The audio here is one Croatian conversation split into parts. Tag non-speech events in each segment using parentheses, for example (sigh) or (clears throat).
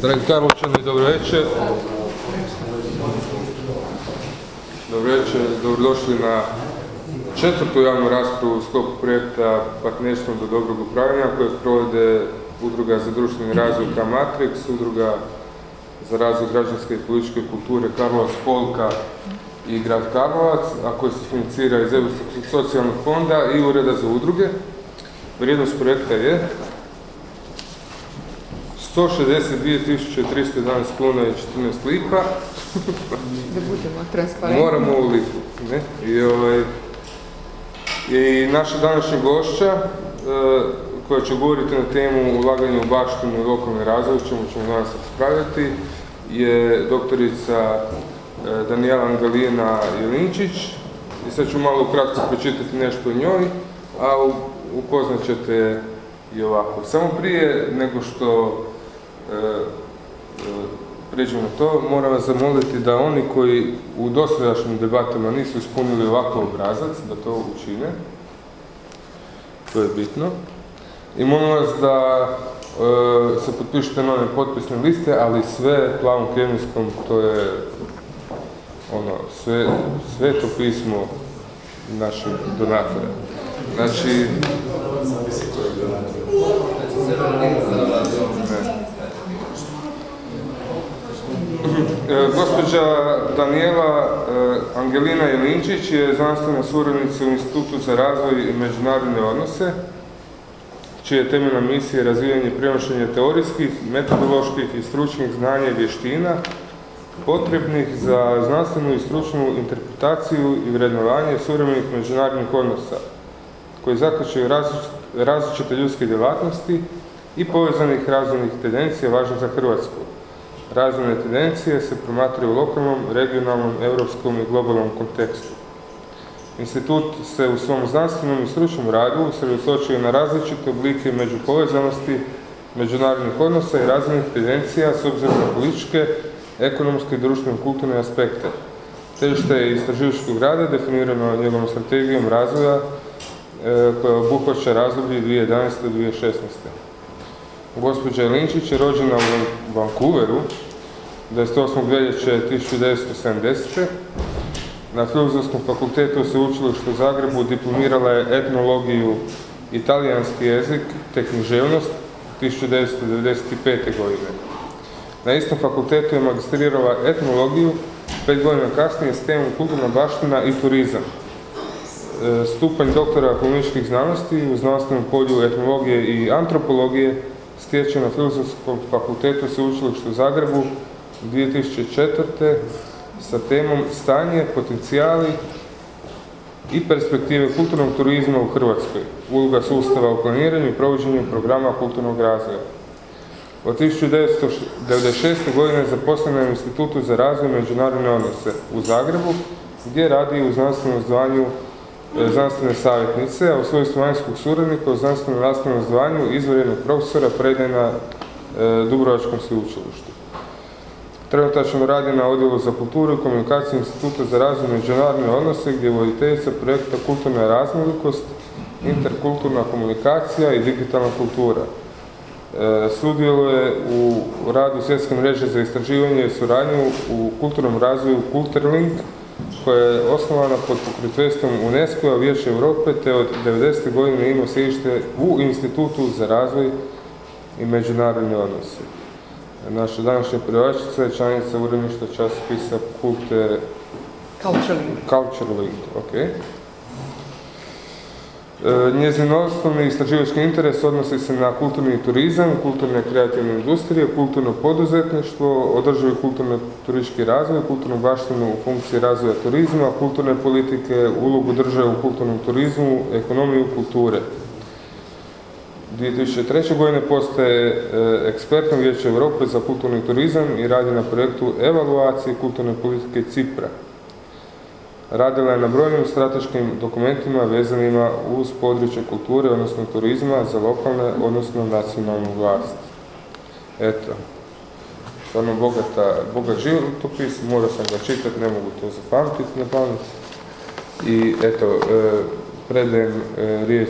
Dragi Karlovčani, dobro večer. Dobro večer, dobrodošli na četvrtu javnu raspravu u sklopu projekta Partnerstvo do dobrog upravljanja koje provode Udruga za društveni razvoj K-Matrix, Udruga za razvoj građanske i političke kulture Karlovac Polka i grad Karlovac, a koji se financira iz Europskog socijalnog fonda i Ureda za udruge. Vrijednost projekta je 162.311 kuna i 14 lipa. (laughs) Da budemo transparentni. Moramo u lipu. Ne? I, ovaj, I naša današnja gošća, e, koja će govoriti na temu ulaganja u baštinu i lokalni razvoj, čemu ćemo danas raspravljati, je doktorica e, Danijela Angelina Jelinčić. I sad ću malo ukratko pročitati nešto o njoj, a upoznat ćete i ovako. Samo prije nego što pređemo na to, moram vas zamoliti da oni koji u dosadašnjim debatama nisu ispunili ovakav obrazac, da to učine. To je bitno. I molim vas da e, se potpišete na one potpisne liste, ali sve plavom kemijskom, to je ono, sve, sve to pismo naših donatora. Znači, E, Gospođa Danijela e, Angelina Jelinčić je znanstvena suradnica u Institutu za razvoj i međunarodne odnose, čija je temeljna misija razvijanje i prenošenje teorijskih, metodoloških i stručnih znanja i vještina potrebnih za znanstvenu i stručnu interpretaciju i vrednovanje suvremenih međunarodnih odnosa koji različite, različite ljudske djelatnosti i povezanih razvojnih tendencija važnih za Hrvatsku. Razvojne tendencije se promatraju u lokalnom, regionalnom, europskom i globalnom kontekstu. Institut se u svom znanstvenom i stručnom radu usredotočuje na različite oblike međupovezanosti međunarodnih odnosa i razvojnih tendencija s obzirom na političke, ekonomske, društvene i kulturne aspekte. Težište istraživačkog rada definirano njegovom strategijom razvoja e, koja obuhvaća razdoblje 2011-2016. Gospođa Jelinčić je rođena u Vancouveru 28. veljače 1970. Na Filozofskom fakultetu sveučilišta u Zagrebu diplomirala je etnologiju i talijanski jezik te književnost 1995. godine. Na istom fakultetu je magistrirala etnologiju, pet godina kasnije s temom kulturna baština i turizam. E, Stupanj doktora humanističkih znanosti u znanstvenom polju etnologije i antropologije stječe na Filozofskom fakultetu sveučilišta u Zagrebu 2004. sa temom Stanje, potencijali i perspektive kulturnog turizma u Hrvatskoj, uloga sustava u planiranju i provođenju programa kulturnog razvoja. Od 1996. godine zaposlena je u Institutu za razvoj međunarodne odnose u Zagrebu, gdje radi u znanstvenom zvanju e, znanstvene savjetnice, a u svojstvu vanjskog suradnika u znanstvenom nastavnom zvanju izvanrednog profesora predaje na e, Dubrovačkom sveučilištu. Trenutačno radi na Odjelu za kulturu i komunikaciju Instituta za razvoj međunarodne odnose gdje je voditeljica projekta Kulturna raznolikost, interkulturna komunikacija i digitalna kultura. E, Sudjeluje u radu Svjetske mreže za istraživanje i suradnju u kulturnom razvoju Kulturlink, koja je osnovana pod pokroviteljstvom UNESCO-a Vijeća Europe te od 90. godine ima sjedište u Institutu za razvoj i međunarodne odnose. Naša današnja prvačica je članica uredništva časopisa Kulte Culturally. Culture Link, ok. E, Njezin osnovni istraživački interes odnosi se na kulturni turizam, kulturne kreativne industrije, kulturno poduzetništvo, održivi kulturno-turistički razvoj, kulturnu baštinu u funkciji razvoja turizma, kulturne politike, ulogu države u kulturnom turizmu, ekonomiju kulture. 2003. godine postaje e, ekspertnom Vijeća Europe za kulturni turizam i radi na projektu evaluacije kulturne politike Cipra. Radila je na brojnim strateškim dokumentima vezanima uz područje kulture, odnosno turizma za lokalne, odnosno nacionalnu vlast. Eto, stvarno bogata, bogat životopis, morao sam ga čitati, ne mogu to zapamtiti na pamet. I eto, e, predajem e, riječ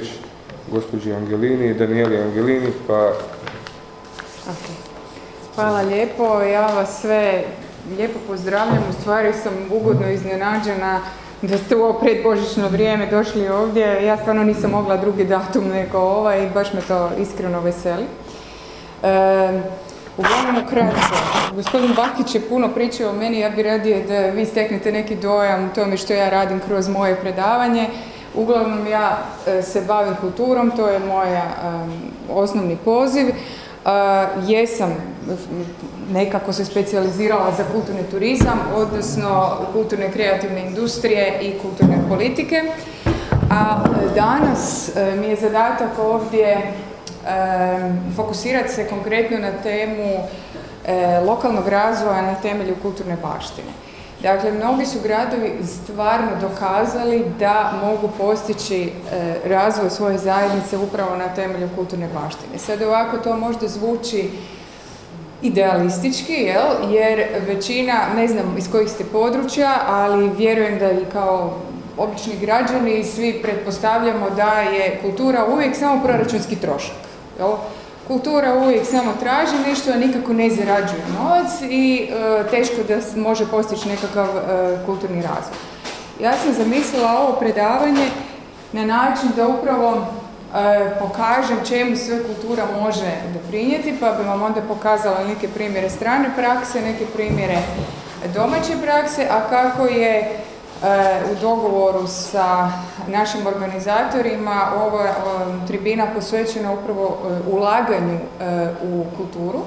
gospođi Angelini, Danijeli Angelini, pa. Hvala lijepo, ja vas sve lijepo pozdravljam, u stvari sam ugodno iznenađena da ste u ovo predbožično vrijeme došli ovdje, ja stvarno nisam mogla drugi datum nego ovaj baš me to iskreno veseli. E, uglavnom ukratko, gospodin Bakić je puno pričao o meni, ja bih radije da vi steknete neki dojam o tome što ja radim kroz moje predavanje. Uglavnom ja e, se bavim kulturom, to je moj osnovni poziv. jesam nekako se specijalizirala za kulturni turizam, odnosno kulturne kreativne industrije i kulturne politike. A danas e, mi je zadatak ovdje e, fokusirati se konkretno na temu lokalnog razvoja na temelju kulturne baštine. Dakle, mnogi su gradovi stvarno dokazali da mogu postići e, razvoj svoje zajednice upravo na temelju kulturne baštine. Sad ovako to možda zvuči idealistički, jel? jer većina, ne znam iz kojih ste područja, ali vjerujem da i kao obični građani svi pretpostavljamo da je kultura uvijek samo proračunski trošak. Jel? Kultura uvijek samo traži nešto, a nikako ne zarađuje novac i e, teško da može postići nekakav e, kulturni razvoj. Ja sam zamislila ovo predavanje na način da upravo e, pokažem čemu sve kultura može doprinijeti, pa bi vam onda pokazala neke primjere strane prakse, neke primjere domaće prakse, a kako je u dogovoru sa našim organizatorima ova tribina posvećena upravo e, ulaganju e, u kulturu.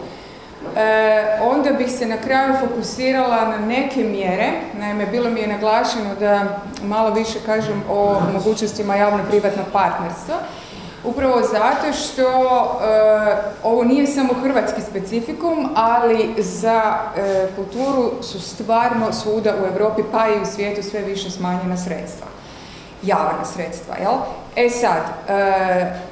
E, onda bih se na kraju fokusirala na neke mjere, naime bilo mi je naglašeno da malo više kažem o mogućnostima javno-privatnog partnerstva. Upravo zato što e, ovo nije samo hrvatski specifikum, ali za e, kulturu su stvarno svuda u Europi pa i u svijetu sve više smanjena sredstva. Javna sredstva, jel? E sad, e,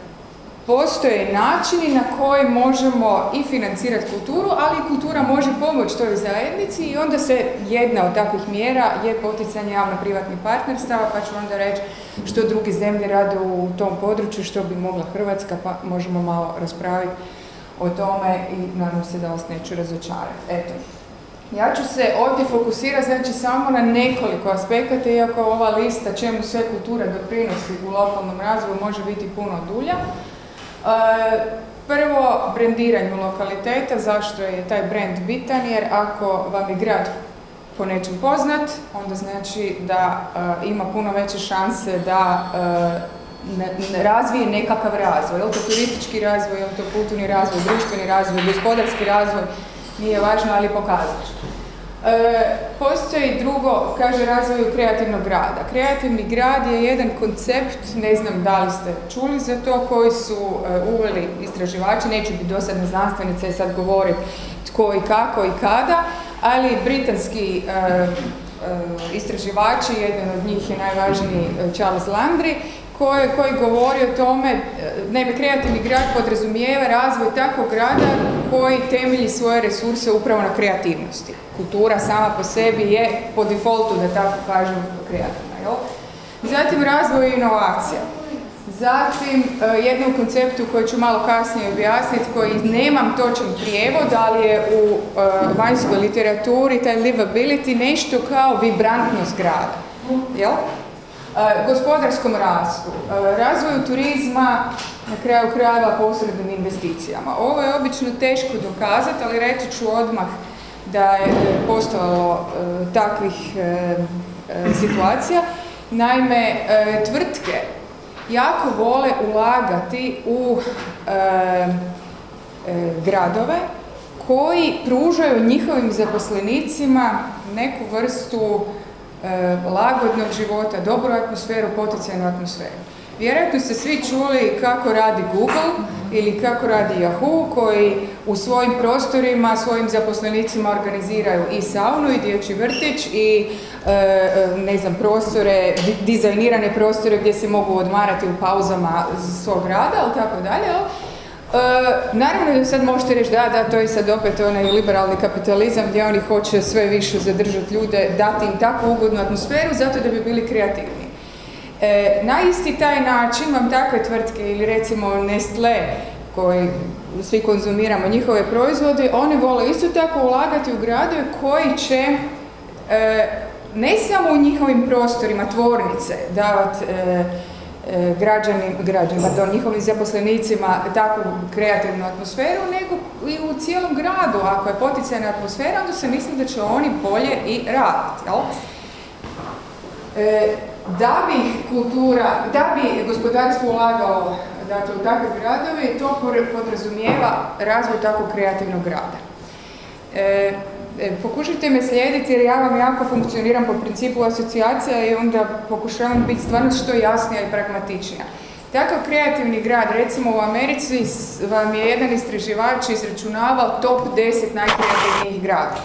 postoje načini na koji možemo i financirati kulturu, ali i kultura može pomoći toj zajednici i onda se jedna od takvih mjera je poticanje javno-privatnih partnerstava, pa ću onda reći što druge zemlje rade u tom području, što bi mogla Hrvatska, pa možemo malo raspraviti o tome i nadam se da vas neću razočarati. Eto. Ja ću se ovdje fokusirati znači samo na nekoliko aspekata, iako ova lista čemu sve kultura doprinosi u lokalnom razvoju može biti puno dulja. Prvo, brendiranju lokaliteta, zašto je taj brand bitan, jer ako vam je grad po nečem poznat, onda znači da ima puno veće šanse da razvije nekakav razvoj, je li to turistički razvoj, je li to kulturni razvoj, društveni razvoj, gospodarski razvoj, nije važno, ali pokazat E, postoji drugo, kaže razvoju kreativnog grada. Kreativni grad je jedan koncept, ne znam da li ste čuli za to, koji su e, uveli istraživači, neću biti dosadna znanstvenica i sad govoriti tko i kako i kada, ali britanski e, istraživači, jedan od njih je najvažniji Charles Landry, koji, koji govori o tome, e, naime kreativni grad podrazumijeva razvoj takvog grada koji temelji svoje resurse upravo na kreativnosti. Kultura sama po sebi je po defaultu, da tako kažem, kreativna. Jel? Zatim razvoj inovacija. Zatim e, jednom konceptu koji ću malo kasnije objasniti, koji nemam točan prijevod, ali je u e, vanjskoj literaturi taj livability nešto kao vibrantnost grada. Jel? Gospodarskom rastu, razvoju turizma, na kraju krajeva posrednim investicijama. Ovo je obično teško dokazati, ali reći ću odmah da je postojalo e, takvih e, e, situacija. Naime, tvrtke jako vole ulagati u gradove koji pružaju njihovim zaposlenicima neku vrstu E, lagodnog života, dobru atmosferu, poticajnu atmosferu. Vjerojatno ste svi čuli kako radi Google ili kako radi Yahoo koji u svojim prostorima, svojim zaposlenicima organiziraju i saunu i dječji vrtić i e, e, ne znam, prostore, dizajnirane prostore gdje se mogu odmarati u pauzama svog rada, ali tako dalje. E, naravno da sad možete reći da, da, to je sad opet onaj liberalni kapitalizam gdje oni hoće sve više zadržati ljude, dati im takvu ugodnu atmosferu zato da bi bili kreativni. E, na isti taj način vam takve tvrtke ili recimo Nestle koji svi konzumiramo njihove proizvode, oni vole isto tako ulagati u gradove koji će e, ne samo u njihovim prostorima tvornice davati e, e, građanima, do njihovim zaposlenicima takvu kreativnu atmosferu, nego i u cijelom gradu. Ako je poticajna atmosfera, onda se misli da će oni bolje i raditi. Jel? E, da bi kultura, da bi gospodarstvo ulagalo dakle, u takve gradove, to podrazumijeva razvoj takvog kreativnog grada. E, pokušajte me slijediti jer ja vam jako funkcioniram po principu asocijacija i onda pokušavam biti stvarno što jasnija i pragmatičnija. Takav kreativni grad, recimo u Americi vam je jedan istraživač izračunavao top 10 najkreativnijih grada.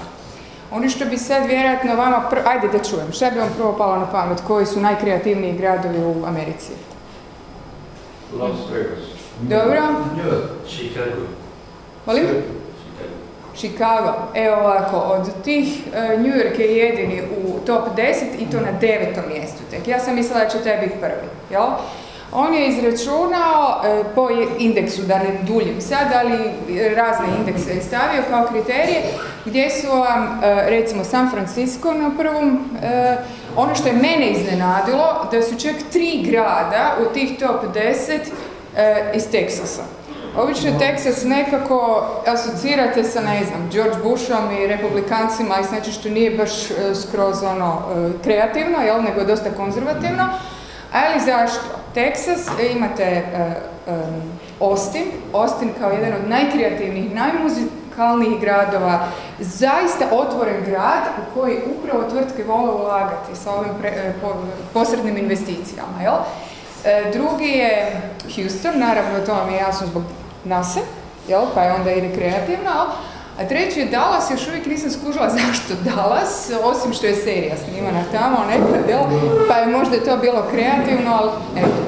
Ono što bi sad vjerojatno vama, ajde da čujem, šta bi vam prvo palo na pamet, koji su najkreativniji gradovi u Americi? Las Vegas. Dobro. Chicago. Molim? Chicago. Evo ovako, od tih uh, New York je jedini u top 10 i to na devetom mjestu tek. Ja sam mislila da će taj biti prvi, jel? On je izračunao e, po indeksu, da ne duljim sad, ali razne indekse je stavio kao kriterije, gdje su vam, e, recimo, San Francisco na prvom, e, ono što je mene iznenadilo, da su čak tri grada u tih top 10 iz Teksasa. Obično Teksas nekako asocirate sa, ne znam, George Bushom i republikancima i znači što nije baš skroz ono kreativno, jel, nego dosta konzervativno. Ali zašto? Texas, e, imate Austin, Austin kao jedan od najkreativnijih, najmuzikalnijih gradova, zaista otvoren grad u koji upravo tvrtke vole ulagati sa ovim posrednim investicijama. Jel? drugi je Houston, naravno to vam je jasno zbog NASA, jel? pa je onda ide kreativno, a treći je Dallas, još uvijek nisam skužila (laughs) zašto Dallas, osim što je serija snimana tamo nekad, jel? pa je možda to bilo kreativno, ali eto.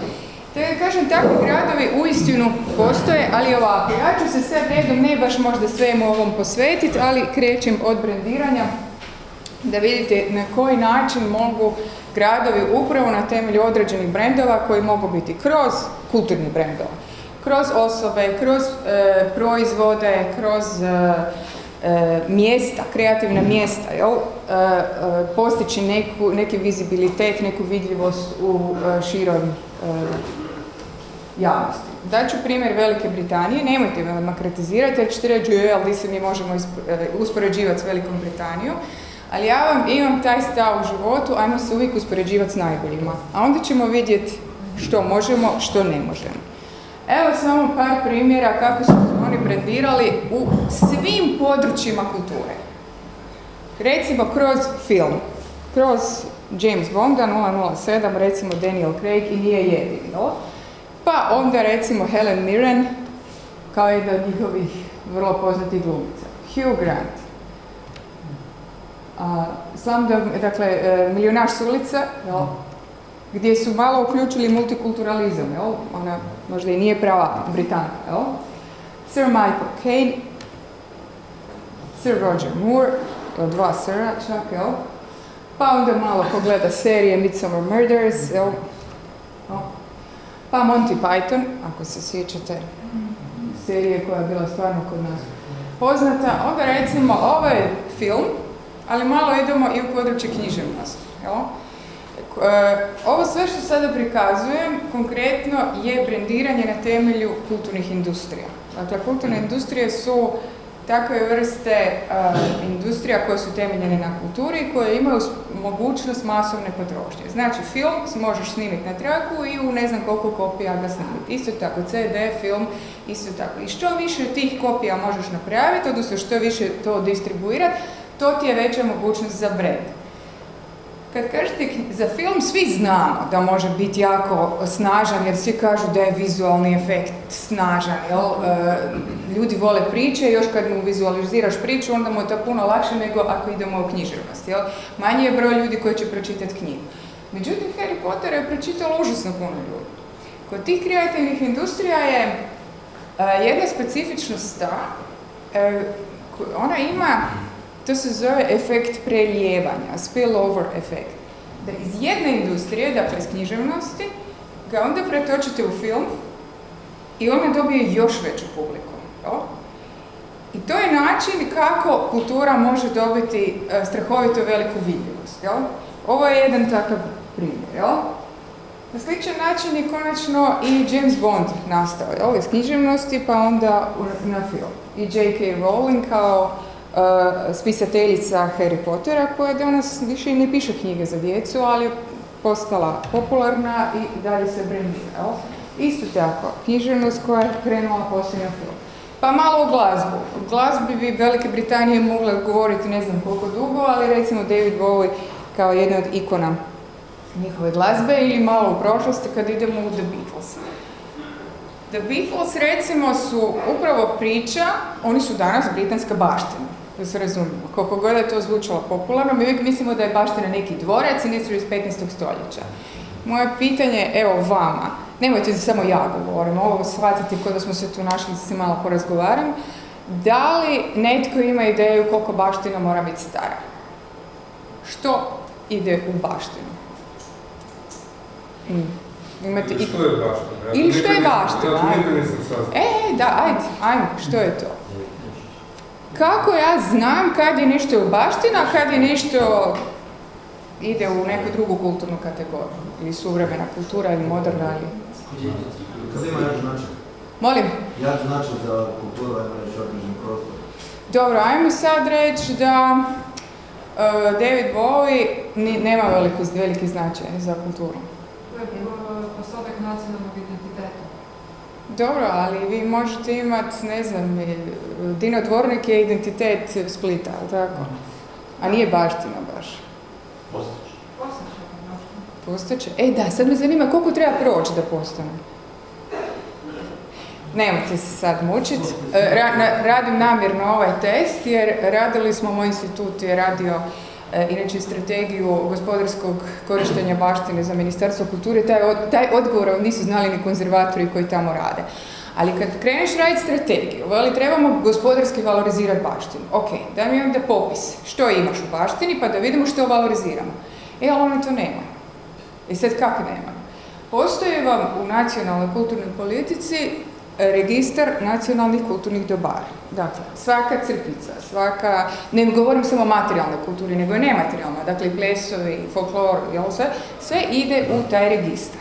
Te kažem, takvi gradovi uistinu postoje, ali ovako, ja ću se sad redom ne baš možda svemu ovom posvetiti, ali krećem od brendiranja da vidite na koji način mogu gradovi upravo na temelju određenih brendova koji mogu biti kroz kulturni brendova kroz osobe, kroz e, proizvode, kroz e, e, mjesta, kreativna mjesta, jel? postići neku, neki vizibilitet, neku vidljivost u široj javnosti. Daću primjer Velike Britanije, nemojte me makratizirati jer ćete reći, je, ali se mi možemo uspoređivati s Velikom Britanijom, ali ja vam imam taj stav u životu, ajmo se uvijek uspoređivati s najboljima, a onda ćemo vidjeti što možemo, što ne možemo. Evo samo par primjera kako su oni brendirali u svim područjima kulture. Recimo kroz film, kroz James Bonda 007, recimo Daniel Craig i nije jedini. No? Pa onda recimo Helen Mirren kao jedna od njihovih vrlo poznatih glumica. Hugh Grant. A, sam da, dakle, e, milionaš s ulica, gdje su malo uključili multikulturalizam, jel? Ona možda i nije prava Britanka, jel? Sir Michael Caine, Sir Roger Moore, to dva Sira čak, jel? Pa onda malo pogleda serije Midsommar Murders, jel? Pa Monty Python, ako se sjećate serije koja je bila stvarno kod nas poznata. Onda recimo, ovo je film, ali malo idemo i u područje književnosti, jel? E, ovo sve što sada prikazujem konkretno je brendiranje na temelju kulturnih industrija. Dakle, kulturne industrije su takve vrste e, industrija koje su temeljene na kulturi i koje imaju mogućnost masovne potrošnje. Znači, film možeš snimiti na traku i u ne znam koliko kopija ga snimiti. Isto tako, CD, film, isto tako. I što više tih kopija možeš napraviti, odnosno što više to distribuirati, to ti je veća mogućnost za brend. Kad kažete za film, svi znamo da može biti jako snažan, jer svi kažu da je vizualni efekt snažan, jel? E, ljudi vole priče, još kad mu vizualiziraš priču, onda mu je to puno lakše nego ako idemo u književnost, jel? Manji je broj ljudi koji će pročitati knjigu. Međutim, Harry Potter je pročitalo užasno puno ljudi. Kod tih kreativnih industrija je e, jedna specifičnost ta, e, ona ima to se zove efekt prelijevanja, spillover efekt. Da iz jedne industrije, dakle iz književnosti, ga onda pretočite u film i ona dobije još veću publiku. jel? I to je način kako kultura može dobiti e, strahovito veliku vidljivost. Jel? Ovo je jedan takav primjer. Jel? Na sličan način je konačno i James Bond nastao, jel? iz književnosti pa onda na film. I J.K. Rowling kao spisateljica Harry Pottera koja danas više i ne piše knjige za djecu, ali je postala popularna i dalje se brendira. Isto tako, književnost koja je krenula poslije na film. Pa malo o glazbu. O glazbi bi Velike Britanije mogle govoriti ne znam koliko dugo, ali recimo David Bowie kao jedna od ikona njihove glazbe ili malo u prošlosti kad idemo u The Beatles. The Beatles recimo su upravo priča, oni su danas britanska baština, da se razumijemo. Koliko god je to zvučalo popularno, mi uvijek mislimo da je baština neki dvorac i nisu iz 15. stoljeća. Moje pitanje, evo vama, nemojte da samo ja govorim, ovo shvatiti kao da smo se tu našli da se malo porazgovaram, da li netko ima ideju koliko baština mora biti stara? Što ide u baštinu? Mm. Imate i... Što je baština? Ili što je baština, Ja to nikad nisam saznao. E, da, ajde, ajmo, što je to? Kako ja znam kad je nešto u baština, a kad je nešto ide u neku drugu kulturnu kategoriju? Ili suvremena kultura ili moderna ili... Kad ima jak značaj? Molim, Jak značaj za kulturu, ajmo reći, određen prostor. dobro, ajmo sad reći da e, David Bowie nema veliku, veliki značaj za kulturu. To je postotak nacionalnog. Dobro, ali vi možete imati, ne znam, e, Dino Dvornik je identitet Splita, ali tako? A nije baština baš. Postojeće. Postojeće? E da, sad me zanima koliko treba proći da postane. Nemojte se sad mučiti. radim namjerno ovaj test jer radili smo, moj institut je radio e, inače strategiju gospodarskog korištenja baštine za Ministarstvo kulture. Taj, taj odgovor nisu znali ni konzervatori koji tamo rade. Ali kad kreneš raditi strategiju, veli trebamo gospodarski valorizirati baštinu. Ok, daj mi onda popis. Što imaš u baštini pa da vidimo što valoriziramo. E, ali oni to nemaju. I sad kako nema? Postoji vam u nacionalnoj kulturnoj politici e, registar nacionalnih kulturnih dobara. Dakle, svaka crkvica, svaka, ne govorim samo o materijalnoj kulturi, nego i nematerijalnoj, dakle plesovi, folklor i ovo sve, sve ide u taj registar.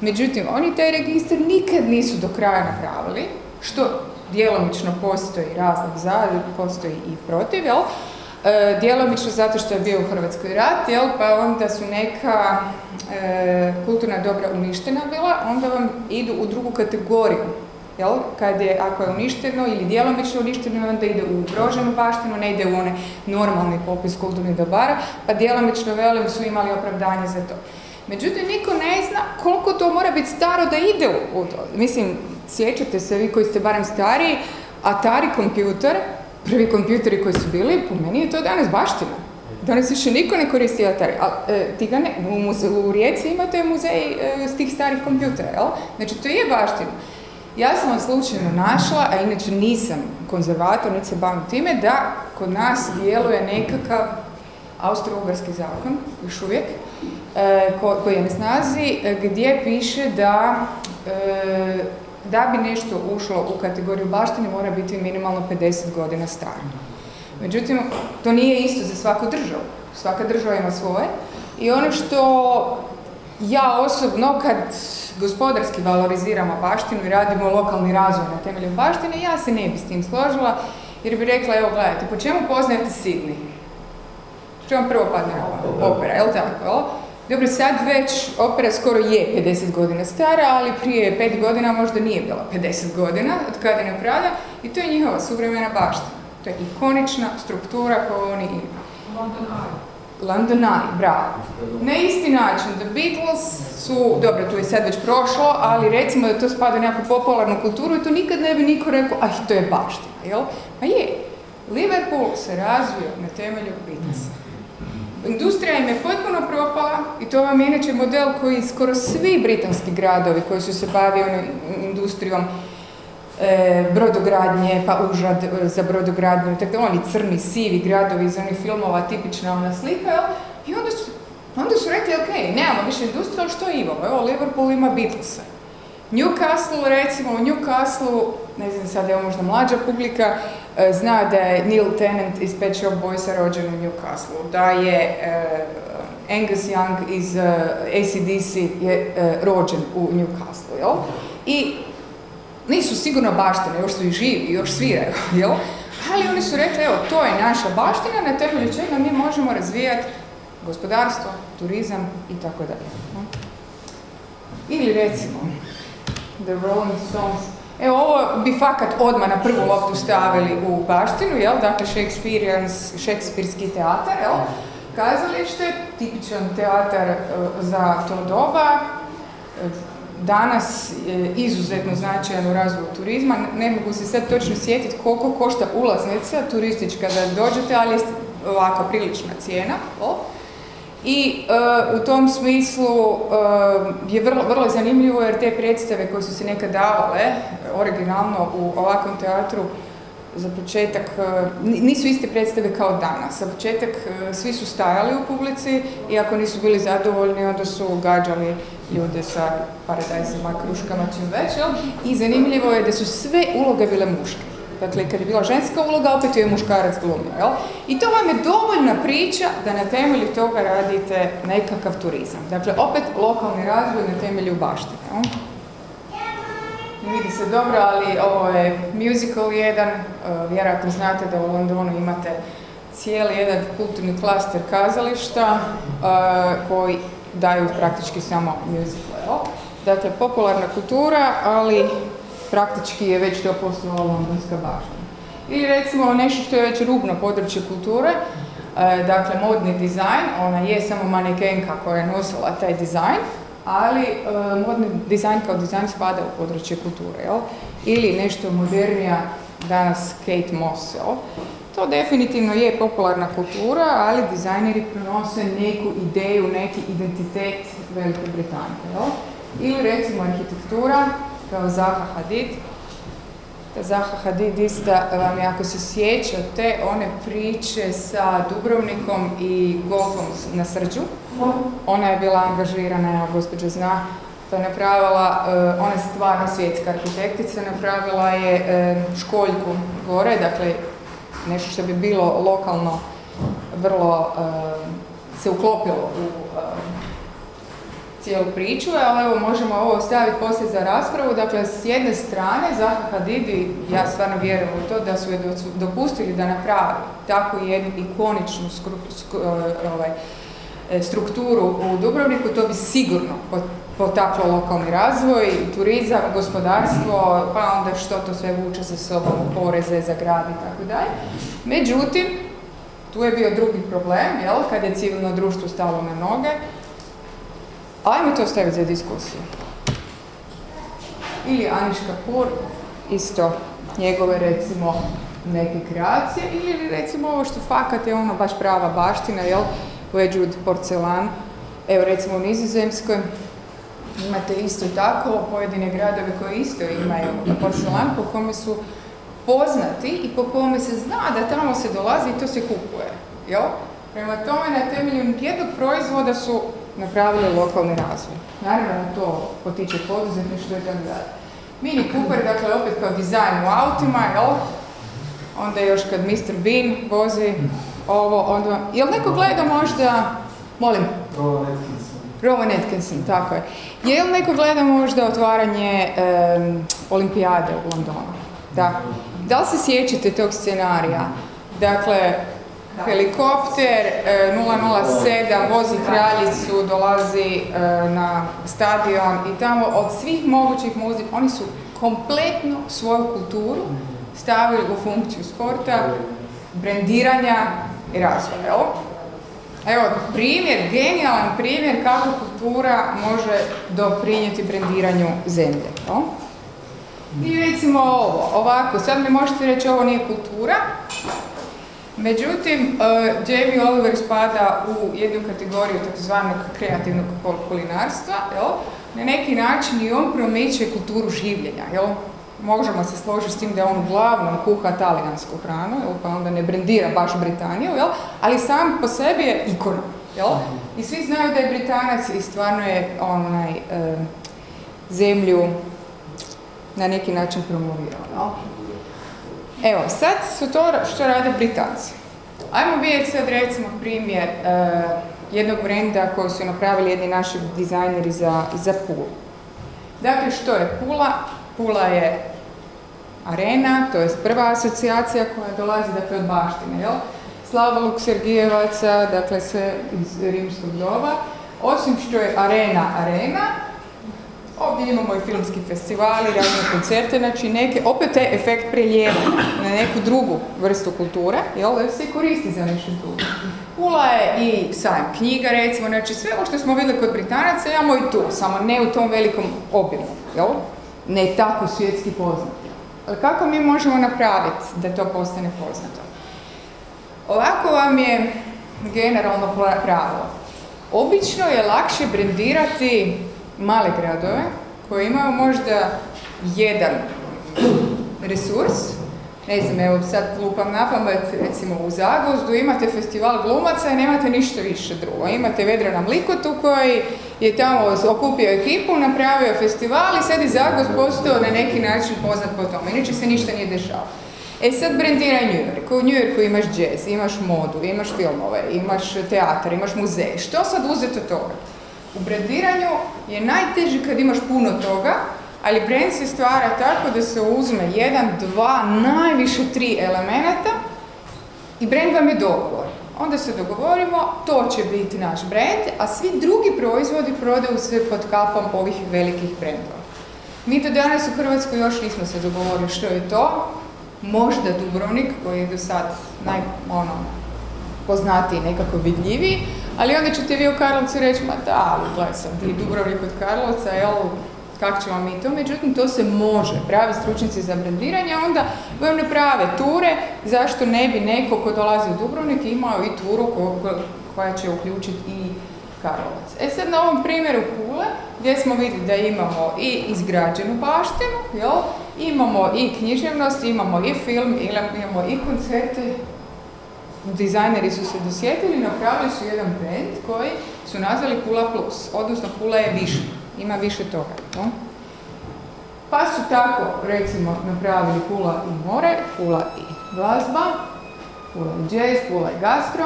Međutim, oni taj registar nikad nisu do kraja napravili, što djelomično postoji razlog za, postoji i protiv, jel? E, djelomično zato što je bio u Hrvatskoj rat, jel? pa onda su neka e, kulturna dobra uništena bila, onda vam idu u drugu kategoriju. Jel? Kad je, ako je uništeno ili djelomično uništeno, onda ide u ugroženu baštinu, ne ide u onaj normalni popis kulturnih dobara, pa djelomično velim su imali opravdanje za to. Međutim, niko ne zna koliko to mora biti staro da ide u to. Mislim, sjećate se vi koji ste barem stariji, Atari kompjuter, prvi kompjuteri koji su bili, po meni je to danas baština. Danas više niko ne koristi Atari. A, e, ti ga ne, u, muze- u Rijeci imate muzej e, s tih starih kompjutera, jel? Znači, to je baština. Ja sam vam slučajno našla, a inače nisam konzervator, niti se bavim time, da kod nas djeluje nekakav austro-ugarski zakon, još uvijek, e, ko- koji je na snazi, e, gdje piše da e, da bi nešto ušlo u kategoriju baštine mora biti minimalno 50 godina staro. Međutim, to nije isto za svaku državu. Svaka država ima svoje. I ono što ja osobno kad gospodarski valoriziramo baštinu i radimo lokalni razvoj na temelju baštine, ja se ne bi s tim složila jer bi rekla, evo gledajte, po čemu poznajete Sidney? Što vam prvo padne? Opera, jel tako? Jel? Dobro, sad već opera skoro je 50 godina stara, ali prije 5 godina možda nije bila 50 godina od kada je napravljena i to je njihova suvremena baština. To je ikonična struktura koju oni imaju. London Eye. Bravo. Na isti način, The Beatles su, dobro, tu je sad već prošlo, ali recimo da to spada u nekakvu popularnu kulturu i to nikad ne bi niko rekao, ah, to je baština, jel? Pa je. Liverpool se razvio na temelju Beatlesa. Industrija im je potpuno propala i to vam je inače model koji skoro svi britanski gradovi koji su se bavili industrijom brodogradnje, pa užad e, za brodogradnju, tako oni crni, sivi gradovi iz onih filmova, tipična ona slika? I onda su, onda su rekli, ok, nemamo više industriju, ali što imamo? Evo, Liverpool ima Beatlesa. Newcastle, recimo, u Newcastle, ne znam sad je možda mlađa publika, e, zna da je Neil Tennant iz Pet Shop Boysa rođen u Newcastle, da je e, Angus Young iz uh, ACDC je e, rođen u Newcastle, jel? I nisu sigurno baštine, još su i živi, još sviraju, (laughs) jel? Ali oni su rekli, evo, to je naša baština na temelju čega mi možemo razvijati gospodarstvo, turizam i tako dalje. Ili recimo, The Rolling Stones. Evo, ovo bi fakat odmah na prvu loptu stavili u baštinu, jel? Dakle, Shakespeareans, šekspirski teatar, jel? Kazalište, tipičan teatar e, za to doba. Danas izuzetno značajan u razvoju turizma. Ne mogu se sad točno sjetiti koliko košta ulaznica turistička da dođete, ali je ovako prilična cijena. I e, u tom smislu e, je vrlo, vrlo zanimljivo jer te predstave koje su se nekad davale originalno u ovakvom teatru za početak, e, ni- nisu iste predstave kao danas. Za početak e, svi su stajali u publici i ako nisu bili zadovoljni onda su gađali ljude sa paradajzima, kruškama, čim već. I zanimljivo je da su sve uloge bile muške. Dakle, kad je bila ženska uloga, opet je muškarac glumio, jel? I to vam je dovoljna priča da na temelju toga radite nekakav turizam. Dakle, opet lokalni razvoj na temelju baštine, jel? Vidi se dobro, ali ovo je musical jedan, e, vjerojatno znate da u Londonu imate cijeli jedan kulturni klaster kazališta e, koji daju praktički samo musical? Dakle, popularna kultura, ali praktički je već to postala londonska baština. Ili recimo nešto što je već rubno područje kulture, e, dakle modni dizajn, ona je samo manekenka koja je nosila taj dizajn, ali e, modni dizajn kao dizajn spada u područje kulture, jel? Ili nešto modernija, danas Kate Moss, jel? To definitivno je popularna kultura, ali dizajneri pronose neku ideju, neki identitet Velike Britanije, jel? Ili recimo arhitektura, kao Zaha Hadid. Zaha Hadid ista vam je, ako se sjećate, one priče sa Dubrovnikom i golfom na Srđu. Ona je bila angažirana, evo gospođa zna, to je napravila, e, ona je stvarno svjetska arhitektica, napravila je e, školjku gore, dakle nešto što bi bilo lokalno vrlo e, se uklopilo u cijelu priču, ali evo možemo ovo staviti poslije za raspravu. Dakle, s jedne strane, Zaha Hadid ja stvarno vjerujem u to da su je do- dopustili da napravi takvu jednu ikoničnu skru- sk- e, ovaj, e, strukturu u Dubrovniku, to bi sigurno pot- potaklo lokalni razvoj, turizam, gospodarstvo, pa onda što to sve vuče za sobom, poreze za grad i tako dalje. Međutim, tu je bio drugi problem, jel, kad je civilno društvo stalo na noge, Ajmo to staviti za diskusiju. Ili Aniš Kapur, isto njegove recimo neke kreacije, ili recimo ovo što fakat je ono baš prava baština, jel? Wedgwood porcelan. Evo recimo u Nizozemskoj imate isto tako pojedine gradove koji isto imaju porcelan po kome su poznati i po kome se zna da tamo se dolazi i to se kupuje. Jel? Prema tome, na temelju jednog proizvoda su napravili lokalni razvoj. Naravno to potiče poduzetništvo i tako dalje. Mini Cooper, dakle, opet kao dizajn u autima, jel? Onda još kad Mr. Bean vozi ovo, onda... Jel neko gleda možda... Molim? Rowan Atkinson. Rowan Atkinson, tako je. Je li neko gleda možda otvaranje em, olimpijade u Londonu? Da. Da li se sjećate tog scenarija? Dakle, helikopter e, 007 vozi kraljicu, dolazi e, na stadion i tamo od svih mogućih muzik, oni su kompletno svoju kulturu stavili u funkciju sporta, brendiranja i razvoja. Evo, primjer, genijalan primjer kako kultura može doprinijeti brendiranju zemlje. I recimo ovo, ovako, sad mi možete reći ovo nije kultura, međutim, eh, Jamie Oliver spada u jednu kategoriju takozvanog kreativnog kul- kulinarstva, jel? Na neki način i on promiče kulturu življenja, jel? Možemo se složiti s tim da on uglavnom kuha talijansku hranu, pa onda ne brendira baš Britaniju, jel? ali sam po sebi je ikona. Jel? I svi znaju da je Britanac i stvarno je onaj, em, zemlju na neki način promovirala. Evo, sad su to što rade Britanci. Ajmo vidjeti sad recimo primjer e, jednog brenda koji su napravili jedni naši dizajneri za, za Pulu. Dakle, što je Pula? Pula je arena, to je prva asocijacija koja dolazi dakle, od baštine, jel? Slava Luksergijevaca, dakle sve iz rimskog doba. Osim što je arena arena, ovdje imamo i filmski festivali, razne koncerte, znači neke, opet taj efekt prelijevanja na neku drugu vrstu kulture, jel, da se koristi za nešto drugo. Pula je i sajam knjiga, recimo, znači sve ovo što smo vidjeli kod Britanaca imamo i tu, samo ne u tom velikom obimu, jel? Ne tako svjetski poznat. Ali kako mi možemo napraviti da to postane poznato? Ovako vam je generalno pra- pravilo. Obično je lakše brendirati male gradove koji imaju možda jedan resurs, ne znam, evo sad lupam na pamet, recimo u Zagvozdu imate festival glumaca i nemate ništa više drugo. Imate Vedrana Mlikotu koji je tamo okupio ekipu, napravio festival i sad je Zagvozd postao na neki način poznat po tome. Inače se ništa nije dešavalo. E sad brendiraj New York. U New Yorku imaš jazz, imaš modu, imaš filmove, imaš teatar, imaš muzej. Što sad uzeti od toga? U brendiranju je najteže kad imaš puno toga, ali brand se stvara tako da se uzme jedan, dva, najviše tri elemenata i brand vam je dogovor. Onda se dogovorimo, to će biti naš brand, a svi drugi proizvodi prodaju se pod kapom ovih velikih brendova. Mi do danas u Hrvatskoj još nismo se dogovorili što je to. Možda Dubrovnik, koji je do sad naj, ono, poznatiji, nekako vidljiviji, ali onda ćete vi u Karlovcu reći, ma da, gledaj sam ti Dubrovnik od Karlovca, jel, kako ćemo mi to? Međutim, to se može. Pravi stručnjaci za brendiranje onda vam ne prave ture, zašto ne bi neko ko dolazi u Dubrovnik imao i turu ko- ko- koja će uključiti i Karlovac. E sad na ovom primjeru Pule, gdje smo vidjeli da imamo i izgrađenu baštinu, jel? imamo i književnost, imamo i film, imamo i koncerte, dizajneri su se dosjetili, napravili su jedan brand koji su nazvali Pula Plus, odnosno Pula je više, ima više toga. no? Pa su tako, recimo, napravili Pula i more, Pula i glazba, Pula i jazz, Pula i gastro,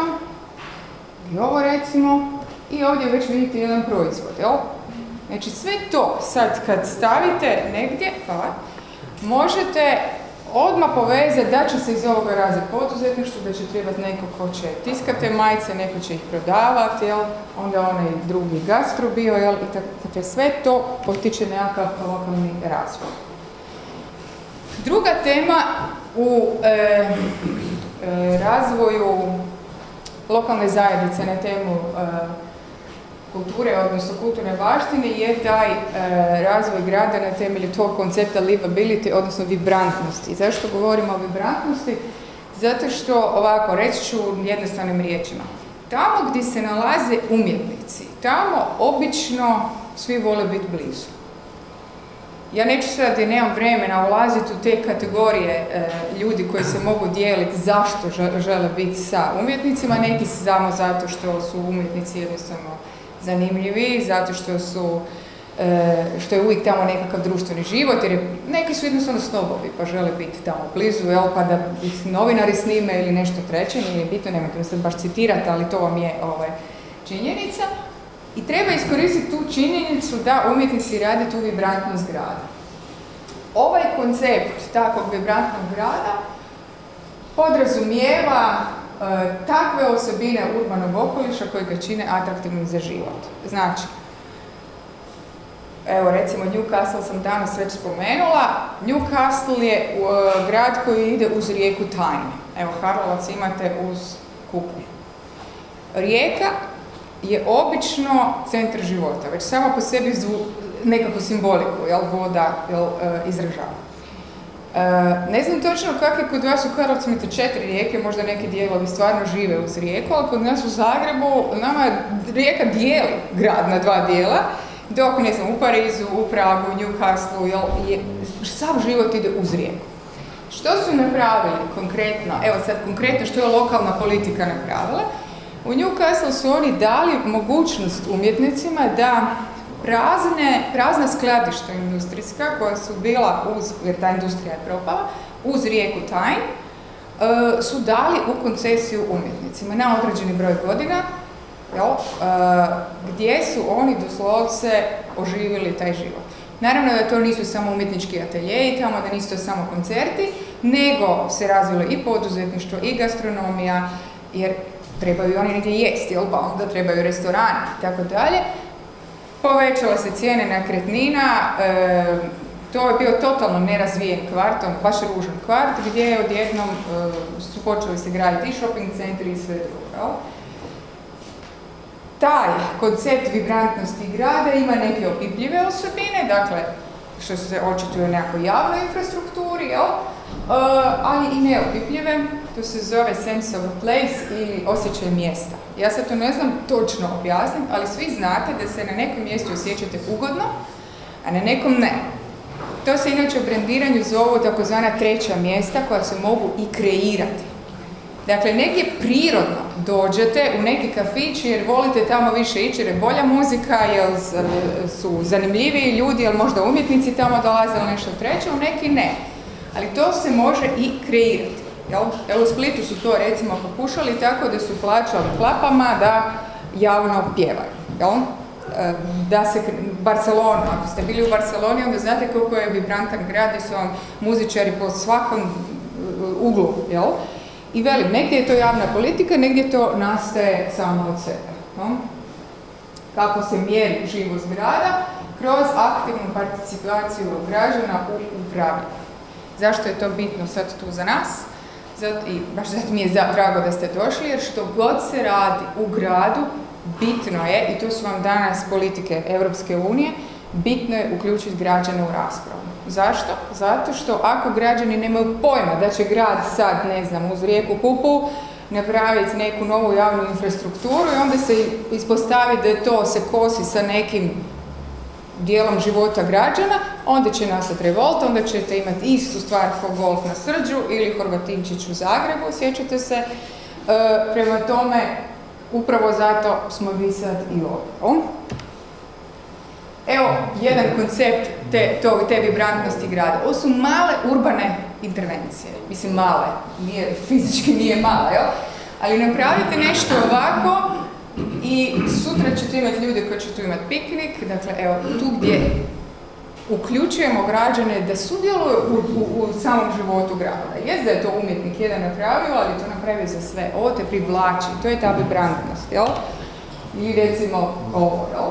i ovo recimo, i ovdje već vidite jedan proizvod, jel? Znači sve to sad kad stavite negdje, hvala, možete odmah povezati da će se iz ovoga razviti poduzetništvo, da će trebati neko ko će tiskati majice, neko će ih prodavati, jel? onda onaj drugi gastro bio, jel? I tako, dakle, sve to potiče nekakav lokalni razvoj. Druga tema u e, e, razvoju lokalne zajednice na temu e, kulture, odnosno kulturne baštine je taj e, razvoj grada na temelju tog koncepta livability, odnosno vibrantnosti. Zašto govorimo o vibrantnosti? Zato što, ovako, reći ću jednostavnim riječima. Tamo gdje se nalaze umjetnici, tamo obično svi vole biti blizu. Ja neću sad, jer nemam vremena ulaziti u te kategorije e, ljudi koji se mogu dijeliti zašto žele, biti sa umjetnicima, neki samo zato što su umjetnici jednostavno zanimljivi, zato što su e, što je uvijek tamo nekakav društveni život, jer je, neki su jednostavno snobovi, pa žele biti tamo blizu, jel, pa da ih novinari snime ili nešto treće, nije bitno, nemojte me sad baš citirati, ali to vam je ovaj, činjenica. I treba iskoristiti tu činjenicu da umjetnici rade tu vibrantnost grada. Ovaj koncept takvog vibrantnog grada podrazumijeva takve osobine urbanog okoliša koji ga čine atraktivnim za život. Znači, evo recimo Newcastle sam danas već spomenula, Newcastle je e, grad koji ide uz rijeku Tyne. Evo Karlovac imate uz Kupu. Rijeka je obično centar života, već samo po sebi zvu, nekakvu simboliku, jel, voda jel, e, izražava. E, ne znam točno kako je kod vas u Karlovcu imate četiri rijeke, možda neki dijelovi stvarno žive uz rijeku, ali kod nas u Zagrebu nama rijeka dijeli grad na dva dijela, dok ne znam, u Parizu, u Pragu, u Newcastle, jel, je, sav život ide uz rijeku. Što su napravili konkretno, evo sad konkretno što je lokalna politika napravila, u Newcastle su oni dali mogućnost umjetnicima da prazne, prazna skladišta industrijska koja su bila uz, jer ta industrija je propala, uz rijeku Tajn, e, su dali u koncesiju umjetnicima na određeni broj godina, jel, e, gdje su oni doslovce oživjeli taj život. Naravno da to nisu samo umjetnički ateljeji tamo, da nisu to samo koncerti, nego se razvilo i poduzetništvo i gastronomija, jer trebaju oni negdje jesti, jel, pa onda trebaju restorani i tako dalje. Povećala se cijene nekretnina, e, to je bio totalno nerazvijen kvart, on baš ružan kvart, gdje je odjednom e, su počeli se graditi i shopping centri i sve drugo. Taj koncept vibrantnosti grada ima neke opipljive osobine, dakle, što se očituje u nekakvoj javnoj infrastrukturi, jel? E, ali i neopipljive, to se zove sense of place ili osjećaj mjesta. Ja sad to ne znam točno objasniti, ali svi znate da se na nekom mjestu osjećate ugodno, a na nekom ne. To se inače u brendiranju zovu takozvana treća mjesta koja se mogu i kreirati. Dakle, negdje prirodno dođete u neki kafić jer volite tamo više ići jer je bolja muzika, jer su zanimljiviji ljudi, jer možda umjetnici tamo dolaze ili nešto treće, u neki ne. Ali to se može i kreirati. Jel? U Splitu su to recimo pokušali tako da su plaćali klapama da javno pjevaju. Jel? E, Da se, Barcelona, ako ste bili u Barceloni, onda znate koliko je vibrantan grad, gdje su vam muzičari po svakom e, uglu, jel? I velim, negdje je to javna politika, negdje to nastaje samo od sebe. jel? Kako se mjeri živost grada? Kroz aktivnu participaciju građana u upravljanju. Zašto je to bitno sad tu za nas? Zato, I baš zato mi je drago da ste došli, jer što god se radi u gradu, bitno je, i to su vam danas politike Europske unije, bitno je uključiti građane u raspravu. Zašto? Zato što ako građani nemaju pojma da će grad sad, ne znam, uz rijeku Kupu napraviti neku novu javnu infrastrukturu i onda se ispostavi da to se kosi sa nekim dijelom života građana, onda će nastati revolt, onda ćete imati istu stvar kao golf na Srđu ili Horvatinčić u Zagrebu, sjećate se. E, prema tome, upravo zato smo vi sad i ovdje. Evo, jedan koncept te, to, te vibrantnosti grada. Ovo su male urbane intervencije. Mislim, male. Nije, fizički nije mala, jel? Ali napravite nešto ovako i sutra ćete imati ljude koji će tu imati piknik. Dakle, evo, tu gdje uključujemo građane da sudjeluju u, u, u samom životu grada. Jest da je to umjetnik jedan napravio, ali to napravio za sve. Ovo te privlači, to je ta vibrantnost, jel? I recimo ovo, jel?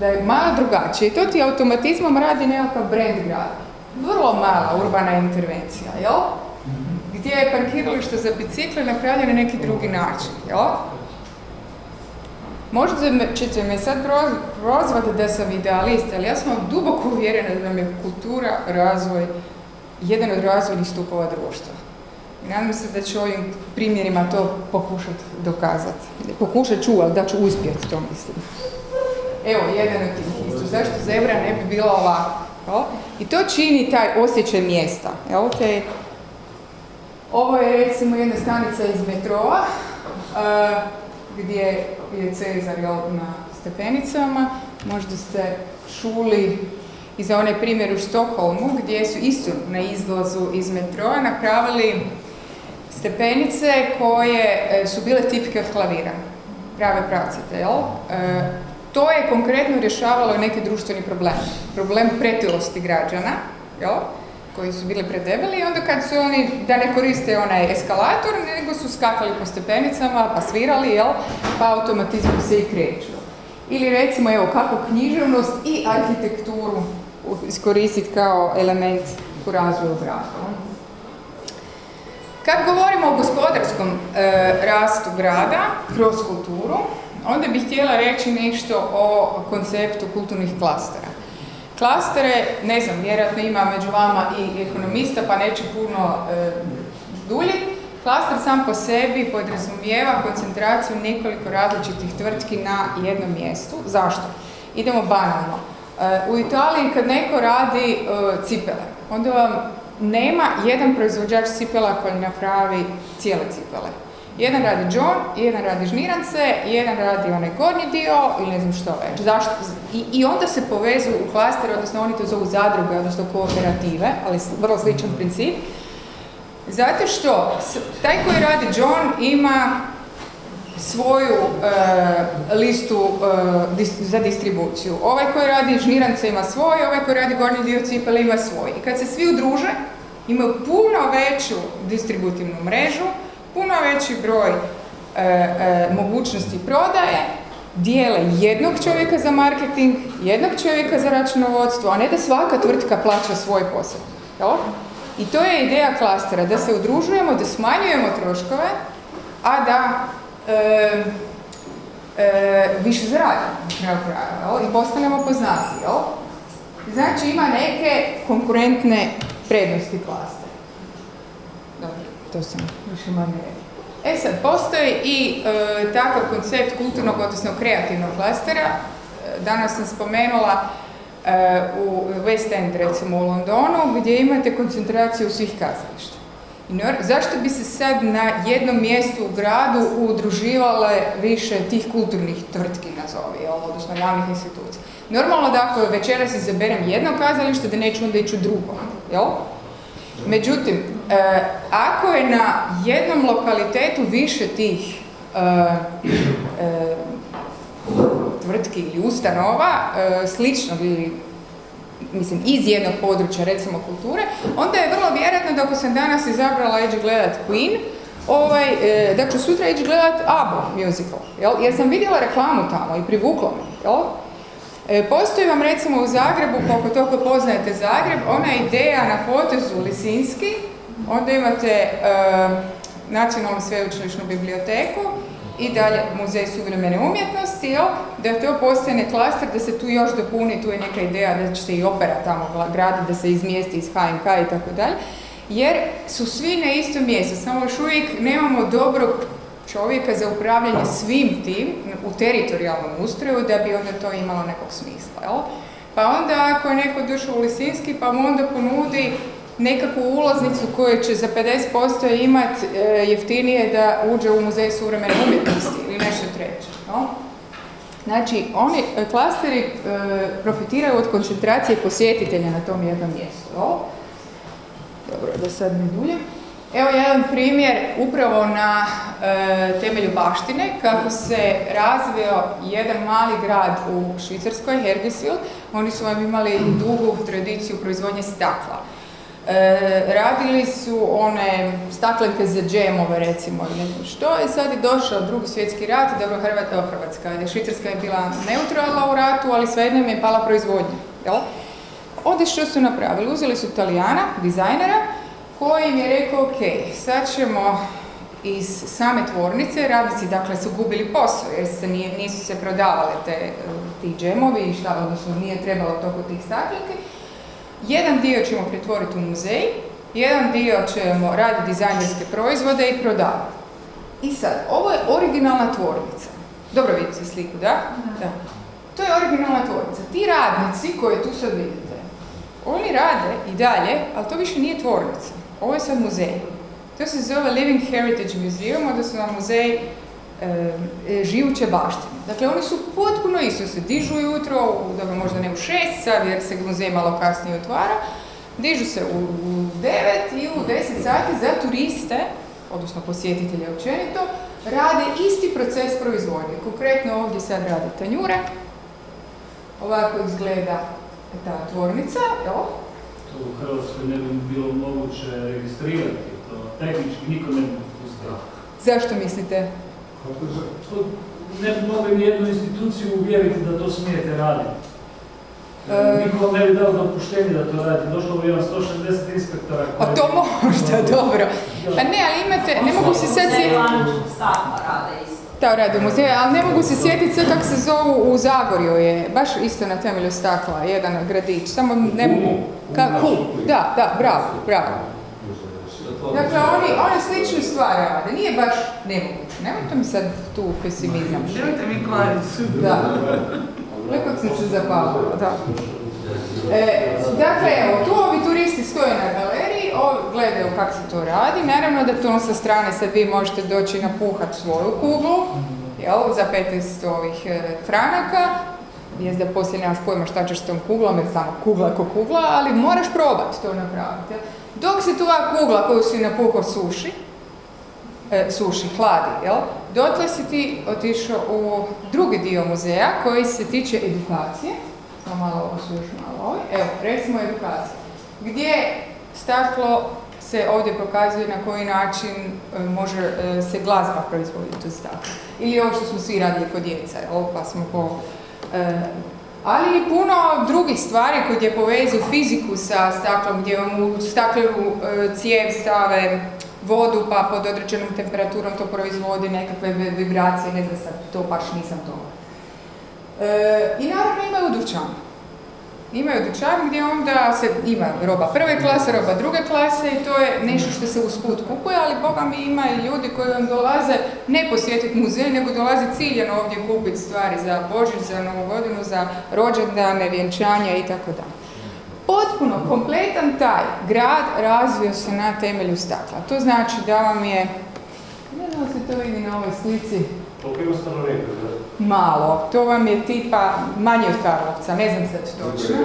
Da je malo drugačije. I to ti automatizmom radi nekakav brand grada. Vrlo mala urbana intervencija, jel? Gdje je parkiralište za bicikle napravljeno na neki drugi način, jel? Možda ćete me sad proz- prozvati da sam idealist, ali ja sam duboko uvjerena da nam je kultura razvoj, jedan od razvojnih stupova društva. Nadam se da ću ovim primjerima to pokušati dokazati. Pokušat ću, ali da ću uspjeti, to mislim. Evo, jedan od tih isto. Zašto zebra ne bi bila ovako? I to čini taj osjećaj mjesta. Jel? Te, ovo je recimo jedna stanica iz metroa, a, gdje je Cezar jel, na stepenicama. Možda ste čuli i za onaj primjer u Stokholmu, gdje su isto na izlazu iz metroa napravili stepenice koje e, su bile tipike od klavira, prave pravcite, jel? E, to je konkretno rješavalo neki društveni problem. Problem pretilosti građana, jel? Koji su bili predebeli i onda kad su oni, da ne koriste onaj eskalator, nego su skakali po stepenicama, pa svirali, jel? Pa automatizmom se i kreću. Ili recimo, evo, kako književnost i arhitekturu iskoristiti kao element u razvoju grada. Kad govorimo o gospodarskom e, rastu grada kroz kulturu, onda bih htjela reći nešto o konceptu kulturnih klastera. Klastere, ne znam, vjerojatno ima među vama i ekonomista, pa neću puno e, duljiti. Klaster sam po sebi podrazumijeva koncentraciju nekoliko različitih tvrtki na jednom mjestu. Zašto? Idemo banalno. E, u Italiji kad neko radi e, cipele, onda vam nema jedan proizvođač cipela koji napravi cijele cipele. Jedan radi John, jedan radi žnirance, jedan radi onaj gornji dio ili ne znam što već. Zašto? I, I onda se povezuju u klaster, odnosno oni to zovu zadruge, odnosno kooperative, ali vrlo sličan princip. Zato što taj koji radi John ima svoju e, listu e, dis- za distribuciju. Ovaj koji radi žnirance ima svoj, ovaj koji radi gornji dio cipele ima svoj. I kad se svi udruže, imaju puno veću distributivnu mrežu, puno veći broj e, e, mogućnosti prodaje, dijele jednog čovjeka za marketing, jednog čovjeka za računovodstvo, a ne da svaka tvrtka plaća svoj posao. Jel? I to je ideja klastera, da se udružujemo, da smanjujemo troškove, a da e, e, više zaradimo i postanemo poznati. Jel? Znači ima neke konkurentne prednosti klastera. To sam više manje. E sad, postoji i e, takav koncept kulturnog, odnosno kreativnog klastera. E, danas sam spomenula e, u West End, recimo u Londonu, gdje imate koncentraciju svih kazališta. I zašto bi se sad na jednom mjestu u gradu udruživale više tih kulturnih tvrtki, nazovi, odnosno javnih institucija? Normalno da ako večeras izaberem jedno kazalište, da neću onda ići u drugo, jel? Međutim, e, ako je na jednom lokalitetu više tih e, e, tvrtki ili ustanova sličnog ili mislim iz jednog područja recimo kulture, onda je vrlo vjerojatno da ako sam danas izabrala ići gledat Queen, ovaj, da ću sutra ići gledat ABBA musical, jel? jer sam vidjela reklamu tamo i privuklo me, jel? E, Postoji vam recimo u Zagrebu, koliko toliko poznajete Zagreb, ona ideja na potezu Lisinski, onda imate e, Nacionalnu sveučilišnu biblioteku i dalje Muzej suvremene umjetnosti, jel? da to postane klaster, da se tu još dopuni, tu je neka ideja da će se i opera tamo graditi, da se izmijesti iz HNK i tako dalje, jer su svi na istom mjestu, samo još uvijek nemamo dobrog čovjeka za upravljanje svim tim u teritorijalnom ustroju da bi onda to imalo nekog smisla. Jel? Pa onda ako je neko došao u Lisinski pa mu onda ponudi nekakvu ulaznicu koju će za 50% imati jeftinije da uđe u muzej suvremene umjetnosti ili nešto treće. jel? Znači, oni e, klasteri e, profitiraju od koncentracije posjetitelja na tom jednom mjestu. jel? Dobro, da sad ne duljim. Evo jedan primjer upravo na e, temelju baštine kako se razvio jedan mali grad u Švicarskoj, Hergisville. Oni su vam imali dugu tradiciju proizvodnje stakla. E, radili su one staklenke za džemove recimo ili ne znam što i sad je došao drugi svjetski rat, dobro Hrvata, Hrvatska, je Švicarska je bila neutralna u ratu, ali svejedno im je pala proizvodnja. Jel? Ovdje što su napravili? Uzeli su Talijana, dizajnera, koji im je rekao, ok, sad ćemo iz same tvornice, radnici dakle su gubili posao jer se nije, nisu se prodavale te, e, ti džemovi šta, odnosno nije trebalo toliko tih staklenki. Jedan dio ćemo pretvoriti u muzej, jedan dio ćemo raditi dizajnerske proizvode i prodavati. I sad, ovo je originalna tvornica. Dobro vidite sliku, da? Da. To je originalna tvornica. Ti radnici koje tu sad vidite, oni rade i dalje, ali to više nije tvornica. Ovo je sad muzej. To se zove Living Heritage Museum, odnosno muzej e, živuće baštine. Dakle, oni su potpuno isto, se dižu ujutro, dobro možda ne u šest sad jer se muzej malo kasnije otvara, dižu se u, u 9 i u 10 sati za turiste, odnosno posjetitelje općenito, rade isti proces proizvodnje. Konkretno ovdje sad rade tanjure, ovako izgleda ta tvornica, jel? To u Hrvatskoj ne bi bilo moguće registrirati, to tehnički niko ne bi pustio. Zašto mislite? To Ne bi mogli ni jednu instituciju uvjeriti da to smijete raditi. E. Niko vam ne bi dao dopuštenje da to radite. Došlo bi vam 160 inspektora. A to možda, dobro. Pa ne, ali imate, ne mogu se sad stakla rade. Da, rade u muzeju, ali ne mogu se sjetiti sve kako se zovu u Zagorju je, baš isto na temelju stakla, jedan gradić, samo ne mogu... Kako? Da, da, bravo, bravo. Dakle, oni, oni sličnu stvar rade, nije baš nemoguće. Nemojte mi sad tu pesimizam. Nemojte mi kvariti. Da. Nekog sam se zapalila, da. E, dakle, evo, tu ovi turisti stoje na galeriji, gledaju kako se to radi. Naravno da to sa strane sad vi možete doći napuhat svoju kuglu, jel, za 15 ovih e, franaka. Jest da poslije nemaš pojma šta ćeš s tom kuglom, jer samo kugla ko kugla, ali moraš probati to napraviti. Dok se tvoja kugla koju si napuhao suši, e, suši, hladi, jel? Dotle si ti otišao u drugi dio muzeja koji se tiče edukacije. Samo malo ovo su još malo ovaj. Evo, recimo edukacija. Gdje staklo se ovdje pokazuje na koji način e, može e, se glazba proizvoditi od stakla. Ili ovo što smo svi radili kod djeca, jel? pa smo po... e, ali i puno drugih stvari koje povezuju fiziku sa staklom, gdje vam u staklenu cijev stave vodu pa pod određenom temperaturom to proizvodi nekakve vi- vibracije, ne znam sad, to baš nisam to. E, I naravno imaju dućan. Imaju dućan gdje onda se ima roba prve klase, roba druge klase i to je nešto što se usput kupuje, ali boga mi ima i ljudi koji vam dolaze ne posjetiti muzej, nego dolaze ciljano ovdje kupiti stvari za Božić, za Novu godinu, za rođendane, vjenčanja i tako dalje. Potpuno, kompletan taj grad razvio se na temelju stakla. To znači da vam je, ne znam se to vidi na ovoj slici, Koliko ima stanovnika? Malo. To vam je tipa manje od Karlovca, ne znam sad točno.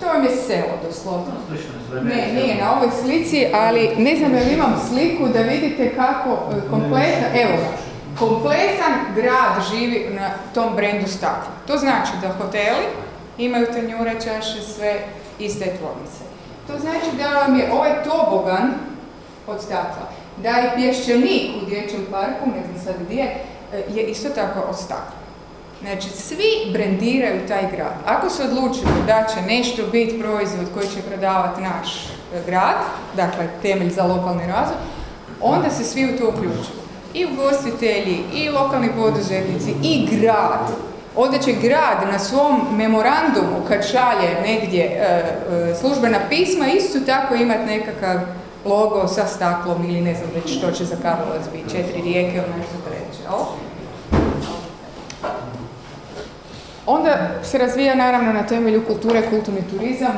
To vam je selo doslovno. Je. Ne, nije na ovoj slici, ali ne znam da imam sliku da vidite kako e, kompletan, evo ga, kompletan grad živi na tom brendu stakla. To znači da hoteli imaju tanjure, čaše, sve iste tvornice. To znači da vam je ovaj tobogan od stakla, da i pješčanik u dječjem parku, ne znam sad gdje, e, je isto tako od stakla. Znači, svi brendiraju taj grad. Ako se odlučimo da će nešto biti proizvod koji će prodavati naš e, grad, dakle temelj za lokalni razvoj, onda se svi u to uključuju. I ugostitelji, i lokalni poduzetnici, i grad. Onda će grad na svom memorandumu kad šalje negdje e, e, službena pisma isto tako imati nekakav logo sa staklom ili ne znam već što će za Karlovac biti, četiri rijeke ili nešto treće. jel? Onda se razvija naravno na temelju kulture kulturni turizam.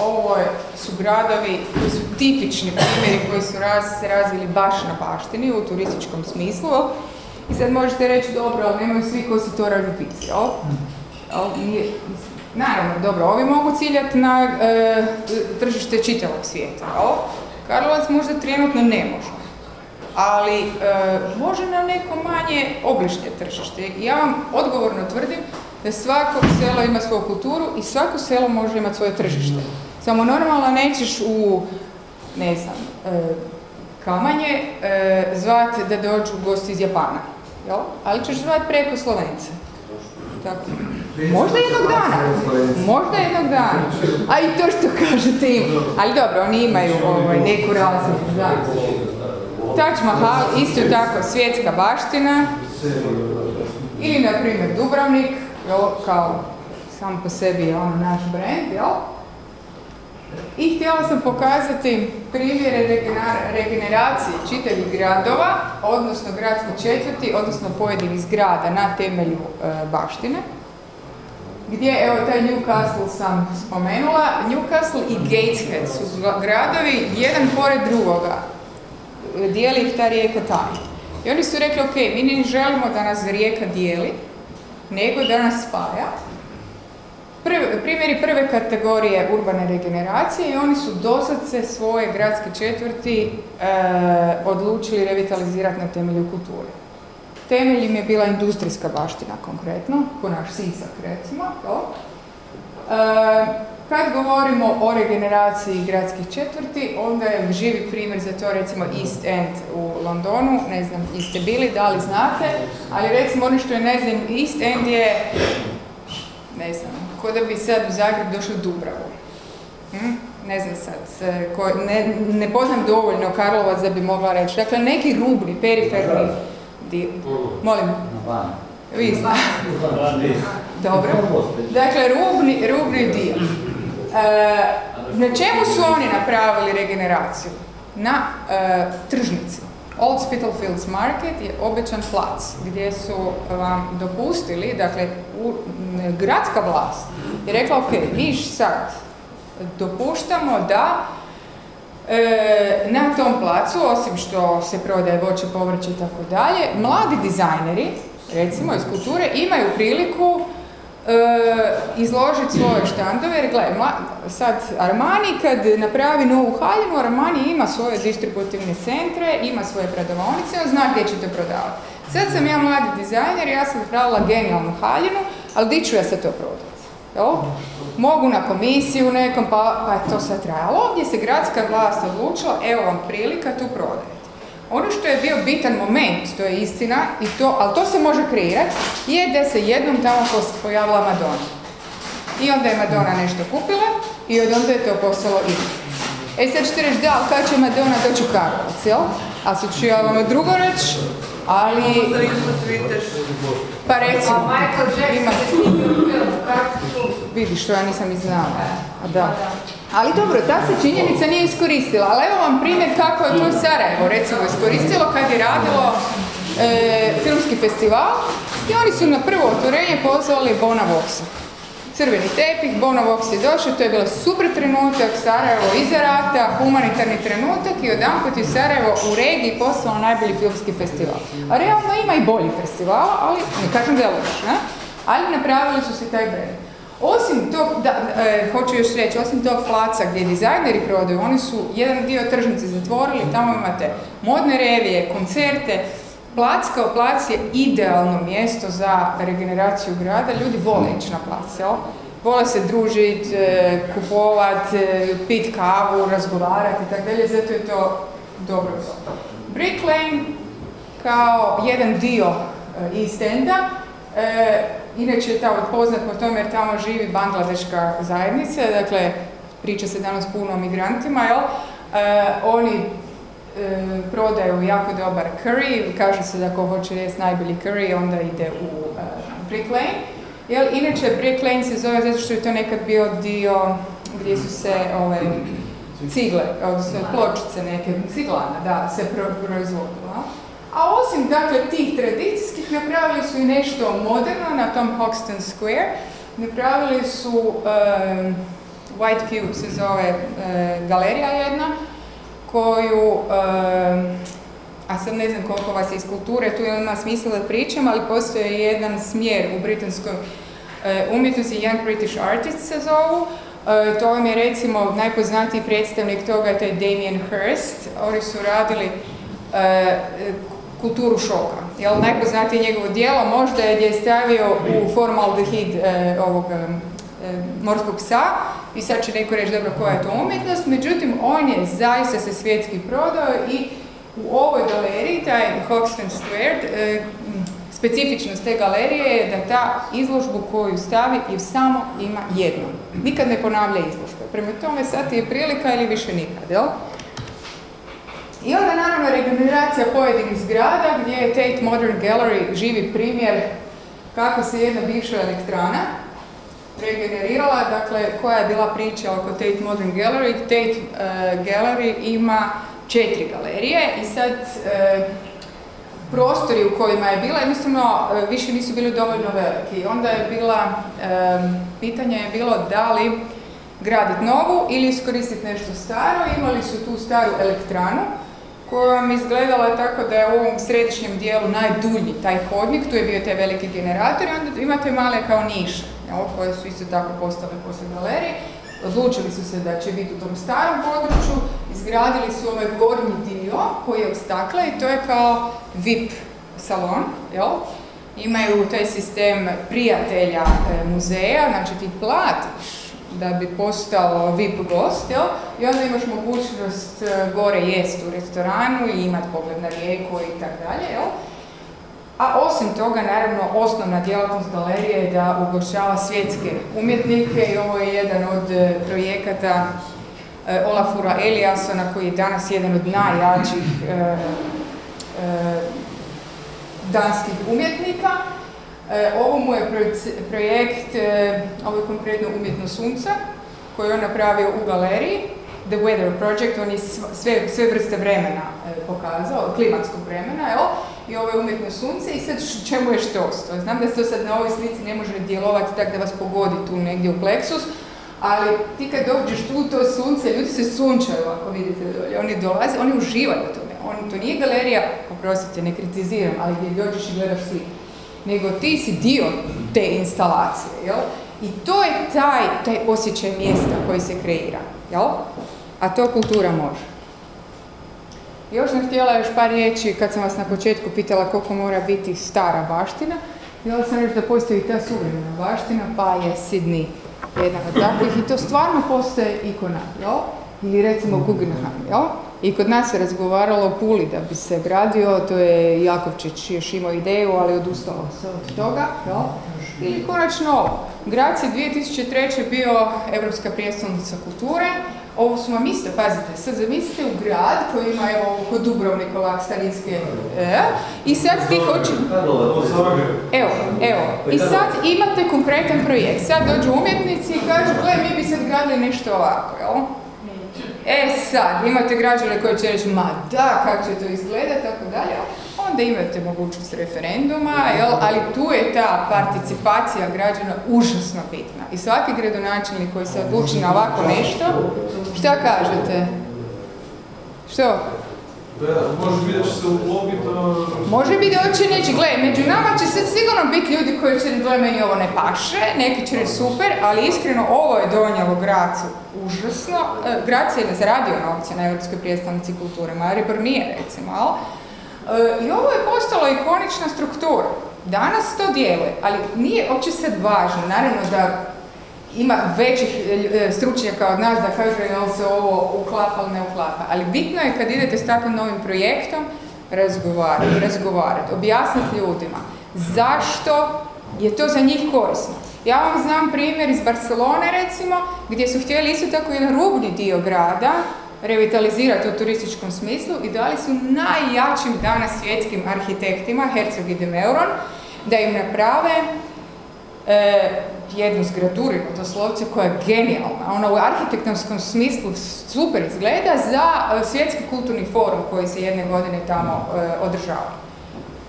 Ovo su gradovi koji su tipični primjeri koji su raz- se razvili baš na baštini u turističkom smislu. I sad možete reći, dobro, ali nemaju svi koji si to ravnopisi, jel? Naravno, dobro, ovi mogu ciljati na e, tržište čitavog svijeta? Karlovac možda trenutno ne može ali e, može na neko manje obližnje tržište. Ja vam odgovorno tvrdim da svako selo ima svoju kulturu i svako selo može imati svoje tržište. Samo normalno nećeš u, ne znam, e, kamanje e, zvat da dođu gosti iz Japana, jel? ali ćeš zvat preko Slovence. Tako. Možda jednog dana. Možda jednog dana. A i to što kažete im. Ali dobro, oni imaju ovaj, neku razliku. Da. Taj Mahal, isto tako svjetska baština. Ili, na primjer, Dubrovnik, jel, kao sam po sebi je ono naš brand, jel? I htjela sam pokazati primjere regener- regeneracije čitavih gradova, odnosno gradske četvrti, odnosno pojedinih zgrada na temelju e, baštine. Gdje, evo, taj Newcastle sam spomenula. Newcastle i Gateshead su gradovi, jedan pored drugoga. Dijeli ih ta rijeka Taj. I oni su rekli, ok, mi ne želimo da nas rijeka dijeli, nego da nas spaja. Prvi- primjeri prve kategorije urbane regeneracije i oni su dosad se svoje gradske četvrti e, odlučili revitalizirati na temelju kulture. Temelj im je bila industrijska baština konkretno, ko naš Sisak recimo. To. Kad govorimo o regeneraciji gradskih četvrti, onda je živi primjer za to recimo East End u Londonu, ne znam, jeste bili, da li znate, ali recimo ono što je ne znam, East End je, ne znam, ko da bi sad u Zagreb došli u Dubravu. Hm? Ne znam sad, ko, ne, ne poznam dovoljno Karlovac da bi mogla reći. Dakle, neki rubni, periferni dio. Molim, vi znate. Dobro. Dakle, rubni, rubni dio. E, na čemu su oni napravili regeneraciju? Na e, tržnici. Old Spitalfields Market je obećan plac gdje su vam dopustili, dakle, u, gradska vlast je rekla, ok, mi sad dopuštamo da E, na tom placu, osim što se prodaje voće, povrće i tako dalje, mladi dizajneri, recimo iz kulture, imaju priliku izložiti svoje štandove, jer gledaj, sad Armani kad napravi novu haljinu, Armani ima svoje distributivne centre, ima svoje prodavaonice, on zna gdje će to prodavati. Sad sam ja mladi dizajner, ja sam napravila genijalnu haljinu, ali di ću ja sad to prodati? Jel? Mogu na komisiju nekom, pa, pa je to sad trajalo. Ovdje se gradska vlast odlučila, evo vam prilika, tu prodajete. Ono što je bio bitan moment, to je istina, i to, ali to se može kreirati, je da se jednom tamo pojavila Madonna. I onda je Madonna nešto kupila i od onda je to postalo ime. E sad ćete reći, da, ali kad će Madonna doći u Karlovac, jel? A sad ću ja vam drugo reći, ali... Pa recimo, A Michael Jackson ima, vidiš, to ja nisam ni znala. A da. Ali dobro, ta se činjenica nije iskoristila, ali evo vam primjer kako je to Sarajevo recimo iskoristilo kad je radilo e, filmski festival i oni su na prvo otvorenje pozvali Bona Voxa. Crveni tepih, Bona Vox je došao, to je bilo super trenutak, Sarajevo iza rata, humanitarni trenutak i odjedanput je Sarajevo u regiji postalo najbolji filmski festival. A realno ima i bolji festival, ali ne kažem da je loš, ali napravili su se taj brand. Osim tog, da, e, hoću još reći, osim tog placa gdje dizajneri prodaju, oni su jedan dio tržnice zatvorili, tamo imate modne revije, koncerte, Plac kao plac je idealno mjesto za regeneraciju grada, ljudi vole ići na plac, jel? Vole se družiti, kupovat, pit kavu, razgovarati i tako dalje, zato je to dobro. Brick Lane kao jedan dio e, East Enda, e, inače je tamo poznat po tome jer tamo živi bangladeška zajednica, dakle priča se danas puno o migrantima, jel? E, oni e, prodaju jako dobar curry, kaže se da ako hoće jesti najbolji curry, onda ide u e, Brick Lane. Jel, inače, Brick Lane se zove zato što je to nekad bio dio gdje su se ove, cigle, odnosno pločice neke, ciglana, da, se pro, proizvodilo. A? Osim, dakle, tih tradicijskih, napravili su i nešto moderno na tom Hoxton Square. Napravili su, em, White Cube se zove e, galerija jedna, koju, em, a sad ne znam koliko vas je iz kulture, tu ima smisla da pričam, ali postoji jedan smjer u britanskoj e, umjetnosti, Young British Artists se zovu, E, to vam je recimo najpoznatiji predstavnik toga je taj Damien Hirst. Oni su radili kulturu šoka. Jel, najpoznatije njegovo djelo možda je gdje je stavio u formaldehid e, ovog e, morskog psa i sad će neko reći dobro koja je to umjetnost, međutim on je zaista se svjetski prodao i u ovoj galeriji, taj Hoxton Square, e, specifičnost te galerije je da ta izložbu koju stavi je samo ima jednu. Nikad ne ponavlja izložbe. Prema tome sad je prilika ili više nikad, jel? I onda naravno regeneracija pojedinih zgrada gdje je Tate Modern Gallery živi primjer kako se jedna bivša elektrana regenerirala, dakle koja je bila priča oko Tate Modern Gallery. Tate uh, Gallery ima četiri galerije i sad uh, prostori u kojima je bila jednostavno uh, više nisu bili dovoljno veliki. Onda je bila, um, pitanje je bilo da li graditi novu ili iskoristiti nešto staro. Imali su tu staru elektranu koja vam izgledala tako da je u ovom središnjem dijelu najdulji taj hodnik, tu je bio taj veliki generator i onda imate male kao niše, jel, koje su isto tako postale poslije galerije. Odlučili su se da će biti u tom starom području, izgradili su ovaj gornji dio koji je od stakla i to je kao VIP salon, jel? Imaju taj sistem prijatelja e, muzeja, znači ti platiš da bi postao VIP gost, jel? I onda imaš mogućnost e, gore jest u restoranu i imat pogled na rijeku i tako dalje, jel? A osim toga, naravno, osnovna djelatnost galerije je da ugošćava svjetske umjetnike i ovo je jedan od e, projekata e, Olafura Eliassona koji je danas jedan od najjačih e, danskih umjetnika. E, ovo mu je projekt, e, ovo je konkretno umjetno sunce, koji je on napravio u galeriji, The Weather Project, on je sv- sve, sve vrste vremena e, pokazao, klimatskog vremena, evo, i ovo je umjetno sunce i sad čemu je štos? To Znam da se to sad na ovoj slici ne može djelovati tako da vas pogodi tu negdje u pleksus, ali ti kad dođeš tu to sunce, ljudi se sunčaju ako vidite dolje, oni dolaze, oni uživaju u tome. On, to nije galerija, oprostite, ne kritiziram, ali gdje dođeš i gledaš svi. Nego ti si dio te instalacije, jel? I to je taj, taj osjećaj mjesta koji se kreira, jel? A to kultura može. Još sam htjela još par riječi, kad sam vas na početku pitala koliko mora biti stara baština, htjela sam reći da postoji ta suvremena baština, pa je Sydney jedna od takvih i to stvarno postoje ikona, jel? Ili recimo Guggenheim, jel? I kod nas se razgovaralo o Puli da bi se gradio, to je Jakovčić još imao ideju, ali odustalo se od toga, jel? I konačno. Grad je 2003. bio Europska prijestolnica kulture, ovo su vam isto, pazite, sad zamislite u grad koji ima evo kod Dubrovnika ovak starinske, e, i sad ti hoće... Evo, evo, i sad imate konkretan projekt, sad dođu umjetnici i kažu, gle, mi bi sad gradili nešto ovako, jel? E sad, imate građane koji će reći, ma da, kako će to izgledati, tako dalje, onda imate mogućnost referenduma, jel? ali tu je ta participacija građana užasno bitna. I svaki gradonačelnik koji se odluči na ovako nešto, šta kažete? Što? Može biti da će se. Može biti da će neće, gle, među nama će sad sigurno biti ljudi koji će gle, meni ovo ne paše, neki će reći super, ali iskreno ovo je donijelo Gracu užasno. E, Grac je zaradio novce na Europskoj prijestolnici kulture, Maribor nije recimo, ali E, I ovo je postalo ikonična struktura. Danas to djeluje, ali nije uopće sad važno. Naravno da ima većih e, stručnjaka od nas da kaže jel se ovo uklapa ili ne uklapa. Ali bitno je kad idete s takvim novim projektom razgovarati, razgovarati, objasniti ljudima zašto je to za njih korisno. Ja vam znam primjer iz Barcelone recimo, gdje su htjeli isto tako jedan rubni dio grada, revitalizirati u turističkom smislu i dali su najjačim danas svjetskim arhitektima, Herzog i de Meuron, da im naprave e, jednu zgradurinu, doslovce, koja je genijalna. Ona u arhitektonskom smislu super izgleda za e, svjetski kulturni forum koji se jedne godine tamo e, održava.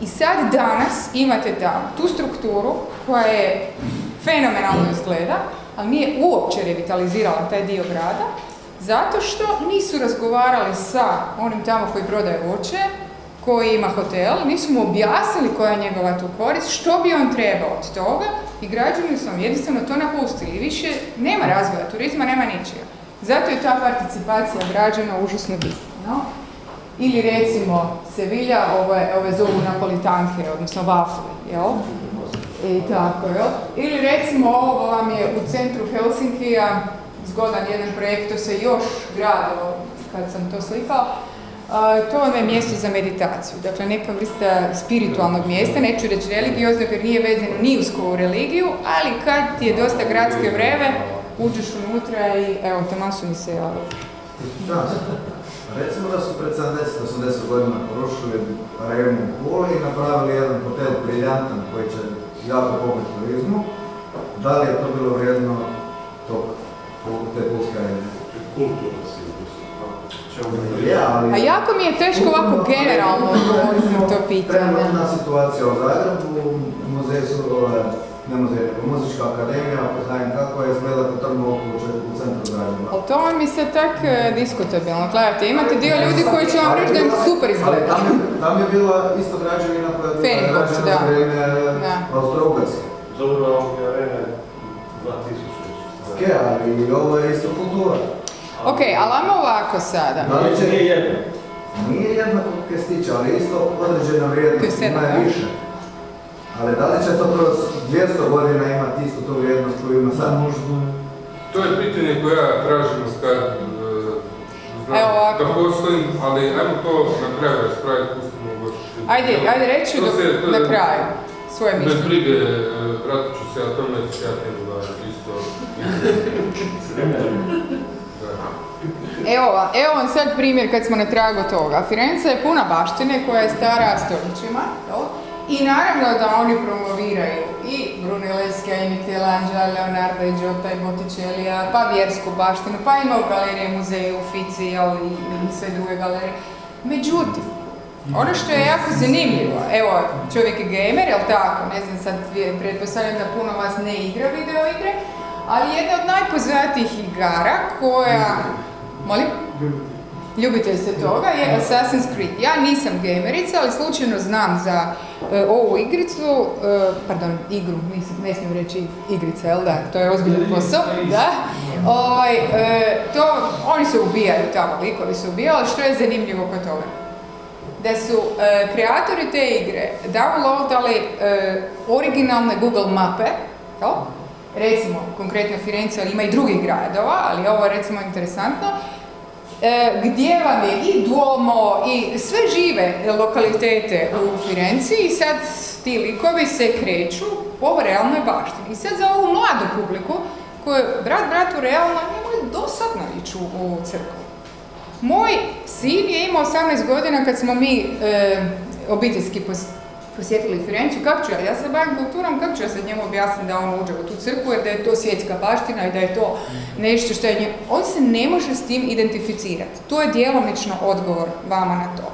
I sad danas imate tamo tu strukturu koja je fenomenalno izgleda, ali nije uopće revitalizirala taj dio grada, zato što nisu razgovarali sa onim tamo koji prodaje voće, koji ima hotel, nisu mu objasnili koja je njegova tu korist, što bi on trebao od toga i građani su vam jednostavno to napustili. Više nema razvoja turizma, nema ničega. Zato je ta participacija građana užasno bitna. No? Ili recimo Sevilja, ove, ove zovu napolitanke, odnosno wafle, jel? I tako, jel? Ili recimo ovo vam je u centru Helsinkija, zgodan jedan projekt, to se još gradilo kad sam to slikao, to je mjesto za meditaciju, dakle neka vrsta spiritualnog mjesta, neću reći religiozno jer nije vezano ni usko u religiju, ali kad ti je dosta gradske vreve, uđeš unutra i evo, tamo su mi se javili. Da, recimo da su pred 70-80 godina porušili arenu u Puli i napravili jedan hotel briljantan koji će jako pomoći turizmu. Da li je to bilo vrijedno tog te pulske arene? Kulturno. A jako mi je teško ovako generalno odgovoriti na to pitanje. Trenutna situacija u Zagrebu, muzej su, ove, ne muzej, muzička akademija, HNK koja izgleda kao trno u centru Zagreba. Ali to vam je sad tak e, diskutabilno. Gledajte, imate dio ljudi koji će vam reći da im super izgleda. tam, je- tam je bila isto građevina koja je bila da. za vrijeme. Austro-Ugarske. Dobro, ovdje arene 2000 Ok, ali i ovo je isto kultura. Ok, ali ajmo ovako sada. Da li će, Nije jedno. nije jednako kestića, ali isto određena To je vrijednost, ima je više. Ali da li će to kroz 200 godina imati istu tu vrijednost koju ima sad? To je pitanje koje ja tražim znam Evo ovako. da postojim, ali ajmo to na kraju raspraviti, pustimo još. Ajde, ajde reći To do, se- to na kraju svoje Bez mišljenje. brige, e, vratit ću se, a tome ću ja govoriti isto. (laughs) Evo evo vam sad primjer kad smo na tragu toga. Firenca je puna baštine koja je stara stoljećima? I naravno da oni promoviraju i Brunellesca, i Michelangelo, Leonardo, i Giotto, i Botticellija, pa vjersku baštinu, pa ima u galerije muzeje u i, sve druge galerije. Međutim, ono što je jako zanimljivo, evo, čovjek je gamer, jel tako, ne znam sad, pretpostavljam da puno vas ne igra video igre, ali jedna od najpoznatijih igara koja... Molim? Ljubitelj se toga je Assassin's Creed. Ja nisam gamerica, ali slučajno znam za e, ovu igricu, e, pardon, igru, nisam, ne smijem reći igrica, jel da? To je ozbiljan posao, da? Ovaj, e, to, oni se ubijaju tamo, likovi se ubijaju, ali što je zanimljivo kod toga? Da su kreatori te igre downloadali originalne Google mape, jel? Recimo konkretno Firenze, ali ima i drugih gradova, ali ovo je recimo interesantno, e, gdje vam je i Duomo i sve žive lokalitete u Firenci i sad ti likovi se kreću po realnoj baštini. I sad za ovu mladu publiku, koju brat bratu realno, njemu je dosadno ići u, crkvu. Moj sin je imao 18 godina kad smo mi e, obiteljski posjetili Firencu, kako ću ja, ja se bavim kulturom, kako ću ja sad njemu objasniti da on uđe u tu crkvu jer da je to svjetska baština i da je to nešto što je nje... On se ne može s tim identificirati. To je djelomično odgovor vama na to.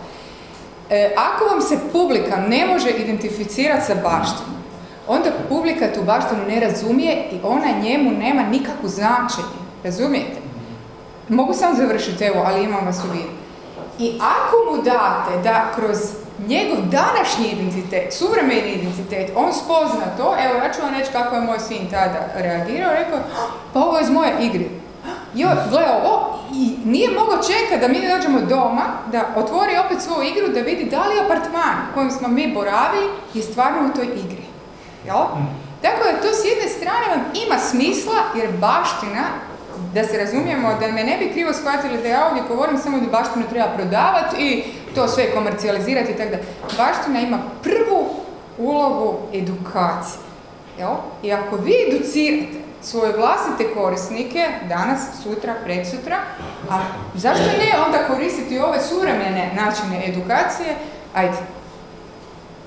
E, ako vam se publika ne može identificirati sa baštinom, onda publika tu baštinu ne razumije i ona njemu nema nikakvu značenje. Razumijete? Mogu samo završiti, evo, ali imam vas u vidu. I ako mu date da kroz njegov današnji identitet, suvremeni identitet, on spozna to, evo ja ću vam reći kako je moj sin tada reagirao, rekao, pa ovo je iz moje igre. Jo, gle ovo, i nije mogao čekati da mi dođemo doma, da otvori opet svoju igru, da vidi da li apartman u kojem smo mi boravili je stvarno u toj igri. Jel? Tako da to s jedne strane vam ima smisla, jer baština da se razumijemo, da me ne bi krivo shvatili da ja ovdje govorim samo da baštinu treba prodavati i to sve komercijalizirati i tako da. Baština ima prvu ulogu edukacije. Jel? I ako vi educirate svoje vlastite korisnike, danas, sutra, preksutra, a zašto ne onda koristiti ove suvremene načine edukacije? Ajde.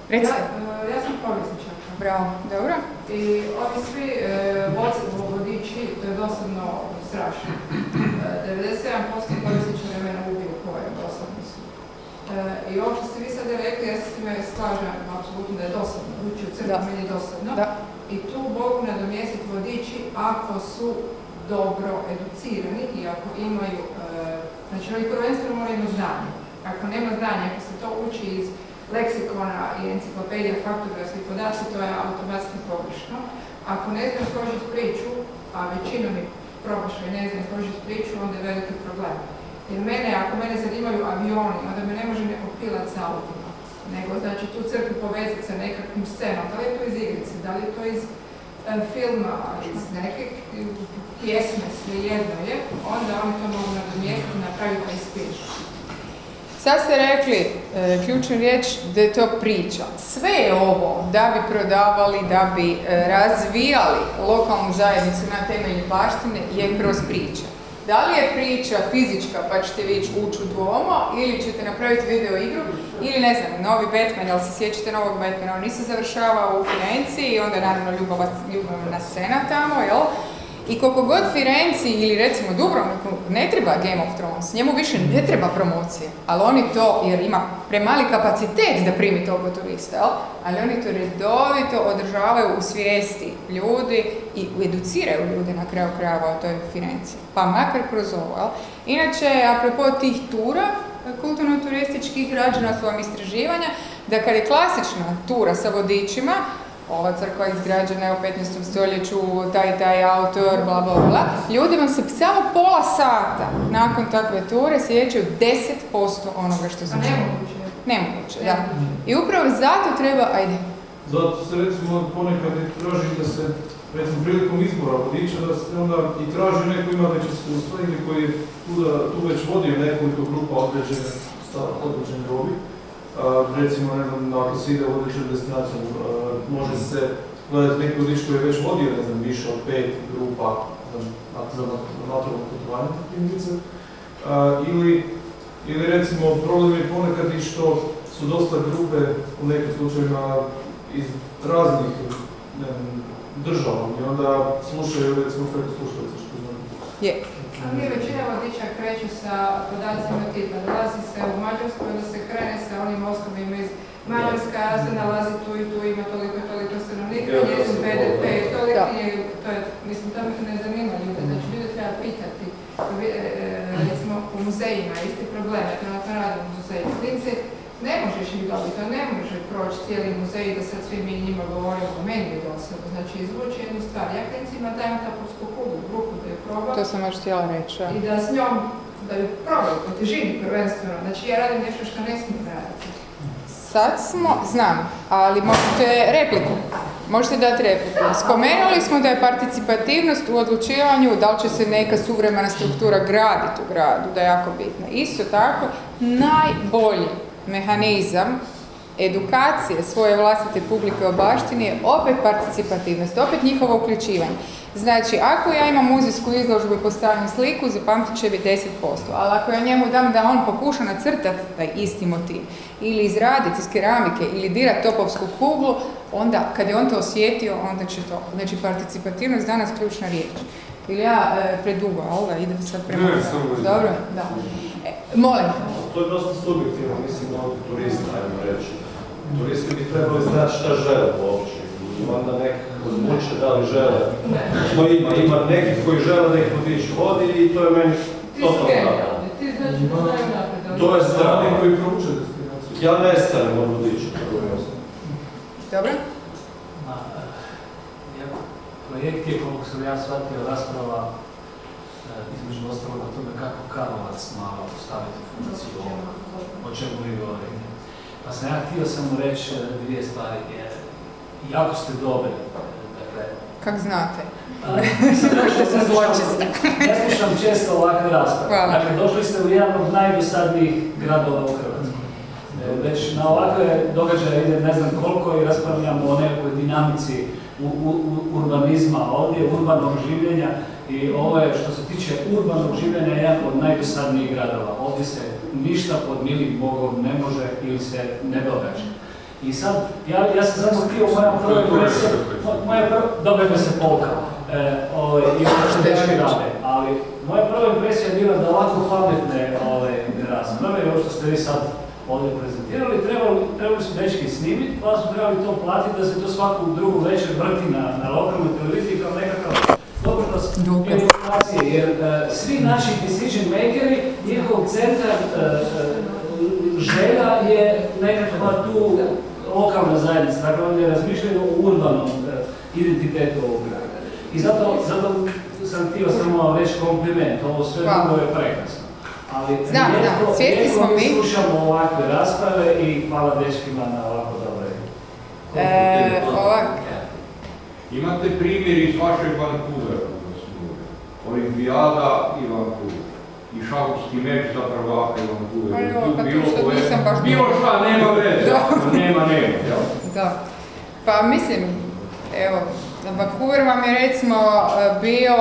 Recite. Ja, e, ja sam povjesničarka. Bravo, dobro. I ovi svi e, vodiči, to je dosadno strašno. E, 97% povjesničara mene ubiju koje dosadni su. E, I ovo što ste vi sad rekli, ja se s time slažem apsolutno da je dosadno. Ući u crkvu meni je dosadno. Da. I tu mogu nadomjestiti vodiči ako su dobro educirani i ako imaju, e, znači oni prvenstveno moraju imati znanje. Ako nema znanja, ako se to uči iz leksikona i enciklopedija faktografskih podaci, to je automatski pogrešno. Ako ne znam složiti priču, a većinom je promašaj ne znam složiti priču, onda je veliki problem. Jer mene, ako mene zanimaju avioni, onda me ne može neko pilat sa autima. Nego, znači, tu crkvu povezati sa nekakvim scenom. Da li je to iz igrice, da li je to iz filma, iz neke pjesme, svejedno je, onda oni to mogu nadomjestiti i napraviti taj spin. Sad ste rekli, e, riječ, da je to priča. Sve je ovo da bi prodavali, da bi e, razvijali lokalnu zajednicu na temelju baštine je kroz priče. Da li je priča fizička pa ćete ići ući u Duomo ili ćete napraviti video igru ili ne znam, novi Batman, jel se sjećate novog Batmana, on nisu završavao u Firenci i onda naravno ljubavna scena tamo, jel? I koliko god Firenci ili recimo Dubrovniku ne treba Game of Thrones, njemu više ne treba promocije, ali oni to, jer ima premali kapacitet da primi toliko turista, ali oni to redovito održavaju u svijesti ljudi i educiraju ljude na kraju krajeva o toj Firenci, pa makar kroz ovo. Inače, apropo tih tura, kulturno-turističkih građana su vam istraživanja, da kad je klasična tura sa vodičima, ova crkva je izgrađena u 15. stoljeću, taj i taj autor, bla bla bla. Ljudi vam se samo pola sata nakon takve ture sjećaju 10% onoga što su A čuli. nemoguće je. Nemoguće, da. I upravo zato treba, ajde, Zato se recimo ponekad i traži da se, recimo prilikom izbora vodiča, da se onda i traži neko ima već iskustva ili koji je tu, da, tu već vodio nekoliko grupa određene, određene dobi. A, recimo, ne znam, ako se ide u određenu destinaciju, može se gledati neki vodič koji je već vodio, ne znam, više od pet grupa za, za naturalno putovanje, primjerice. A, ili, ili recimo, problem je ponekad i što su dosta grupe u nekim slučajevima iz raznih ne znam, država i onda slušaju recimo preko slušalice što znam. je. A nije većina vodiča kreće sa podacima tipa, dolazi se u Mađarsku, onda se krene sa onim osnovima iz Mađarska se nalazi tu i tu, ima toliko i toliko stanovnika, njezin BDP, je, to je, mislim, to ne zanima ljude, znači ljude treba pitati, e, e, recimo u muzejima, isti problem, ja trenutno radim u muzeju, ne možeš ih dobiti, to ne može proći cijeli muzej da sad svi mi njima govorimo, meni je dosadno, znači izvući jednu stvar, ja klinicima dajem tapursku kuglu, grupu da ju proba, To sam još htjela reći. i da s njom, da ju probaju po težini prvenstveno, znači ja radim nešto što ne smijem raditi. Sad smo, znam, ali možete repliku. Možete dati repliku. Spomenuli smo da je participativnost u odlučivanju da li će se neka suvremena struktura graditi u gradu, da je jako bitna. Isto tako, najbolji mehanizam edukacije svoje vlastite publike o baštini je opet participativnost, opet njihovo uključivanje. Znači, ako ja imam muzejsku izložbu i postavim sliku, zapamtit će biti 10%, ali ako ja njemu dam da on pokuša nacrtati taj isti motiv, ili izraditi iz keramike, ili dirati topovsku kuglu, onda kad je on to osjetio, onda će to. Znači, participativnost danas ključna riječ. Ili ja e, predugo, ali da idem sad prema... Dobro, da. Molim. To je dosta subjektivno, mislim, ovdje turista, ajmo reći. Turisti bi trebali znati šta žele uopće. Onda nek odluče da li žele. No ima, ima nekih koji žele da ih vodič vodi i to je meni Ti su totalno ti znači. To je Strani koji prouče destinaciju. Ja ne stanem od vodiča. Dobro? Ma, ja, projekt je, koliko sam ja shvatio, rasprava između ostalog o tome kako Karlovac malo staviti u funkciju ovo, o čemu vi govorite. Pa sam ja htio samo reći dvije stvari. jer Jako ste dobri, dakle, Kak znate. (laughs) što sam zločesta. Ne slušam često ovakve rasprave. Hvala. Dakle, došli ste u jedan od najdosadnijih gradova u Hrvatskoj. E, Već na ovakve događaje ide ne znam koliko i raspravljamo o nekoj dinamici u, u, u- urbanizma ovdje, urbanog življenja i ovo je što se tiče urbanog življenja jedan od najdosadnijih gradova. Ovdje se ništa pod milim Bogom ne može ili se ne događa. I sad, ja, ja sam samo htio moja prva impresija, mo- moja prva, događa se polka, e, ovaj, i ono što dečki rade, ali moja prva impresija je bila da ovako pametne ovaj, rasprave, ovo što ste vi sad ovdje prezentirali, trebali, trebali su dečki snimiti, pa su trebali to platiti da se to svaku drugu večer vrti na, na lokalnoj televiziji kao nekakav doprinos Dokaz. edukacije, jer e, svi naši decision makeri, njihov centar e, e, želja je nekakva tu lokalna zajednica, dakle oni razmišljaju o urbanom identitetu ovog grada. I zato, zato sam htio samo reći kompliment, ovo sve drugo je prekrasno. Ali Znam, svjesni rijetko smo mi. slušamo ovakve rasprave i hvala dečkima na ovako dobre. E, ovak, Imate primjer iz vašeg Vancouvera. Olimpijada i Vancouver. I šahovski meč za prvaka i Vancouver. Pa tu pa nisam baš- Bilo šta, nema (laughs) veze. Nema, nema. jel? da. Pa mislim, evo, Vancouver vam je recimo e, bio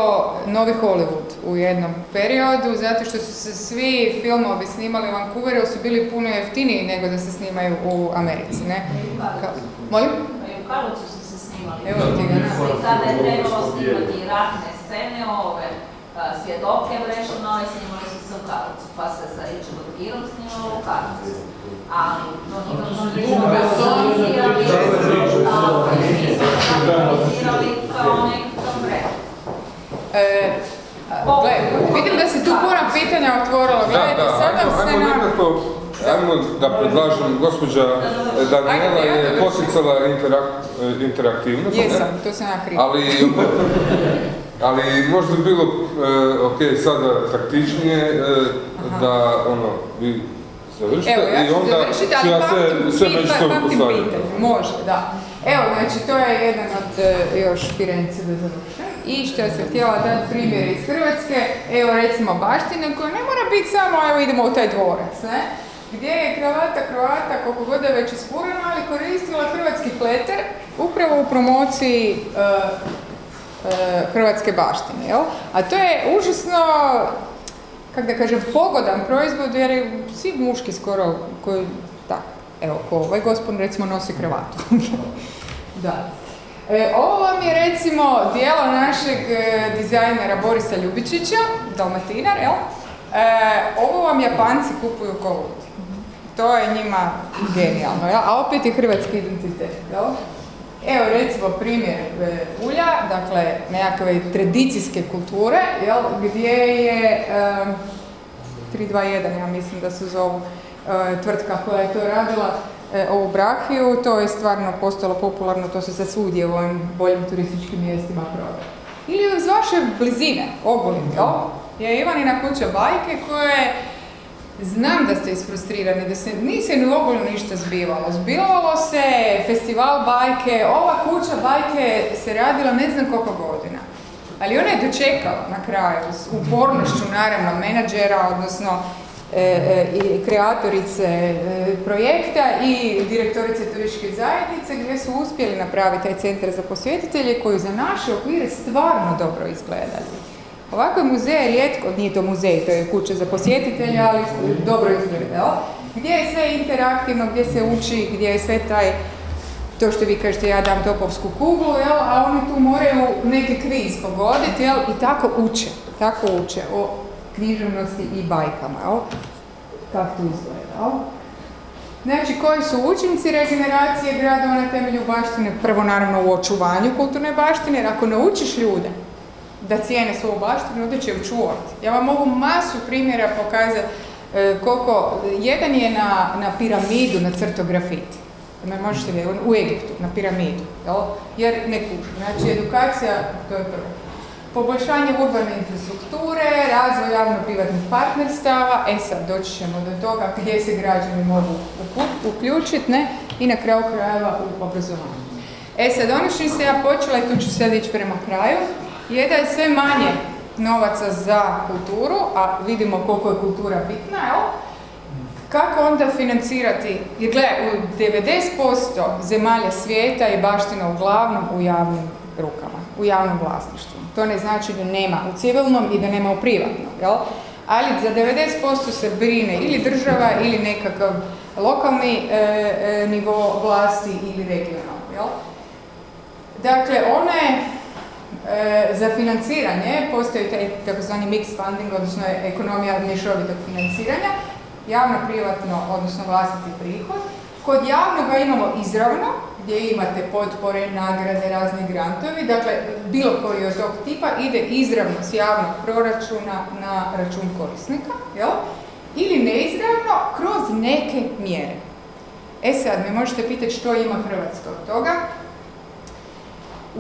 novi Hollywood u jednom periodu, zato što su se svi filmovi snimali u Vancouveru, su bili puno jeftiniji nego da se snimaju u Americi, ne? Ka- molim? Pa i u Karlovcu su se snimali. Evo ti ga, da. I tada je trebalo snimati ratne scene, ove a, svjedoke Brešanove, snimali su se u Karlovcu, pa se sa Richardom Girom snimalo u Karlovcu. Ali to nikako a, nisu organizirali kao nekakav brend. E, gle, vidim da se tu puno pitanja otvorilo, Da, gledajte, da, sad ajmo, vam se ajmo na... nekako, ajmo da predlažem, gospođa e, Daniela je interak- e, interaktivnost. Ali, (laughs) ali možda bi bilo, e, ok, sada taktičnije, e, da, ono, vi završite Evo, ja i ću onda završiti, ću ali ja pamtim, sve, pamtim postaviti. pitanje. Može, da. Evo, znači, to je jedan od e, još Firence da završim. I što sam htjela dati primjer iz Hrvatske, evo recimo baštine koja ne mora biti samo, evo idemo u taj dvorac, ne? Gdje je kravata Kroata, koliko god je već isfurana, ali koristila hrvatski pleter upravo u promociji hrvatske baštine, jel? A to je užasno kako da kažem, pogodan proizvod jer je svi muški skoro koji, da, evo, ko ovaj gospodin recimo nosi kravatu. (laughs) da. E, ovo vam je recimo dijelo našeg e, dizajnera Borisa Ljubičića, Dalmatinar, jel? E, ovo vam Japanci kupuju ko ludi. To je njima genijalno, jel? A opet je hrvatski identitet, jel? Evo recimo primjer e, ulja, dakle nekakve tradicijske kulture, jel, gdje je em, 321, ja mislim da se zovu e, tvrtka koja je to radila, e, ovu brahiju, to je stvarno postalo popularno, to se sad svugdje u ovim boljim turističkim mjestima prodaje. Ili iz vaše blizine, jel? Je Ivanina kuća bajke koja je Znam da ste isfrustrirani, da se nije se ni u Ogulju ništa zbivalo. Zbivalo se festival bajke, ova kuća bajke se radila ne znam koliko godina. Ali ona je dočekala na kraju, s upornošću naravno menadžera, odnosno e, e, kreatorice e, projekta i direktorice turističke zajednice gdje su uspjeli napraviti taj centar za posjetitelje koji za naše okvire stvarno dobro izgledali. Ovako je muzej rijetko, nije to muzej, to je kuća za posjetitelje, ali dobro izgleda? Gdje je sve interaktivno, gdje se uči, gdje je sve taj, to što vi kažete ja dam topovsku kuglu, jel? A oni tu moraju neki kviz pogoditi, jel? I tako uče, tako uče o književnosti i bajkama, jel? Kako izgleda? Znači, koji su učinci regeneracije gradova na temelju baštine? Prvo, naravno, u očuvanju kulturne baštine, jer ako naučiš ljude da cijene svoju baštinu, onda će ju čuvati. Ja vam mogu masu primjera pokazati e, koliko, jedan je na, na piramidu na crto grafit. Me možete vidjeti, u Egiptu, na piramidu, jel? jer ne kuži. Znači, edukacija, to je prvo. Poboljšanje urbane infrastrukture, razvoj javno-privatnih partnerstava, e sad doći ćemo do toga gdje se građani mogu uključiti, ne? I na kraju krajeva u obrazovanju. E sad, ono što sam ja počela, i tu ću sad ići prema kraju, je da je sve manje novaca za kulturu, a vidimo koliko je kultura bitna, jel? Kako onda financirati? Jer gledaj, u 90% zemalja svijeta je baština uglavnom u javnim rukama, u javnom vlasništvu. To ne znači da nema u civilnom i da nema u privatnom, jel? Ali za 90% se brine ili država ili nekakav lokalni e, e, nivo vlasti ili regionalni, jel? Dakle, one e, za financiranje postoji taj takozvani mixed funding, odnosno ekonomija mješovitog financiranja, javno, privatno, odnosno vlastiti prihod. Kod javnoga imamo izravno, gdje imate potpore, nagrade, razni grantovi, dakle bilo koji od tog tipa ide izravno s javnog proračuna na račun korisnika, jel? Ili neizravno kroz neke mjere. E sad, me možete pitati što ima Hrvatska od toga.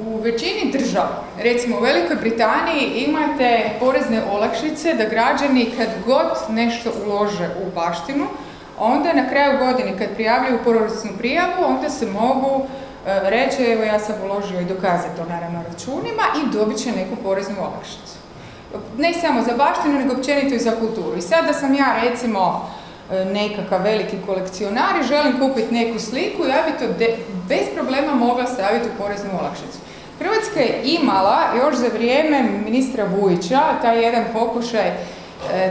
U većini država, recimo u Velikoj Britaniji, imate porezne olakšice da građani kad god nešto ulože u baštinu, onda na kraju godine kad prijavljuju poreznu prijavu, onda se mogu e, reći evo ja sam uložio i dokazati to naravno računima i dobit će neku poreznu olakšicu. Ne samo za baštinu, nego općenito i za kulturu. I sad da sam ja recimo e, nekakav veliki kolekcionar i želim kupiti neku sliku, ja bi to bez problema mogla staviti u poreznu olakšicu. Hrvatska je imala još za vrijeme ministra Vujića taj jedan pokušaj e,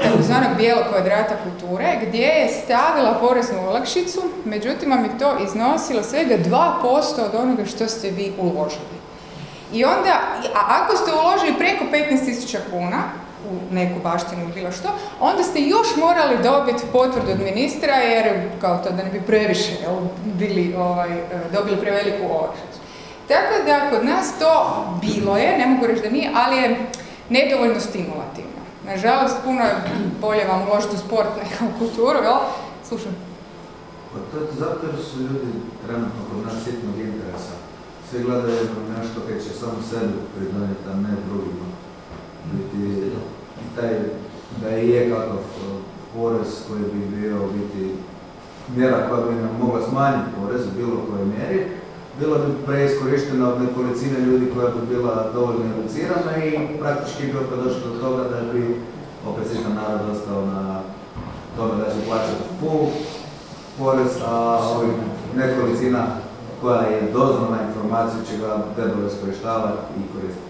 takozvanog bijelog kvadrata kulture gdje je stavila poreznu olakšicu, međutim vam je to iznosilo svega 2% od onoga što ste vi uložili. I onda, a ako ste uložili preko 15.000 kuna u neku baštinu ili bilo što, onda ste još morali dobiti potvrdu od ministra jer kao to da ne bi previše bili, ovaj, e, dobili preveliku olakšicu. Tako da kod nas to bilo je, ne mogu reći da nije, ali je nedovoljno stimulativno. Nažalost, puno je bolje vam uložiti u sport (laughs) nego kulturu, jel? Slušam. Pa to je zato jer su ljudi trenutno kod nas sitnog interesa. Svi gledaju nešto kaj će samo sebi pridonijeti, a ne drugima. Biti, taj, da je kakav porez koji bi bio biti mjera koja bi nam mogla smanjiti porez u bilo kojoj mjeri, bila bi preiskorištena od nekolicine ljudi koja bi bila dovoljno educirana i praktički bi opet došlo do toga da bi opet sitan narod ostao na tome da će plaćati full porez, a ovih nekolicina koja je doznala informaciju će ga debelo iskorištavati i koristiti.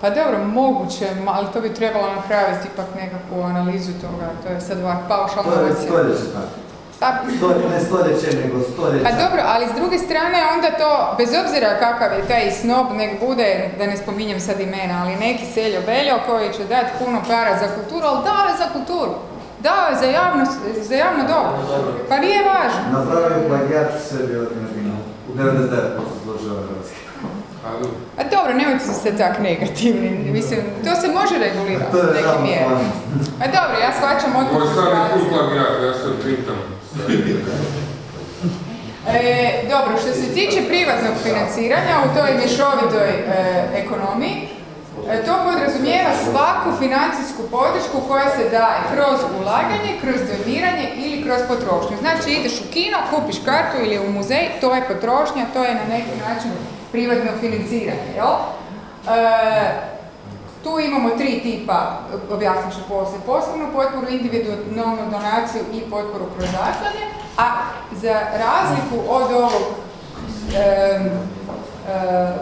Pa dobro, moguće, ali to bi trebalo napraviti ipak nekakvu analizu toga, to je sad ovak paušalno To je stoljeće tako. Pa, Stolje, ne stoljeće, nego stoljeća. Pa dobro, ali s druge strane onda to, bez obzira kakav je taj snob, nek bude, da ne spominjem sad imena, ali neki seljo beljo koji će dati puno para za kulturu, ali da li za kulturu? Dao je za javno, za javno dobro. Pa nije važno. Napravio plagijat sebi od. U 99% slučajeva Hrvatske. A dobro, nemojte se tak negativni. Mislim, to se može regulirati u je nekim mjerama. A dobro, ja shvaćam Ovo je situacije. put plagijat, ja se pitam. E, dobro, što se tiče privatnog financiranja u toj mješovitoj e, ekonomiji, e, to podrazumijeva svaku financijsku podršku koja se daje kroz ulaganje, kroz doniranje ili kroz potrošnju. Znači ideš u kino, kupiš kartu ili u muzej, to je potrošnja, to je na neki način privatno financiranje. Jel? Tu imamo tri tipa, objasnit ću poslije, poslovnu potporu, individualnu donaciju i potporu kroz zaklade, a za razliku od ovog e,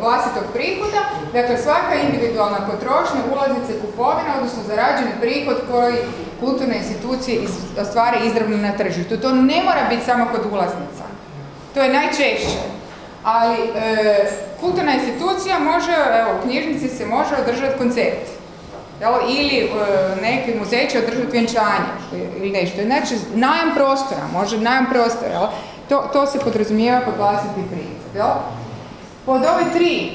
vlastitog prihoda, dakle svaka individualna potrošnja, ulaznice, kupovina, odnosno zarađeni prihod koji kulturne institucije ostvare izravno na tržištu. To ne mora biti samo kod ulaznica. To je najčešće. Ali e, kulturna institucija može, evo, u knjižnici se može održati koncert. Jel? Ili e, neki muzej će održati vjenčanje ili nešto. Znači, najam prostora, može najam prostora. Jel? To, to se podrazumijeva pod vlastiti prihod. Jel? Pod ove tri,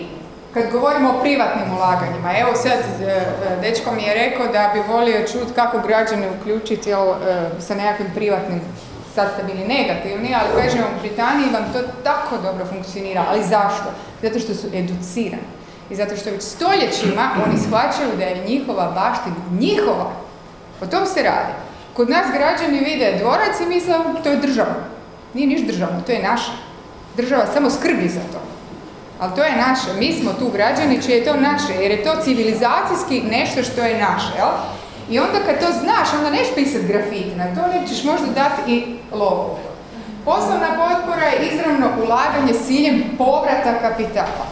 kad govorimo o privatnim ulaganjima, evo sad, e, dečko mi je rekao da bi volio čuti kako građane uključiti jel, e, sa nekakvim privatnim sad ste bili negativni, ali kažem u Britaniji vam to tako dobro funkcionira. Ali zašto? Zato što su educirani. I zato što već stoljećima oni shvaćaju da je njihova baština njihova. O tom se radi. Kod nas građani vide dvorac i misle to je država. Nije niš državno, to je naše. Država samo skrbi za to. Ali to je naše. Mi smo tu građani čije je to naše, jer je to civilizacijski nešto što je naše. Jel? I onda kad to znaš, onda neš pisati grafiti na to, nego ćeš možda dati i logo. Poslovna potpora je izravno ulaganje s ciljem povrata kapitala.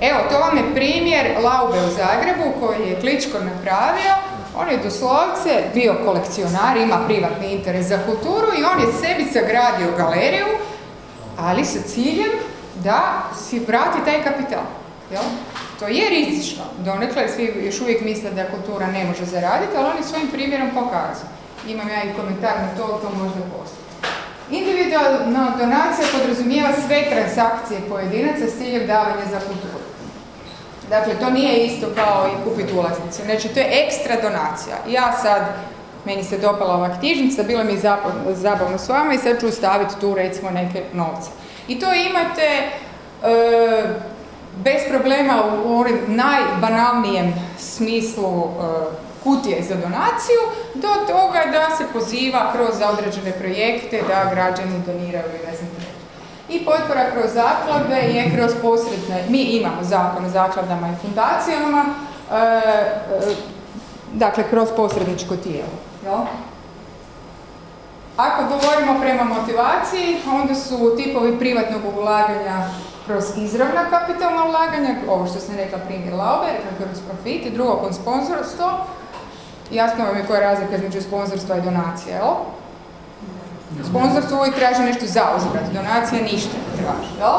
Evo, to vam je primjer Laube u Zagrebu koji je Kličko napravio. On je doslovce bio kolekcionar, ima privatni interes za kulturu i on je sebi sagradio galeriju, ali sa ciljem da si vrati taj kapital. Jel? To je rizično. Donekle svi još uvijek misle da kultura ne može zaraditi, ali on je svojim primjerom pokazao. Imam ja i komentar na to, to možda postoji. Individualna donacija podrazumijeva sve transakcije pojedinaca s ciljem davanja za kulturu. Dakle, to nije isto kao i kupiti ulaznicu. Znači, to je ekstra donacija. Ja sad, meni se dopala ova knjižnica, bilo mi je zabavno s vama i sad ću staviti tu recimo neke novce. I to imate e, bez problema u onom najbanalnijem smislu e, kutije za donaciju, do toga da se poziva kroz određene projekte da građani doniraju ili ne znam. I potpora kroz zaklade je kroz posredne, mi imamo zakon o zakladama i fundacijama, e, e, dakle kroz posredničko tijelo. Jel? Ako govorimo prema motivaciji, onda su tipovi privatnog ulaganja kroz izravna kapitalna ulaganja, ovo što sam rekla primjer Lauber, kroz profit i drugo kroz sponzorstvo. Jasno vam je koja je razlika između sponzorstva i donacije, jel? Sponzorstvo uvijek traži nešto za uzvrat, donacija ništa ne traži, jel?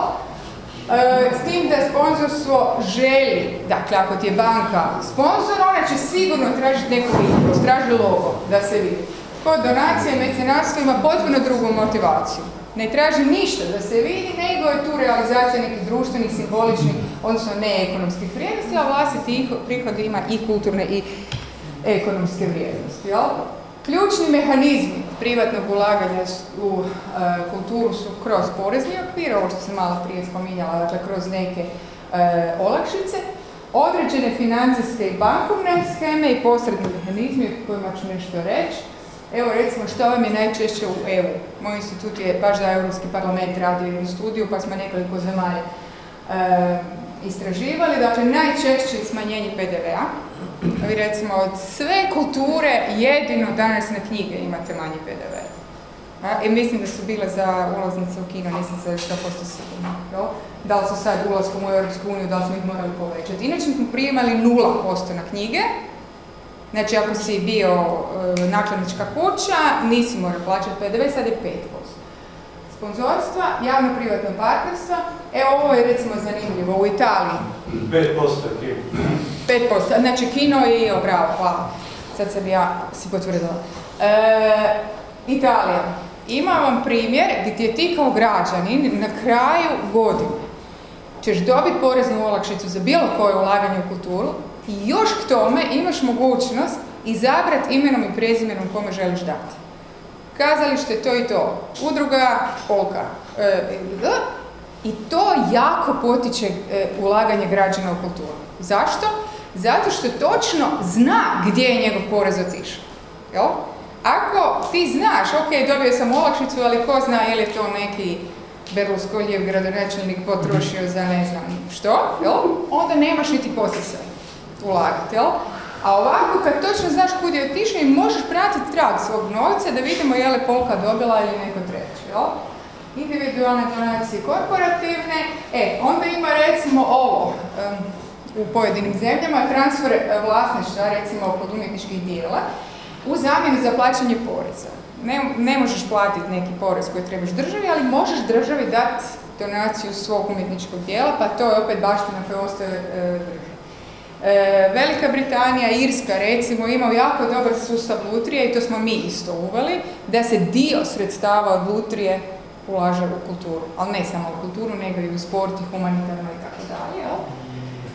E, s tim da sponzorstvo želi, dakle ako ti je banka sponzor, ona će sigurno tražiti neku vidljivost, traži logo da se vidi. Kod donacije i mecenarstva ima potpuno drugu motivaciju. Ne traži ništa da se vidi, nego je tu realizacija nekih društvenih, simboličnih, odnosno neekonomskih vrijednosti, a vlastiti prihod ima i kulturne i ekonomske vrijednosti. Jel? Ključni mehanizmi privatnog ulaganja u e, kulturu su kroz porezni okvir, ovo što sam malo prije spominjala, dakle kroz neke e, olakšice, određene financijske i bankovne scheme i posredni mehanizmi o kojima ću nešto reći. Evo recimo što vam je najčešće u EU. Moj institut je baš za Europski parlament radio jednu studiju pa smo nekoliko zemalja e, istraživali. Dakle, najčešće je smanjenje PDV-a. Vi recimo od sve kulture jedino danas na knjige imate manji PDV. I mislim da su bile za ulaznice u kino, nisam se 100% sigurna. jel? Da li su sad ulaskom u uniju, da li smo ih morali povećati. Inače smo primali 0% na knjige, Znači, ako si bio e, nakladnička kuća, nisi morao plaćati PDV, sad je 5%. Sponzorstva, javno-privatno partnerstva, evo ovo je recimo zanimljivo, u Italiji 5% krivo. 5%, znači kino i, o, bravo, hvala, sad sam ja si potvrdila. E, Italija. Ima vam primjer gdje ti kao građanin na kraju godine ćeš dobiti poreznu olakšicu za bilo koje ulaganje u kulturu i još k tome imaš mogućnost izabrati imenom i prezimenom kome želiš dati. Kazalište to i to, udruga Polka. E, I to jako potiče e, ulaganje građana u kulturu. Zašto? Zato što točno zna gdje je njegov porez otišao. Jel? Ako ti znaš, ok, dobio sam olakšicu, ali ko zna je li to neki Berlusconijev gradonačelnik potrošio za ne znam što, jel? onda nemaš niti posjesa ulagati. Jel? A ovako, kad točno znaš kud je otišao i možeš pratiti trag svog novca da vidimo je li Polka dobila ili neko treći. Jel? Individualne donacije korporativne, e, onda ima recimo ovo, u pojedinim zemljama, transfer e, vlasništva, recimo kod umjetničkih dijela, u zamjenu za plaćanje poreza. Ne, ne možeš platiti neki porez koji trebaš državi, ali možeš državi dati donaciju svog umjetničkog dijela, pa to je opet baština koja ostaje e, državi. E, Velika Britanija, Irska recimo imaju jako dobar sustav lutrije i to smo mi isto uveli, da se dio sredstava od lutrije ulaže u kulturu, ali ne samo u kulturu, nego i u sport i humanitarno i tako dalje.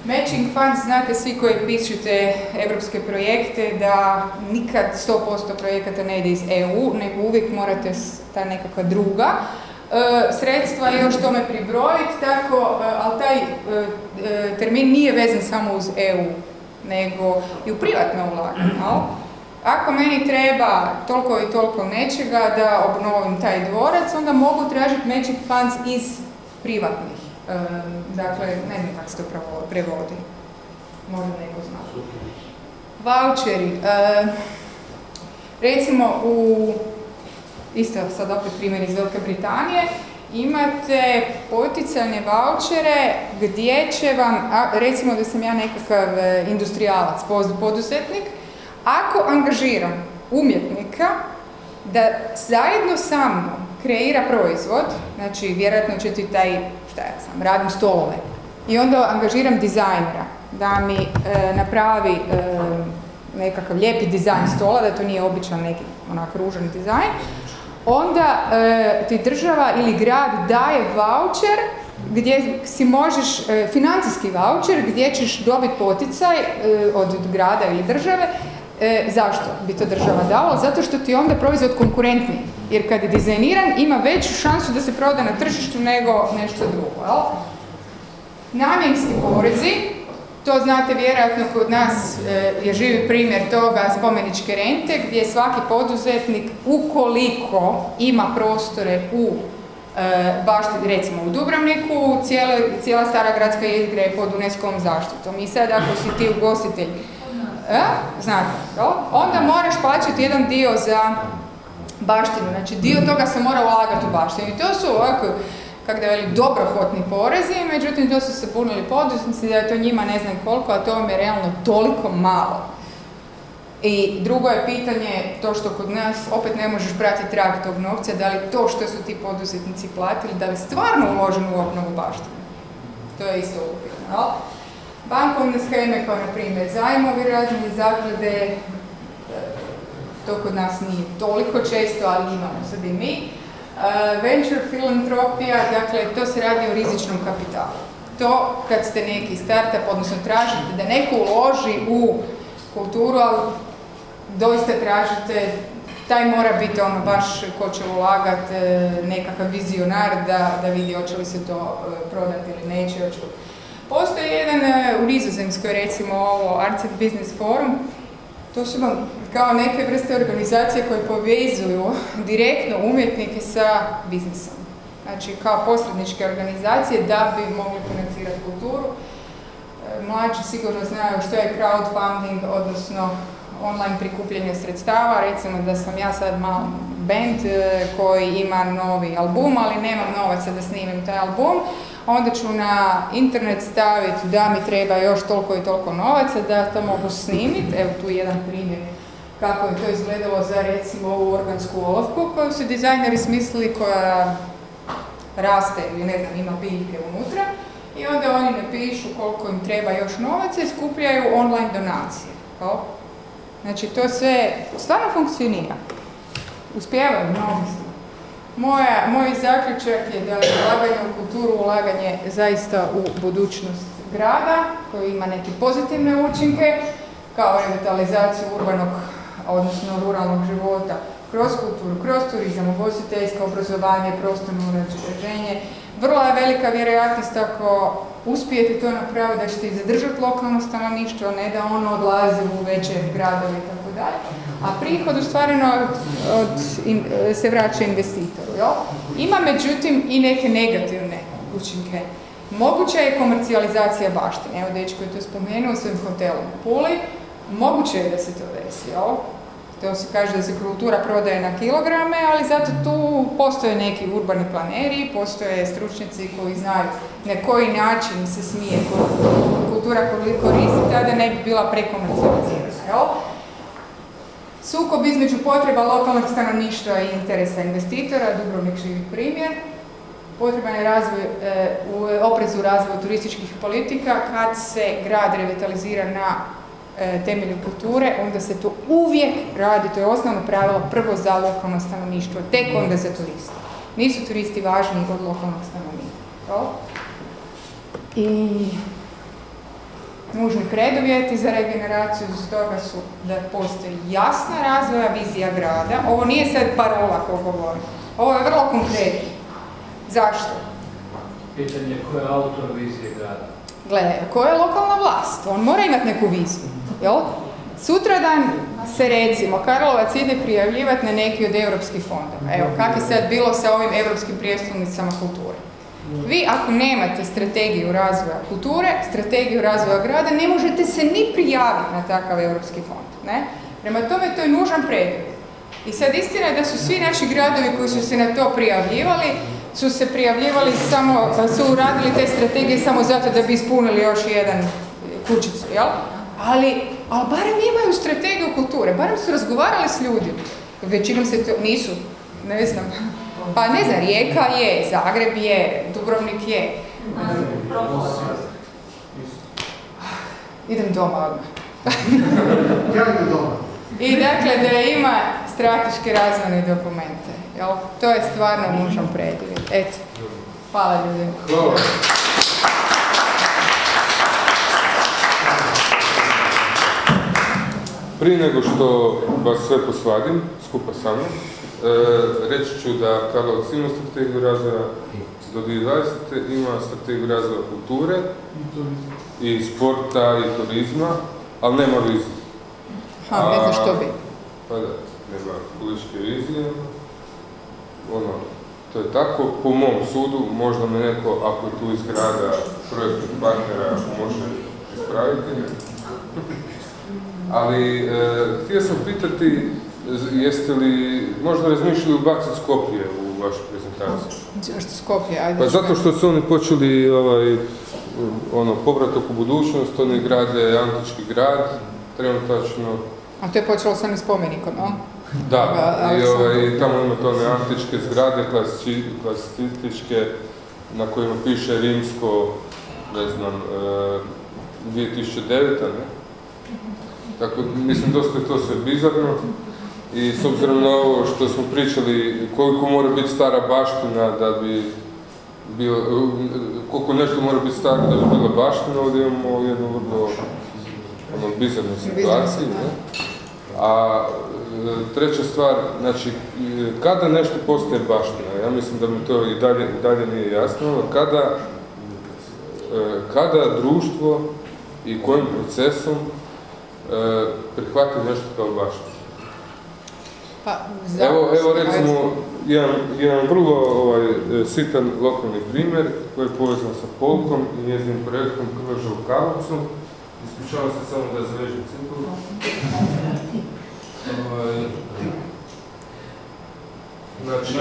Matching funds, znate svi koji pišete evropske projekte, da nikad 100% projekata ne ide iz EU, nego uvijek morate ta nekakva druga sredstva još tome pribrojiti, tako, e, ali taj e, termin nije vezan samo uz EU, nego i u privatno ulaganje. Ako meni treba toliko i toliko nečega da obnovim taj dvorac, onda mogu tražiti matching funds iz privatnih dakle, ne znam kako se to prevodi. Možda neko zna. Voucheri. recimo u, isto sad opet primjer iz Velike Britanije, imate poticane vouchere gdje će vam, recimo da sam ja nekakav e, industrijalac, poduzetnik, ako angažiram umjetnika da zajedno sa mnom kreira proizvod, znači vjerojatno će ti taj šta ja sam, radim stolove. I onda angažiram dizajnera da mi e, napravi e, nekakav lijepi dizajn stola, da to nije običan neki onak ružan dizajn. Onda e, ti država ili grad daje voucher gdje si možeš, financijski voucher gdje ćeš dobiti poticaj od grada ili države E, zašto bi to država dala? Zato što ti onda proizvod konkurentniji. Jer kad je dizajniran ima veću šansu da se proda na tržištu nego nešto drugo. Namjenski porezi, to znate vjerojatno kod nas e, je živi primjer toga spomeničke rente gdje svaki poduzetnik ukoliko ima prostore u e, baštini, recimo u Dubrovniku, cijela, cijela stara gradska jezgra je pod UNESCO zaštitom. I sad ako si ti ugostitelj E? Znate, onda moraš plaćati jedan dio za baštinu, znači dio toga se mora ulagati u baštinu. I to su ovako, kako da veli, dobrohotni porezi, međutim to su se punili poduzetnici, da je to njima ne znam koliko, a to vam je realno toliko malo. I drugo je pitanje, to što kod nas opet ne možeš pratiti trag tog novca, da li to što su ti poduzetnici platili, da li stvarno uloženo u obnovu baštine. To je isto upitno. Bankovne scheme kao na primjer zajmovi razne zaklade, e, to kod nas nije toliko često, ali imamo sad i mi. E, venture filantropija, dakle to se radi o rizičnom kapitalu. To kad ste neki startup, odnosno tražite da neko uloži u kulturu, ali doista tražite, taj mora biti ono baš ko će ulagati, e, nekakav vizionar da, da vidi hoće li se to prodati ili neće, hoće Postoji jedan u Nizozemskoj, recimo ovo Arcet Business Forum, to su vam kao neke vrste organizacije koje povezuju direktno umjetnike sa biznisom. Znači kao posredničke organizacije da bi mogli financirati kulturu. E, mlađi sigurno znaju što je crowdfunding, odnosno online prikupljanje sredstava. Recimo da sam ja sad malo band e, koji ima novi album, ali nemam novaca da snimim taj album onda ću na internet staviti da mi treba još toliko i toliko novaca da to mogu snimiti. Evo tu jedan primjer kako je to izgledalo za recimo ovu organsku olovku koju su dizajneri smislili koja raste ili ne znam ima biljke unutra i onda oni napišu koliko im treba još novaca i skupljaju online donacije. Znači to sve stvarno funkcionira. Uspijevaju, mnogi. Moja, moj zaključak je da je ulaganje u kulturu ulaganje zaista u budućnost grada koji ima neke pozitivne učinke kao revitalizaciju urbanog, odnosno ruralnog života kroz kulturu, kroz turizam, ugostiteljsko obrazovanje, prostorno uređenje. Vrlo je velika vjerojatnost ako uspijete to napraviti da ćete i zadržati lokalno stanovništvo, ne da ono odlazi u veće gradove i tako dalje. A prihod ustvareno od, se vraća investitoru. Jo? Ima međutim i neke negativne učinke. Moguća je komercijalizacija baštine. Evo, dečko je to spomenuo svojim hotelom u Puli. Moguće je da se to desi. Jo? To se kaže da se kultura prodaje na kilograme, ali zato tu postoje neki urbani planeri, postoje stručnjaci koji znaju na koji način se smije kultura koristiti, tada ne bi bila prekomercijalizirana. Sukob između potreba lokalnog stanovništva i interesa investitora, Dubrovnik živi primjer, potreban je razvoj, e, u oprezu razvoju turističkih politika. Kad se grad revitalizira na E, temelju kulture, onda se to uvijek radi, to je osnovno pravilo. Prvo za lokalno stanovništvo, tek onda za turiste. Nisu turisti važniji od lokalnog stanovništva. I nužni preduvjeti za regeneraciju toga su da postoji jasna razvoja vizija grada. Ovo nije sad parola ko govori. Ovo je vrlo konkretno. Zašto? Pitanje ko je autor vizije grada? Gledaj, ko je lokalna vlast? On mora imati neku viziju. Jel? Sutradan se recimo Karlovac ide prijavljivati na neki od europskih fondova. Evo, kako je sad bilo sa ovim europskim prijestolnicama kulture. Vi ako nemate strategiju razvoja kulture, strategiju razvoja grada, ne možete se ni prijaviti na takav europski fond. Ne? Prema tome to je nužan preduvjet. I sad istina je da su svi naši gradovi koji su se na to prijavljivali, su se prijavljivali samo, su uradili te strategije samo zato da bi ispunili još jedan kućicu, jel? ali, ali barem imaju strategiju kulture, barem su razgovarali s ljudima. Većinom se to nisu, ne znam. Pa ne znam, Rijeka je, Zagreb je, Dubrovnik je. Idem doma odmah. doma. I dakle da ima strateške razvojne dokumente. Jel? To je stvarno nužan preduvjet. Eto. Hvala ljudi. Hvala. Prije nego što vas sve posvadim, skupa sa mnom, reći ću da Karlovac ima strategiju razvoja do 2020. ima strategiju razvoja kulture i sporta i turizma, ali nema vizije. Ha, ne znam što bi. Pa da, nema političke vizije. Ono, to je tako, po mom sudu, možda me neko, ako je tu iz grada projektnih partnera, može ispraviti. (laughs) Ali, e, htio sam pitati, jeste li možda razmišljali ubaciti Skopje u vašu prezentaciju? Zašto Skopje? Ajde. Pa zato što su oni počeli ovaj, ono, povratak u budućnost, oni grade antički grad, trenutačno. A to je počelo sa onim spomenikom, no? Da, i ovaj, tamo ima to one antičke zgrade, klasističke, na kojima piše rimsko, ne znam, 2009. E, ne? Tako, mislim, dosta je to sve bizarno i s obzirom na ovo što smo pričali, koliko mora biti stara baština da bi bilo, koliko nešto mora biti staro da bi bila baština, ovdje imamo jednu vrlo ono, bizarnu situaciju. Ne? A e, treća stvar, znači, kada nešto postaje baština, ja mislim da mi to i dalje, i dalje nije jasno, kada, e, kada društvo i kojim procesom E, prihvati nešto kao baštinu. Pa, evo, evo recimo jedan, jedan vrlo ovaj, sitan lokalni primjer koji je povezan sa Polkom i njezinim projektom Krvaža u Karlovcu. Ispričavam se samo da zavežem cipulu. Ovaj, znači,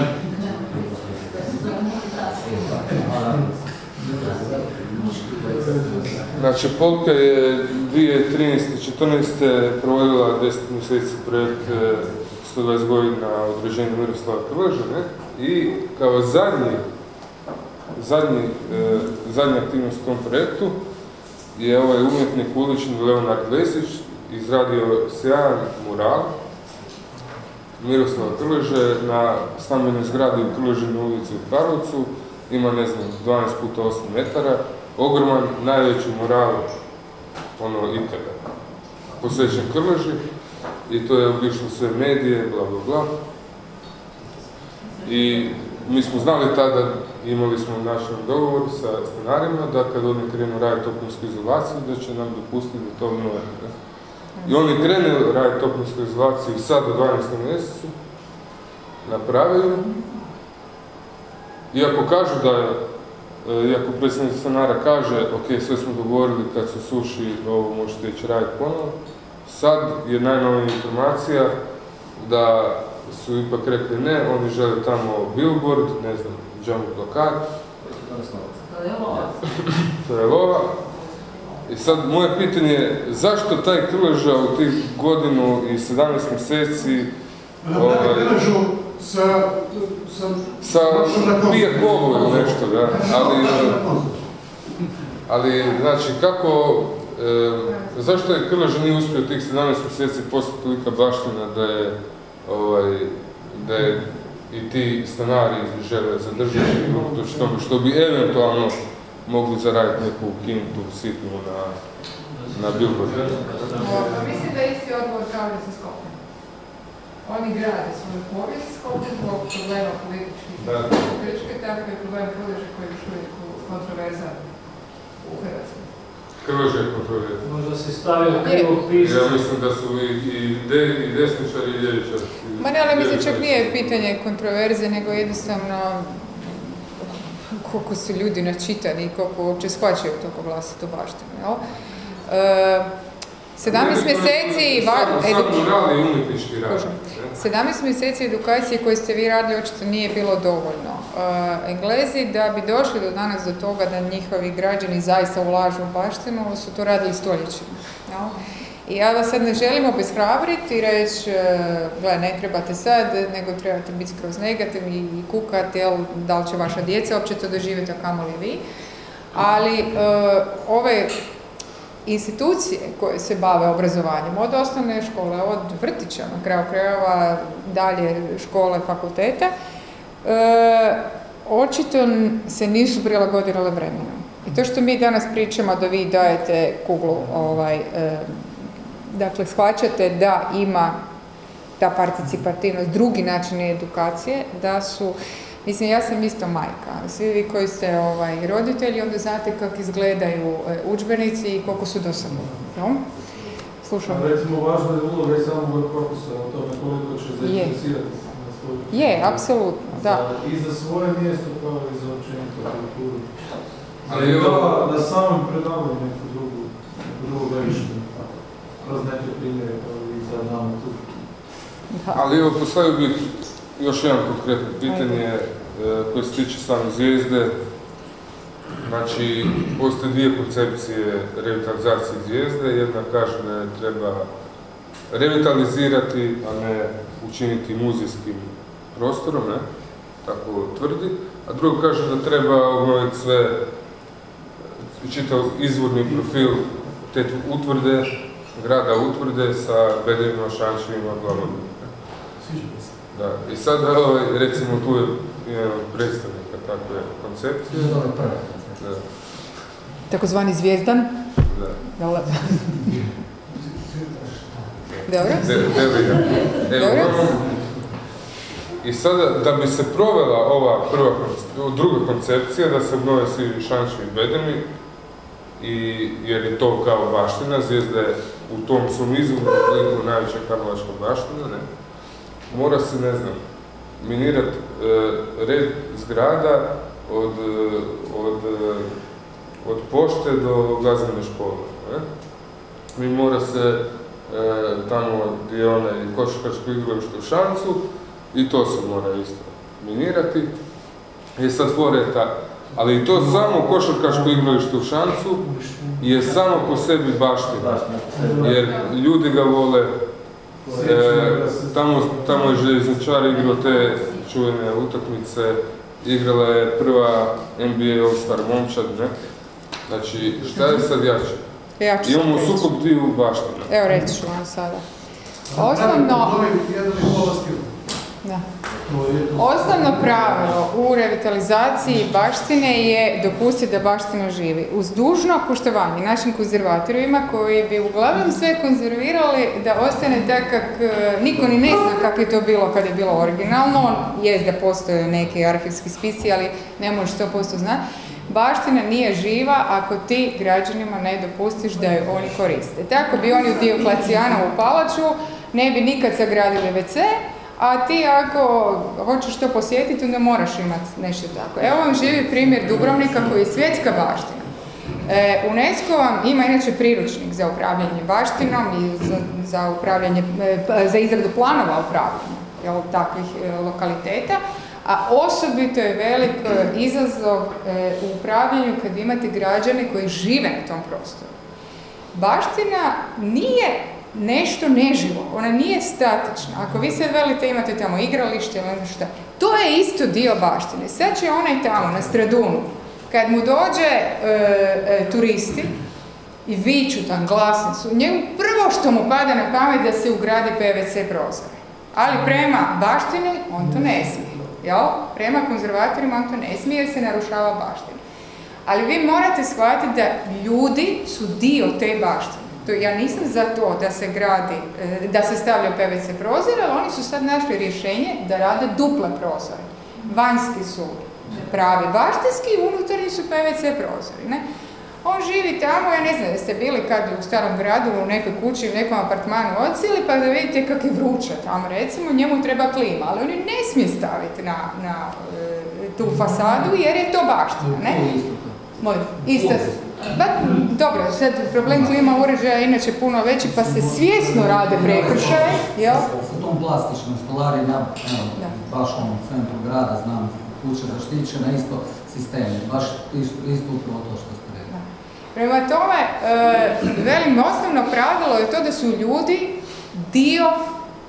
Znači, Polka je 2013-2014. provodila 10 mjeseci projekt 120 e, godina određenja Miroslava Krleža, I kao zadnji, zadnji, e, zadnja aktivnost u tom projektu je ovaj umjetnik ulični Leonard Lesić izradio sjajan mural Miroslava Krleže na stambenoj zgradi u Krležinoj ulici u Karlovcu. Ima, ne znam, 12 puta 8 metara. Ogroman, najveći mural, ono, ikada. Posvećen Krleži. I to je obišlo sve medije, bla, bla, bla. I mi smo znali tada, imali smo naš dogovor sa stanarima, da kad oni krenu raditi toplinsku izolaciju, da će nam dopustiti da to ne. I oni krenu raditi toplinsku izolaciju sad u 12. mjesecu, napravili. Iako kažu da, e, iako predsjednik stanara kaže, ok, sve smo dogovorili kad se suši, ovo možete ići raditi ponovo, sad je najnovija informacija da su ipak rekli ne, oni žele tamo billboard, ne znam, jump plakat, To je ovo. to je lova. I sad moje pitanje je zašto taj Krleža u tih godinu i 17 mjeseci ovaj, Kažu sa... sa... sa ili nešto, da, ali, ali znači kako, e, zašto je Krleža nije uspio tih 17 mjeseci postati tolika baština da je, ovaj, da je i ti stanari žele zadržati to što, što bi eventualno mogli zaraditi neku kintu sitnu na, na billboard. Pa Mislim da je isti odgovor kao i sa Skopjem. Oni grade svoju povijest Skopje zbog problema političkih Grčkoj, tako je problem Krleže koji je još uvijek kontroverzan u Hrvatskoj. Krleža je kontroverzan. Možda si stavio krivo pismo. Ja mislim da su i, i, de, i desničari i ljevičari. Ma ne, ali mislim čak nije pitanje kontroverze, nego jednostavno koliko su ljudi načitani i koliko uopće shvaćaju toko vlastitu baštinu, jel? E, 17 mjeseci... va- Sam, edu- sam moral i umjetnički rad. Kužim. ne? 17 mjeseci edukacije koje ste vi radili očito nije bilo dovoljno. E, Englezi da bi došli do danas do toga da njihovi građani zaista ulažu u baštinu, su to radili stoljećima. jel? I ja vas sad ne želim obeshrabriti i reći, e, gle, ne trebate sad, nego trebate biti skroz negativni i kukati, jel, da li će vaša djeca uopće to doživjeti, a kamoli vi. Ali e, ove institucije koje se bave obrazovanjem, od osnovne škole, od vrtića, na kraju krajeva, dalje škole, fakulteta, e, očito se nisu prilagodile vremenu. I to što mi danas pričamo da vi dajete kuglu, ovaj, e, dakle, shvaćate da ima ta participativnost, drugi način edukacije, da su, mislim, ja sam isto majka, svi vi koji ste ovaj, roditelji, onda znate kako izgledaju e, udžbenici i koliko su dosadni. jel? Slušam. A recimo važna je uloga i samog korpusa o tome koliko će zainteresirati na svoju Je, apsolutno, da. I za svoje mjesto kao i za općenito kulturu. Ali evo- da, na samom predavanju neku drugu, neku drugu gledištu. Kroz neke primjere kao i sad nama tu. da. Ali evo, postavio bih još jedan konkretno pitanje e, koje se tiče same zvijezde. Znači, postoje dvije koncepcije revitalizacije zvijezde. Jedna kaže da je treba revitalizirati, a ne učiniti muzejskim prostorom, ne? Tako tvrdi. A drugo kaže da treba obnoviti sve, čitav izvorni profil te utvrde, grada utvrde sa bedemima, šančevima, bla. Sviđa mi se. Da, i sad ovaj, recimo tu je predstavnika takve koncepcije. Da, Takozvani zvijezdan. da. Jel? (laughs) Dobro. De, Delija. E, I sada, da bi se provela ova prva, druga koncepcija, da se obnove svi šančevi i bedemi, i, jer je to kao baština, zvijezda je u tom izvornom obliku najveća karlovačka baština, ne? Mora se, ne znam, minirat e, red zgrada od, e, od, e, od pošte do glazbene škole, ne? Mi mora se tamo gdje je onaj košarkaško igralište u Šancu i to se mora isto minirati. Je sad foreta, ali i to samo košarkaško igralište u Šancu je samo po sebi baština, jer ljudi ga vole, e, tamo, tamo je željezničar igrao te čuvene utakmice, igrala je prva NBA All-Star momčad, ne? Znači, šta je sad jače? Ja ću Imamo reći. sukob dviju baština. Evo reći ću vam sada. Osnovno. Da. To to. Osnovno pravilo u revitalizaciji baštine je dopustiti da baština živi. Uz dužno poštovanje našim konzervatorima koji bi uglavnom sve konzervirali da ostane tak kak e, niko ni ne zna kako je to bilo kad je bilo originalno. Jest da postoje neki arhivski spisi, ali ne možeš 100% znati. Baština nije živa ako ti građanima ne dopustiš da je oni koriste. Tako bi oni u Dioklecijanovu palaču ne bi nikad sagradili WC, a ti ako hoćeš to posjetiti, onda moraš imati nešto tako. Evo vam živi primjer Dubrovnika koji je svjetska baština. E, UNESCO vam ima inače priručnik za upravljanje baštinom i za, za upravljanje, e, pa, za izradu planova upravljanja jel, takvih e, lokaliteta, a osobito je velik e, izazov e, u upravljanju kad imate građane koji žive na tom prostoru. Baština nije nešto neživo, ona nije statična. Ako vi sad velite imate tamo igralište ili ne znam šta, to je isto dio baštine. Sad će onaj tamo na Stradunu, kad mu dođe e, e, turisti i viču tam glasni su, njemu prvo što mu pada na pamet da se ugradi PVC prozor. Ali prema baštini on to ne smije. Jel? Prema konzervatorima on to ne smije jer se narušava baština. Ali vi morate shvatiti da ljudi su dio te baštine. To, ja nisam za to da se gradi, e, da se stavlja PVC prozor, ali oni su sad našli rješenje da rade duple prozore. Vanjski su pravi baštinski i unutarnji su PVC prozori. Ne? On živi tamo, ja ne znam, jeste bili kad u starom gradu, u nekoj kući, u nekom apartmanu odsili, pa da vidite kako je vruće tamo, recimo, njemu treba klima, ali on ju ne smije staviti na, na e, tu fasadu jer je to baština, ne? Molim, isto. Ba, dobro, sad problem klima uređaja je inače puno veći, pa se svjesno rade prekršaje, jel? Sa tom plastičnom stolarina, evo, Da. baš u centru grada, znam, kuća zaštićena, isto sistemi, baš isto, isto upravo to što ste rekli. Prema tome, e, velim, osnovno pravilo je to da su ljudi dio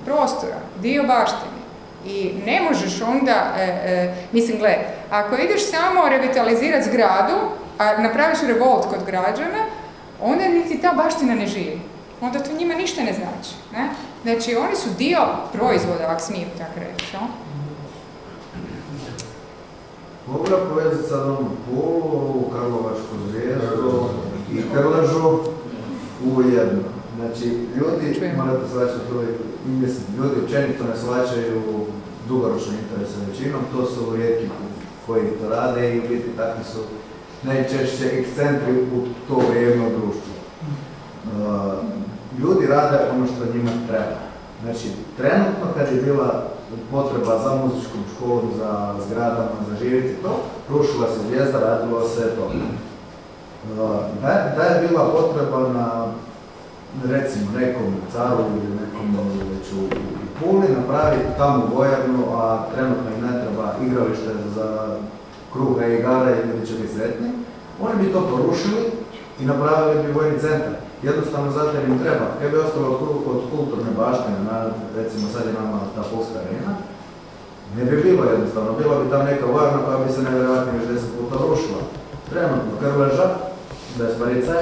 prostora, dio baštine. I ne možeš onda, e, e, mislim, gle, ako ideš samo revitalizirati zgradu, a napraviš revolt kod građana, onda niti ta baština ne živi. Onda to njima ništa ne znači. Ne? Znači, oni su dio proizvoda, ako smijem tako reći. jel? Mogu povezati sad onu polu, ovu Karlovačku zvijezdu i Krležu u jedno. Znači, ljudi, Čujemo. morate shvaćati to, i- mislim, ljudi općenito ne shvaćaju dugoročne interese većinom, to su rijetki koji to rade i u biti takvi su najčešće ekscentri u to vrijeme u društvu. Uh, ljudi rade ono što njima treba. Znači, trenutno kad je bila potreba za muzičkom školom, za zgradama, za živjeti to, rušila se zvijezda, radilo se to. Uh, Da, da je bila potreba na, recimo, nekom caru ili nekom već u, u Puli napraviti tamo vojarnu, a trenutno im ne treba igralište za kruha i igara i ljudi će biti sretni, oni bi to porušili i napravili bi vojni centar. Jednostavno zato jer im treba. Kaj bi ostalo od, kul- od kulturne baštine, na, recimo sad je nama ta polska arena, ne bi bilo jednostavno. Bila bi tam neka vojarna koja bi se nevjerojatno još deset puta rušila. Trenutno Krleža, bez parice,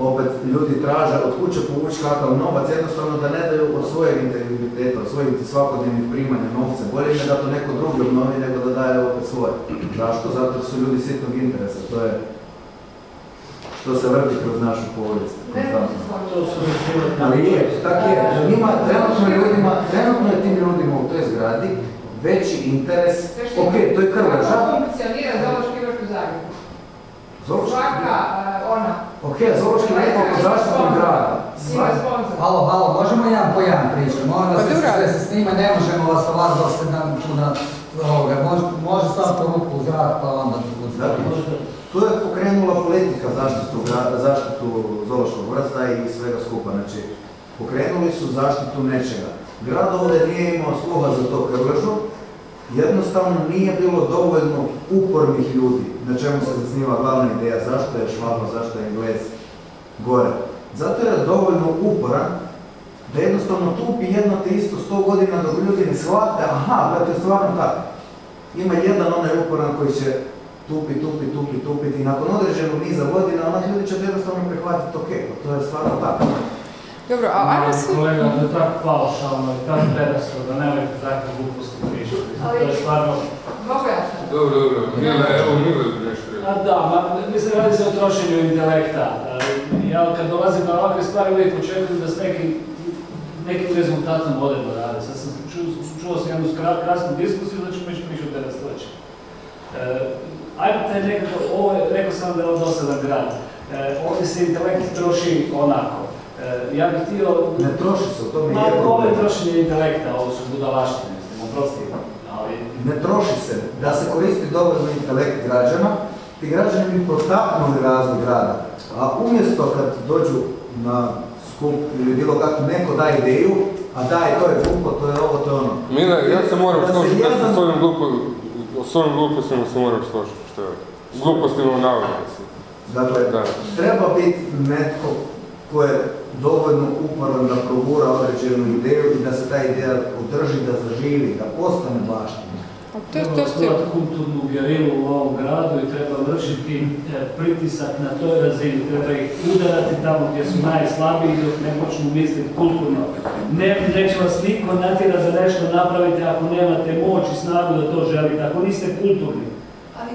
opet ljudi traže od kuće povući kakav novac, jednostavno da ne daju od svojeg integriteta, od svojih svakodnevnih primanja novce. Bolje je da to neko drugi obnovi nego da daje opet svoje. Zašto? Zato su ljudi sitnog interesa. To je što se vrti kroz našu povijest. Ali je, tako je. Njima, trenutno ljudima, trenutno je tim ljudima u toj zgradi veći interes. Ok, to je Krleža. Kako funkcionira Zoološki vrt u Zagrebu? Svaka, eh, ona, Ok, vrt oko zaštitom grada. Halo, halo, možemo jedan po jedan pričati, molim vas, Pa sve se snima, ne možemo vas ovako dok ste nam tu na ovoga, može, sam po ruku u zrak, pa onda Dakle, tu je pokrenula politika zaštitu, zaštitu zoološkog vrsta i svega skupa. Znači, pokrenuli su zaštitu nečega. Grad ovdje nije imao sluha za to krležu, jednostavno nije bilo dovoljno upornih ljudi, na čemu se zasniva glavna ideja, zašto je Švaba, zašto je Englez gore. Zato je dovoljno uporan da jednostavno tupi jedno te isto sto godina dok ljudi ne shvate, aha, da je stvarno tako. Ima jedan onaj uporan koji će tupi, tupi, tupi, tupiti i nakon određenog niza godina, onda ljudi će jednostavno prihvatiti, ok, pa to je stvarno tako. Dobro, a ajmo se... Kolega, to je tako paušalno i tako predasto da nemojte takve gluposti pričati. To je stvarno... Mogu ja sad? Dobro, dobro. Mile, evo Mile bi nešto rekao. A da, ma, mislim, radi se o trošenju intelekta. Ja kad dolazim na ovakve stvari uvijek očekujem da s nekim, nekim rezultatom vodimo rade. Sad sam čuo, čuo sam jednu krasnu diskusiju, da ćemo ići pričati o devetstoći. E, ajmo te nekako, ovo je, rekao sam da je ovo dosadan grad. E, ovdje se intelekt troši onako. E, ja bih htio... Ne troši se, o tome Ma, je ovo je trošenje intelekta, ovo su budalaštine, mislim, oprosti. Ali, Ne troši se. Da se koristi dovoljno intelekt građana, ti građani bi potaknuli razvoj grada. A umjesto kad dođu na skup ili bilo kako neko da ideju, a daj, to je glupo, to je ovo, to je ono. Mile, ja se moram složiti sa jedan- svojim glupo, s ovim glupostima se moram složiti, što je. Glupostima u navodnici. Dakle, Da. treba biti netko ko je dovoljno uporan da progura određenu ideju i da se ta ideja održi, da zaživi, da postane baština. A to, Treba osnovati kulturnu gerilu u ovom gradu i treba vršiti e, pritisak na toj razini, treba ih udarati tamo gdje su najslabiji dok ne počnu misliti kulturno. Ne, neće vas niko natjerati da nešto napravite ako nemate moć i snagu da to želite, ako niste kulturni.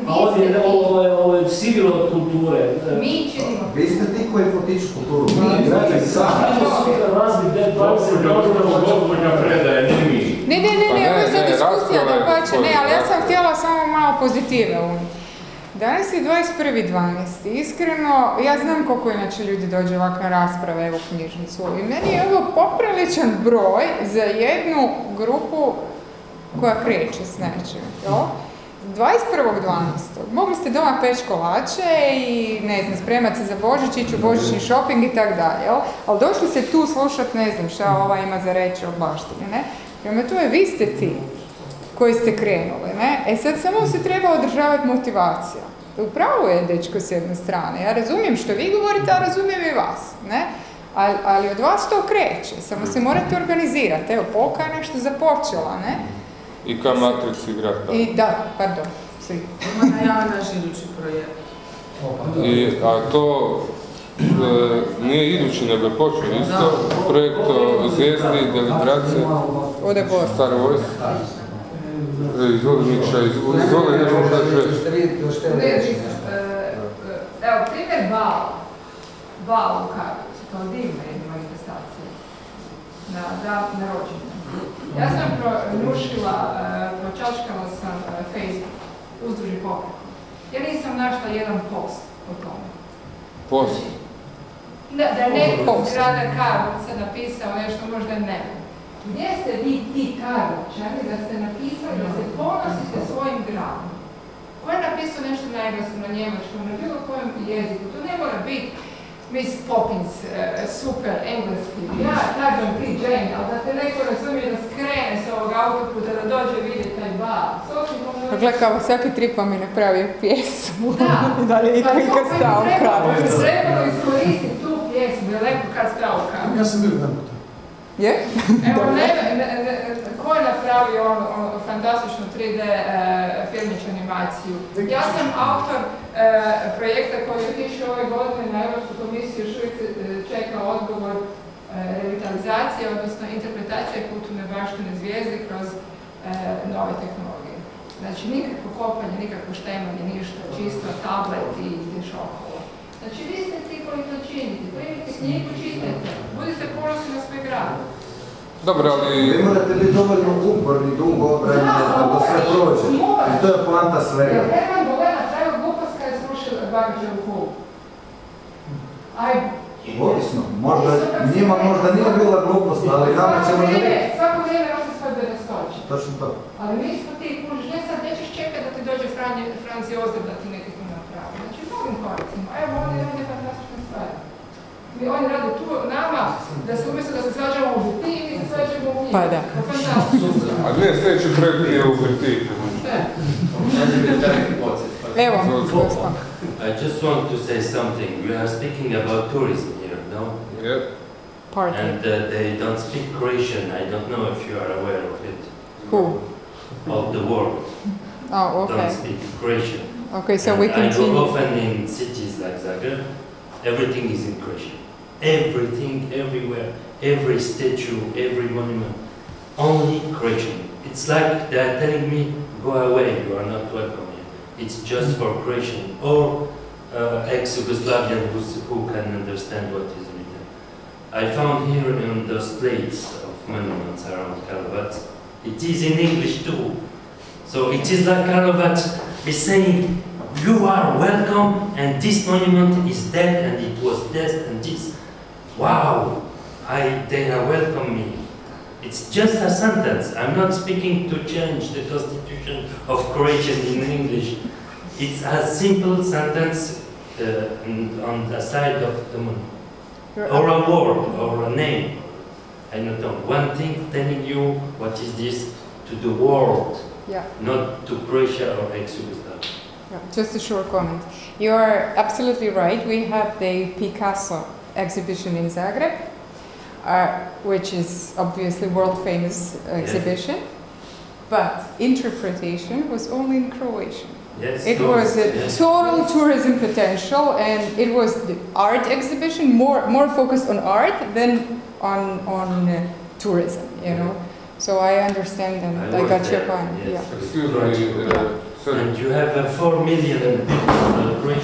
A ovdje je, ovo je, ovo je sigurno od kulture. Mi činimo. Vi ste ti koji potiču kulturu, mi građani sami. Razbiti 20 godina predaje, ne mi. Ne, ne, ne, Pa ne, ne, ovo je sad diskusija da pače, ne, ali ja sam htjela samo malo pozitive unijeti. Danas je 21.12. Iskreno, ja znam koliko inače ljudi dođe ovak na rasprave, evo knjižnicu. I meni je ovo popriličan broj za jednu grupu koja kreće s nečim. jel? 21.12. Mogli ste doma peći kolače i ne znam, spremat se za Božić, ići u božićni shopping i tak dalje, jel? Ali došli ste tu slušat ne znam šta ova ima za reći o baštini, ne? Prema tome, vi ste ti koji ste krenuli, ne? E sad samo se treba održavati motivacija. Upravo je dečko s jedne strane. Ja razumijem što vi govorite, a razumijem i vas, ne? Ali, ali od vas to kreće, samo se morate organizirati. Evo, Polka je nešto započela, ne? I ka Matrix igra tako. I da, pardon, svi. Ima najava naš idući projekt. I, a to e, nije idući, nego je počeo isto. Projekt o zvijezdi, delitracije, Ode Bor. Star Wars. E, Izvoli Mikša, izvoli, nešto da reći. Ste vi još te Ne, reći? nisam. E, e, Evo, primjer Bal. Bal u Karlovcu, to je divna jedna manifestacija. Na na rođendan. Ja sam pronjušila, e, pročačkala sam e, Facebook, uzduži popreko. Ja nisam našla jedan post o tome. Post. Da, da je neko iz grada Karlovca napisao nešto, možda ne. Gdje ste vi ti Karlovčani da ste napisali da se ponosite svojim gradom? Ko je napisao nešto na engleskom, na njemačkom, na bilo kojem jeziku? To ne mora biti Miss Poppins, e, super engleski. Ja, kažem ti Jane, ali da te neko razumije da skrene s ovog autoputa, da dođe vidjeti taj bar. Dođe- Gle, kao svaki trip vam je napravio pjesmu. Da. (laughs) da li je Pa ikad stao u trebalo- Karlovcu? Trebalo iskoristiti tu pjesmu, je lepo kad stao u. Ja sam bio jedan puta. Je? Evo, ne, ne, ne, ko je napravio onu, onu fantastičnu 3D e, filmić animaciju? Ja sam autor projekta koji je otišao ove godine na Europsku komisiju, još uvijek e, čeka odgovor e, revitalizacije, odnosno interpretacije kulturne baštine zvijezde kroz e, nove tehnologije. Znači, nikakvo kopanje, nikakvo štemanje, ništa, čisto tablet i ideš okolo. Znači, vi ste ti koji to činite, primite knjigu, čitajte, budite ponosni na svoj grad. Dobro, Vi ali morate biti dovoljno uporni, dugo obranjeni da to sve prođe. I to je poanta svega. Jer Herman Bolen napravio glupost kada je srušio Bagićevu klubu. Aj, Ovisno, možda, njima možda nije bila glupost, ali nama će svako možda vrijeme, biti. svako vrijeme nosi svoje bedastoće. Točno to. Ali mi smo ti kužiš, ne sad nećeš čekati da ti dođe Franzi Ozir da ti neki to napravi. Znači, mnogim koracima. Evo, oni rade fantastične stvari. Mi oni rade tu nama, da se umjesto da se svađamo u biti, mi se svađamo u njih. Pa da. Fantastično. a ne, sljedeći projekt je u Brti. Evo, Izvolite. I just want to say something. We are speaking about tourism here, no? Yep. Party. And uh, they don't speak Croatian. I don't know if you are aware of it. Who? Of the world Oh, okay. don't speak Croatian. Okay, so And we I go often in cities like Zagreb. Everything is in Croatian. everything, everywhere, every statue, every monument, only Croatian. It's like they're telling me, go away, you are not welcome here. It's just for Croatian or uh, ex-Yugoslavian who can understand what is written. I found here in those plates of monuments around Karlovac, it is in English too. So it is like Karlovac is saying, you are welcome and this monument is dead and it was dead and this. Wow, I, they are welcome me. It's just a sentence. I'm not speaking to change the constitution of Croatian in English. It's a simple sentence uh, on the side of the moon. You're Or a word, or a name. I don't know. One thing telling you what is this to the world, Yeah. not to Croatia or ex-Yugoslavia. Yeah, Just a short comment. You are absolutely right. We have the Picasso exhibition in Zagreb, uh, which is obviously world famous exhibition, but interpretation was only in Croatian. Yes, It of was course, a yes. total tourism potential, and it was the art exhibition more more focused on art than on on uh, tourism. You know, so I understand and I, was got your point. yes. Yeah. Excuse me, uh, sorry. And you have uh, 4 million people in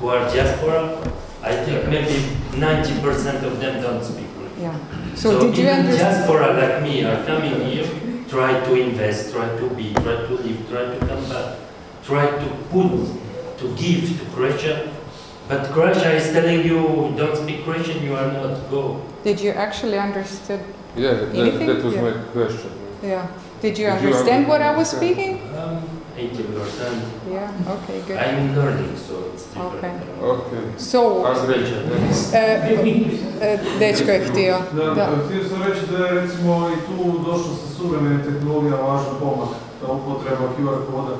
who are diaspora. I think maybe 90% of them don't speak Croatian. Yeah. (clears throat) So, did you even understand? diaspora like me are coming here, try to invest, try to be, try to live, try to come back, try to put, to give to Croatia. But Croatia is telling you, don't speak Croatian, you are not go. Did you actually understood? Yeah, that, Anything? that was Yeah. my question. Yeah. Did you Did you understand what I was speaking? Um, 80%. Yeah. Okay. Good. I'm learning, so it's different. Okay. Okay. So, Andrej, e, dečko je htio. Da, Da. htio sam reći da je recimo i tu došlo sa suvremenim tehnologijama važan pomak, ta upotreba QR koda.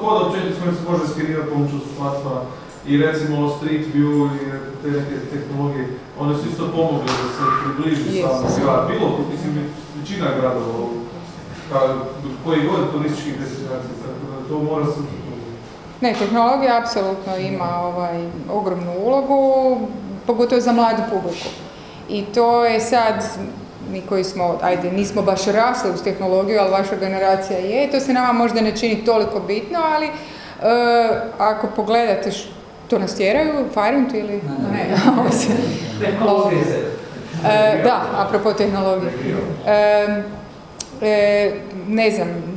Kod općenito s kojim se može skenirati pomoću smartfona i recimo Street View i te neke tehnologije, one su isto pomogle da se približi Yes. sam grad. Bilo, mislim, većina gradova, u- ka, koji god turističkih destinacija, tako da to mora se... Ne, tehnologija apsolutno ima ovaj, ogromnu ulogu, pogotovo za mladu publiku. I to je sad, mi koji smo, ajde, nismo baš rasli uz tehnologiju, ali vaša generacija je, to se nama možda ne čini toliko bitno, ali e, ako pogledate, š- to nas tjeraju, Fahrenheit ili? Ne, (laughs) ovo se- E, da, apropo tehnologije. E, ne znam,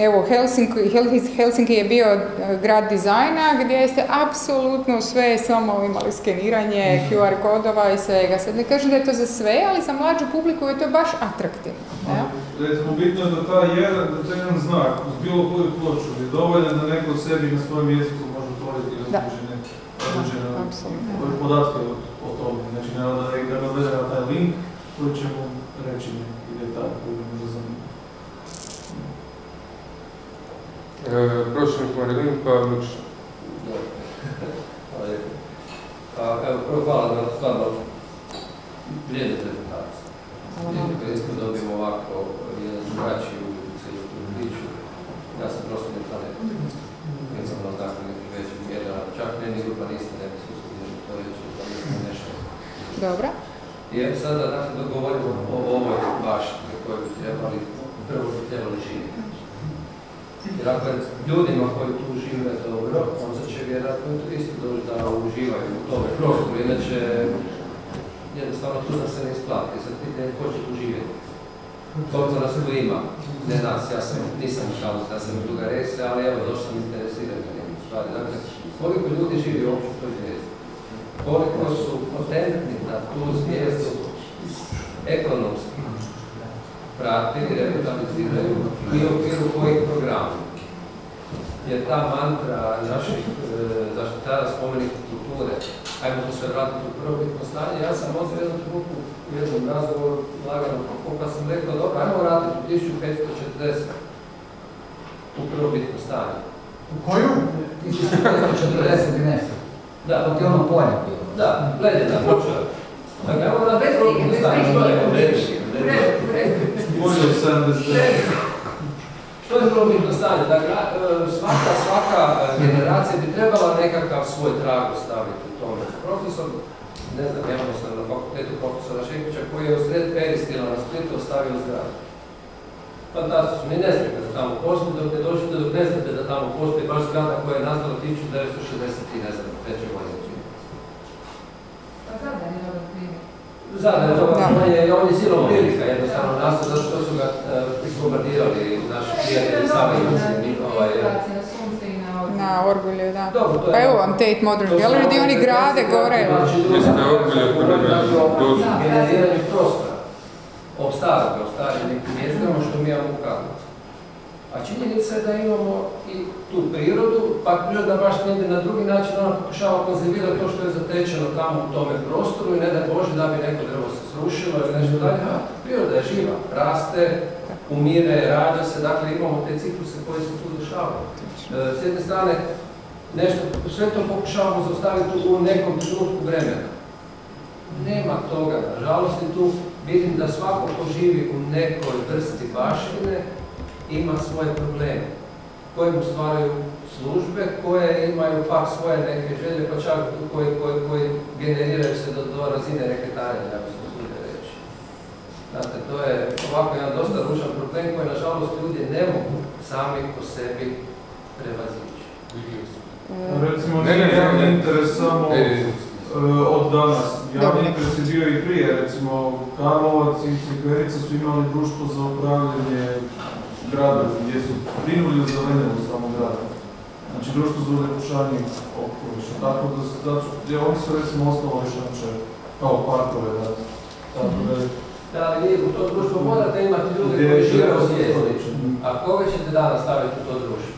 evo Helsinki, Hel- Helsinki je bio e, grad dizajna gdje ste apsolutno sve samo imali skeniranje QR kodova i svega. Sad ne kažem da je to za sve, ali za mlađu publiku je to baš atraktivno. Ja? Recimo, bitno je da taj jedan, da taj jedan znak uz bilo koju ploču je dovoljan da neko sebi na svojem jeziku može otvoriti Da. određene, podatke o, o tome. Znači, ne da, ga gleda na taj link koji će mu reći neki detalj E, prošli Marilin Pavlić. Hvala lijepo. A, Evo, prvo hvala na stvarno vrijednu prezentaciju. Kad smo dobijemo ovako jedan drugačiju cijelu priču, ja sam prostorni planet, kad sam na dakle nekih većih mjera, čak ne ni urbanista, ne bi se usudio to reći, urbanista nešto. Dobro. I evo sada, dakle, da govorimo o ovoj baštini koju bi trebali, prvo bi trebali živjeti. Je ljudima koji tu žive dobro, onda će vjerojatno i turisti doći da uživaju u tome prostoru, inače jednostavno tu nam se ne isplati. Sad pitanje ko će tu živjeti. Koliko nas tu ima? Ne nas, ja sam, nisam Šalovcu, ja sam u Duga Rese, ali evo, došao sam interesiran za stvari. Dakle, koliko ljudi živi uopće u toj zvijezdi? Koliko su potentni da tu zvijezdu ekonomski pratili, revitaliziraju i u okviru kojih programa. Jer ta mantra naših e, zaštitara spomenika kulture, ajmo to se vratiti u prvobitno stanje, ja sam ovdje u jednom trenutku u jednom razgovoru lagano pa sam rekao, dobro, ajmo vratiti u 1540 u prvobitno stanje. U koju? 1540 ne. Da, To ti je ono polje bilo. Da, ledena ploča. Dakle, ajmo na prvobitno stanje, što je Bolje od 79. što je prvobitno stanje. Dakle, a, e, svaka, svaka e, generacija bi trebala nekakav svoj trag ostaviti u tome. Profesor, ne znam, ja sam na fakultetu profesora Šekića koji je u sred Peristila na Splitu ostavio zgradu. Fantastično, ni ne znate da tamo postoji, dok ne dođete, dok ne znate da tamo postoji baš zgrada koja je nastala 1960 i ne znam, treće godine. čini mi se. Pa Zadar je dobar primjer. Zadar je dobar, Da. on je, on je silom prilika jednostavno nastao, zato što su ga uh, izbombardirali naši prijatelji saveznici, ovaj, na Orgulju, da. Dobro, to je- Pa evo vam Tate Modern to Gallery gdje oni grade gore. znači, Mislim da je Orgulje znači o dosta. generiranju prostora, o starom, o starim nekim mjestima što mi imamo u Karlovcu. A činjenica je da imamo i tu prirodu, pa priroda baš ne ide na drugi način, ona pokušava konzervirati to što je zatečeno tamo u tome prostoru i ne da Bože da bi neko drvo se srušilo ili nešto dalje. A, priroda je živa, raste, umire, rađa se, dakle imamo te cikluse koji se tu dešavaju. E, S jedne strane, nešto, sve to pokušavamo zaustaviti u nekom trenutku vremena. Nema toga, nažalost i tu vidim da svako ko živi u nekoj vrsti baštine ima svoje probleme koje mu stvaraju službe, koje imaju pak svoje neke želje, pa čak koje, koje, koje generiraju se do, do razine reketarenja, ja bi se usudio reći. Znate, to je ovako jedan dosta ružan problem koji, nažalost, ljudi ne mogu sami po sebi prevazići. Recimo, Ne, ne, ne, ne. interes samo E, e, od danas. Javni Dobro. interes je bio i prije, recimo Karlovac i Crikverica su imali društvo za upravljanje gradom, gdje su brinuli o zelenjevu samo grada. Znači društvo za uljepšanje okoliša. Tako da, su- da su, gdje oni su recimo osnovali šanče kao parkove, da. Tako da Da, ali vi u to društvo morate imati ljude koji žive u stoljeća. A koga ćete danas staviti u to društvo?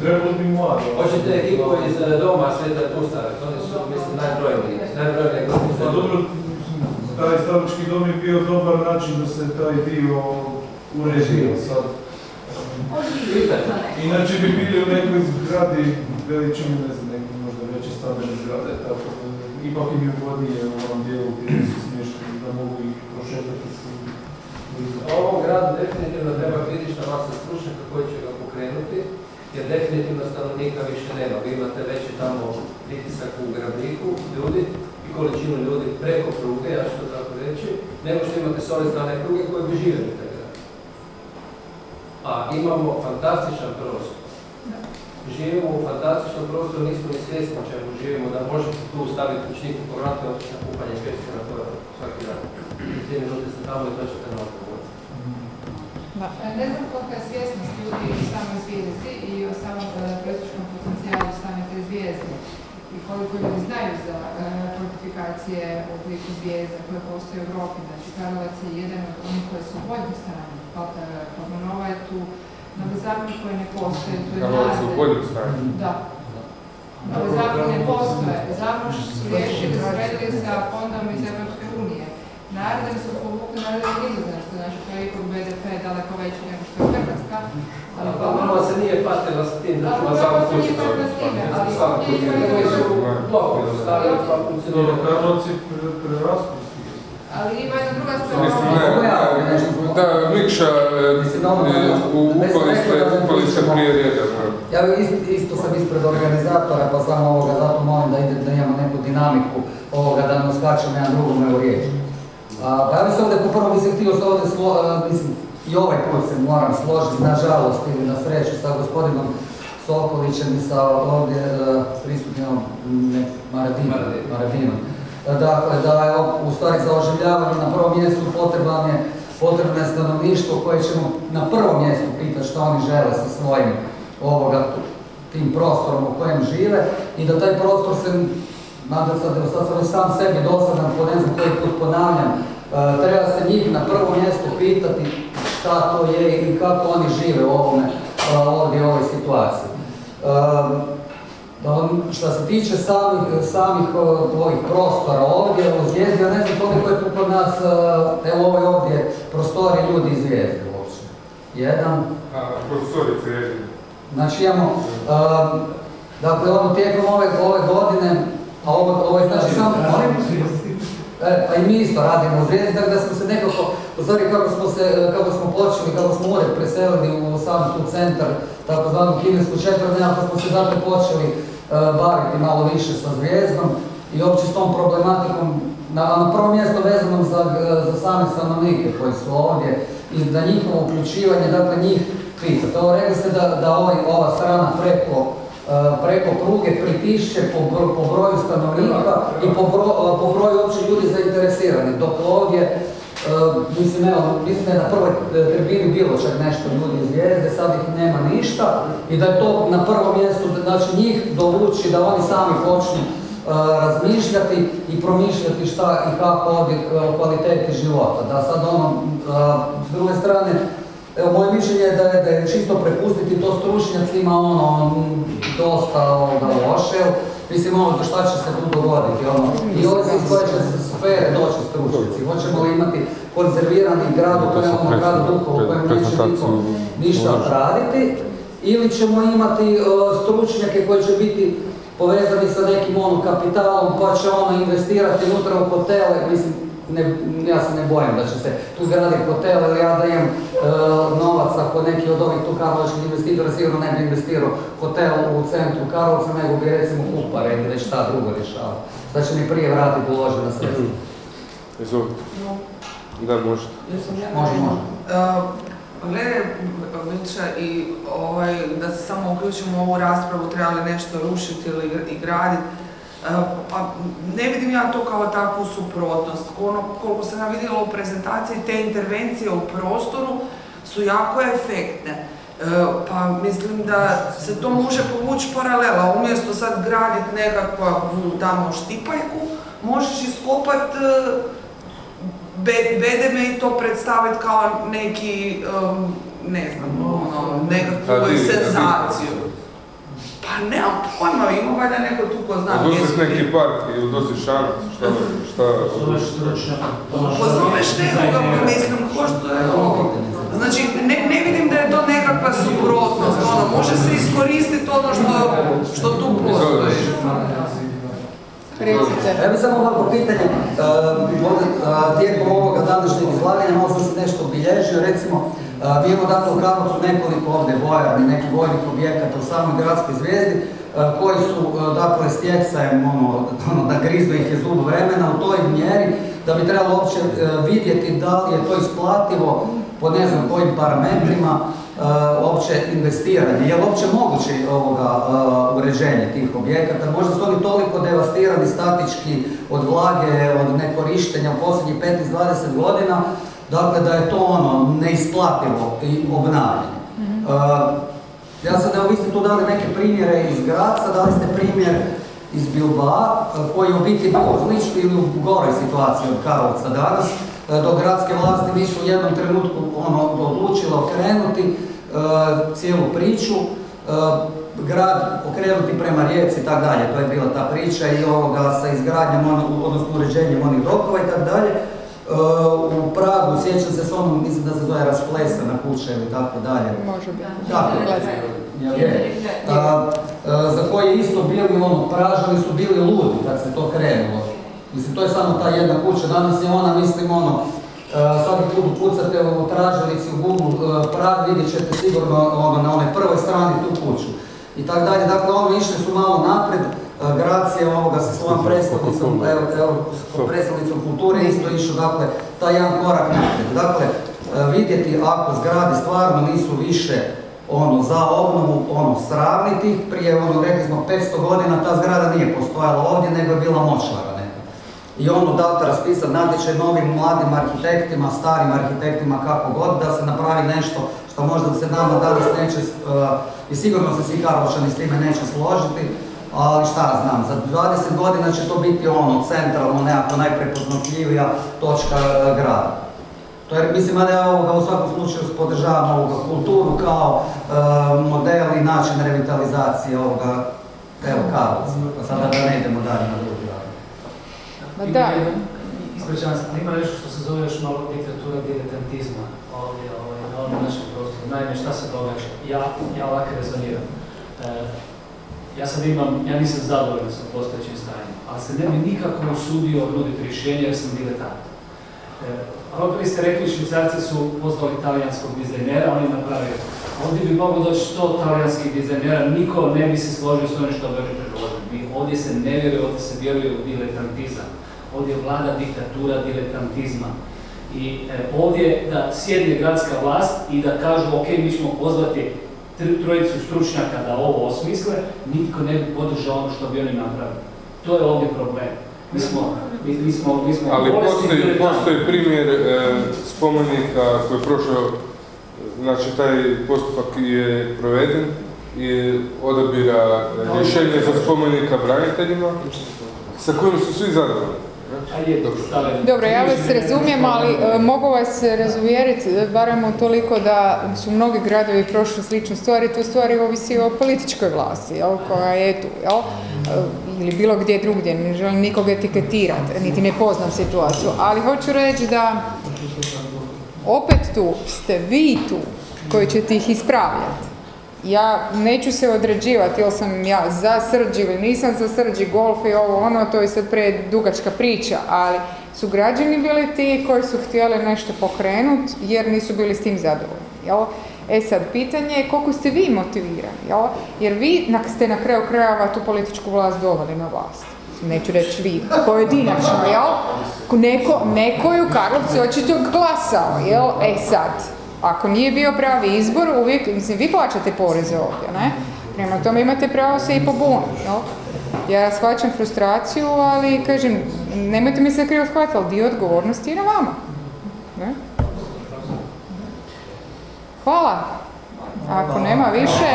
trebalo bi mladi. Hoćete ekipu iz e, doma Sveta Tustavec, oni su, mislim, najbrojniji, najbrojniji grupi. Pa dobro, taj starički dom je bio dobar način da se taj dio uređio sad. Inače bi bili u nekoj zgradi veličine, ne znam, neke možda veće stambene zgrade, tako da ipak im je ugodnije u onom dijelu gdje su smješteni, da mogu ih prošetati s. Ovom gradu definitivno treba kritična masa stručnjaka koji će ga pokrenuti, jer definitivno stanovnika više nema. Vi imate već i tamo pritisak u gradniku ljudi i količinu ljudi preko pruge, ja ću to tako reći, nego što imate s ove strane pruge koji bi živjeli. A imamo fantastičan prostor. Živimo u fantastičnom prostoru, nismo ni svjesni o čemu živimo, da možete tu staviti učniku po vratu i otići na kupanje pječice na koje svaki dan. Dvije minute ste tamo i to ćete na odgovor. E, Ne znam kolika je svjesnost ljudi o samoj zvijezdi i o samom e, turističkom potencijalu same te zvijezde i koliko ljudi znaju za e, fortifikacije u obliku zvijezda koje postoje u Europi. Znači, Karlovac je jedan od onih koje su voljni Pavlonova je tu, Novi Zakon koji ne postoje, tu je stanju. Da. Novi Zakon ne postoje. Zakon su riješili, sredili sa fondom iz Europske unije. Narodem su povukli narodom nizozemstvo, znači to je ipak BDP daleko veći nego što je Hrvatska. Ali pa malo se nije patila s tim da Ali ćemo upravo samo se nije slušati patila s time, ali ovdje su blokovi su stavili pa. Dobro. Ali ima jedna druga Mislim, strana. ne, da, Mikša, e, e, u- upali ste, upali ste prije reda. da. Ja isto, isto sam ispred organizatora, pa samo ovoga, zato molim da ide, da imamo neku dinamiku ovoga, da ne uskačemo jedan drugome u riječ. A, pa ja se ovdje, po prvo bi se htio se ovdje, slo, a, mislim, i ovaj put se moram složiti, nažalost ili na sreću, sa gospodinom Sokolićem i sa ovdje e, prisutnim Maradinom. E, Dakle, da je u stvari za oživljavanje na prvom mjestu potreban je potrebno je stanovništvo koje ćemo na prvom mjestu pitati što oni žele sa svojim ovoga, tim prostorom u kojem žive i da taj prostor se, nadam se da sad sam sam sebi dosadan, po ne znam koji put ponavljam, e, treba se njih na prvom mjestu pitati šta to je i kako oni žive u ovome, e, ovdje u ovoj situaciji. E, on- Što se tiče samih, samih ovih prostora ovdje u Zvijezdi, ja ne znam koliko je tu kod nas, e, evo ovoj ovdje prostori ljudi iz Zvijezde uopće. Jedan, A, je. Znači imamo, um, dakle ono tijekom ove, ove godine, a ovo, ovo je znači samo, molim? E, pa i mi isto radimo u Zvijezdi, tako da smo se nekako u stvari kako smo se, kako smo počeli, kako smo ured preselili u sam tu centar, takozvanu kinesku četvrt, nekako smo se zato počeli e, baviti malo više sa zvijezdom i uopće s tom problematikom na, na prvo mjesto vezano za, za same stanovnike koji su ovdje i za njihovo uključivanje, dakle njih pitati. Ovo rekli ste da, da ovaj, ova strana preko, e, preko pruge pritišće po, bro- po broju stanovnika i po broju uopće ljudi zainteresirani. Dok ovdje, e, mislim, evo, mislim da je na prvoj e, tribini bilo čak nešto ljudi iz zvijezde, sad ih nema ništa i da je to na prvom mjestu, znači njih dovući da oni sami počnu e, razmišljati i promišljati šta i kako ovdje e, kvaliteti života. Da sad ono, s druge strane, Evo, moje mišljenje je da je, da je čisto prepustiti to stručnjacima, ono, dosta ovoga loše, jel, mislim, ono, šta će se tu dogoditi, ono, i ovdje iz koje će se sfere doći stručnjaci, hoćemo li imati konzervirani grad u kojem, ono, grad Dukovo, u kojem neće niko ništa raditi, ili ćemo imati e, stručnjake koji će biti povezani sa nekim ono kapitalom, pa će ono investirati unutra u hotele, mislim, ne, ja se ne bojim da će se tu graditi hotel, ili ja da imam e, novac ako neki od ovih tu karlovačkih investitora sigurno ne bi investirao hotel u centru Karlovca, nego bi recimo Kupare ili već šta drugo rješavao. Da će mi prije vratiti uložena sredstva. (clears throat) Izvolite. Da, možete. Može, može. Glede Mića i ovaj, da se samo uključimo u ovu raspravu, treba li nešto rušiti ili i graditi, pa ne vidim ja to kao takvu suprotnost. Ono, koliko sam ja vidjela u prezentaciji, te intervencije u prostoru su jako efektne. E, Pa mislim da se to može povući paralela. Umjesto sad graditi nekakvu tamo štipaljku, možeš iskopati bedeme i to predstaviti kao neki, um, ne znam, ono, nekakvu senzaciju. Pa nemam pojma, ima valjda neko tu ko zna. ti- neki park i oduzeti šanac, šta, šta, Zoveš stručnjaka. Pozoveš nekoga, pa mislim, ko što je ovo? Znači, ne, ne vidim da je to nekakva suprotnost, ono, može se iskoristiti ono što, što tu postoji. Ja bih samo ovako pitanje, e, e, tijekom ovoga današnjeg izlaganja malo sam se nešto obilježio, recimo, mi imamo dakle u Karlovcu nekoliko ovdje vojarni, nekih vojnih objekata u samoj gradskoj zvijezdi, e, koji su, e, dakle, stjecajem, ono, ono, da grizu ih je zub vremena u toj mjeri, da bi trebalo uopće e, vidjeti da li je to isplativo po ne znam kojim parametrima, uopće investiranje. Je li uopće moguće ovoga uređenje tih objekata? Možda su oni toliko devastirani statički od vlage, od nekorištenja u posljednjih 15-20 godina, dakle da je to ono neisplativo i obnavljanje. E, ja sad, evo, vi ste tu dali neke primjere iz Graca, dali ste primjer iz Bilbao, e, koji je u biti bio u sličnoj ili u goroj situaciji od Karlovca danas, e, dok gradske vlasti nisu u jednom trenutku ono, odlučile okrenuti e, cijelu priču, e, grad okrenuti prema rijeci i tako dalje, to je bila ta priča i ovoga sa izgradnjom, ono- odnosno uređenjem onih dokova i tako dalje. E, u Pragu, sjećam se s onom, mislim da se zove rasplesana kuća ili tako dalje. Može biti. Tako, jel je? A, a, za koje isto bili, ono, pražali su bili ludi kad se to krenulo. Mislim, to je samo ta jedna kuća, danas je ona, mislim, ono, a, svaki put upucate u tražilici u Google a, Prag, vidjet ćete sigurno ono, na onoj prvoj strani tu kuću. I tako dalje, dakle, ono, išli su malo napred, Gracija ovoga sa svojom predstavnicom, evo, evo, predstavnicom kulture isto išao, dakle, taj jedan korak naprijed. Dakle, a, vidjeti ako zgrade stvarno nisu više ono, za obnovu, ono, sravniti, prije, ono, rekli smo, 500 godina ta zgrada nije postojala ovdje, nego je bila močvara neka. I ono, date raspisat natječaj novim mladim arhitektima, starim arhitektima, kako god, da se napravi nešto što možda se nama danas neće, uh, i sigurno se svi Karlovčani s time neće složiti, ali šta znam, za 20 godina će to biti ono, centralno, nekako najprepoznatljivija točka uh, grada. To je, mislim, da ja ovoga u svakom slučaju podržavam ovoga kulturu kao e, model i način revitalizacije ovoga, evo, Karlovca. Pa sada da ne idemo dalje na drugi rad. Ma da. Ispričavam se, ima nešto što se zove još malo diktatura diletantizma ovdje ovaj, na ovom našem prostoru. Naime, šta se događa? Ja, ja ovako rezoniram. E, ja sad imam, ja nisam zadovoljan sa postojećim stanjem, ali se ne bi nikako usudio nuditi rješenje jer sam diletant. Malo prije ste rekli, švicarci su pozvali talijanskog dizajnera, on je napravio. Ovdje bi moglo doći sto talijanskih dizajnera, niko ne bi se složio s onim što bi oni. Mi ovdje se ne vjeruje, ovdje se vjeruje u diletantizam. Ovdje vlada diktatura diletantizma. I e, ovdje da sjedne gradska vlast i da kažu ok, mi ćemo pozvati trojicu stručnjaka da ovo osmisle, nitko ne bi podržao ono što bi oni napravili. To je ovdje problem. Mi smo, mi, mi smo, mi smo Ali postoji, postoji primjer e, spomenika koji je prošao, znači taj postupak je proveden i odabira rješenje za spomenika braniteljima sa kojim su svi zadovoljni. Dobro, ja vas razumijem, ali e, mogu vas razuvjeriti e, barem u toliko da su mnogi gradovi prošli sličnu stvar i tu stvari ovisi o političkoj vlasti, jel, koja je tu, jel, E, ili bilo gdje drugdje, ne želim nikoga etiketirati, niti ne poznam situaciju, ali hoću reći da opet tu ste vi tu koji ćete ih ispravljati. Ja neću se određivati jel sam ja za srđ ili nisam za srđ i golf i ovo ono, to je sad predugačka priča, ali su građani bili ti koji su htjeli nešto pokrenuti jer nisu bili s tim zadovoljni. Jel? E sad, pitanje je koliko ste vi motivirani, jel? jer vi ste na kraju krajeva tu političku vlast doveli na vlast. Neću reći vi, pojedinačno, jel? Neko, neko je u Karlovcu očito glasao, jel? E sad, ako nije bio pravi izbor, uvijek, mislim, vi plaćate poreze ovdje, ne? Prema tome imate pravo se i pobuniti, jel? Ja shvaćam frustraciju, ali kažem, nemojte mi se krivo shvatiti, ali dio odgovornosti je na vama. Ne? Hvala. Ako nema više,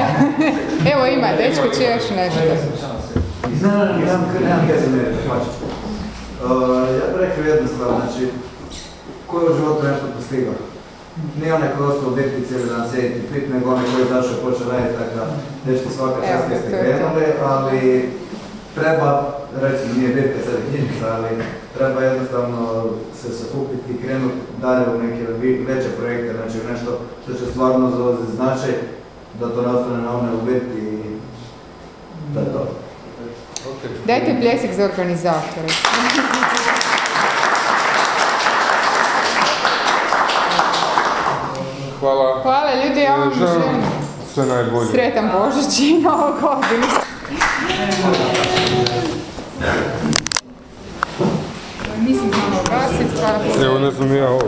(laughs) evo ima, dečko će još nešto. Znam, nemam, nemam keze ne hvaćam. Ja bih rekao jednu stvar, znači, ko je u životu nešto postigao? Nije onaj koji je ostao u biti cijeli dan sjediti pit, nego onaj koji je zašao počeo raditi, tako da dečki svaka čast ste krenuli, ali treba, recimo nije bitka sad knjižica, ali treba jednostavno se sakupiti i krenuti dalje u neke veće projekte, znači u nešto što će stvarno zauzeti značaj, da to nastane na onaj u biti i da je to. Dajte pljesak za organizatore. (laughs) Hvala. Hvala ljudi, ja vam Želim želim sve najbolje. sretan Božić i Novu godinu. Nisam znala ugasiti, hvala. Evo ne znam ja ovo.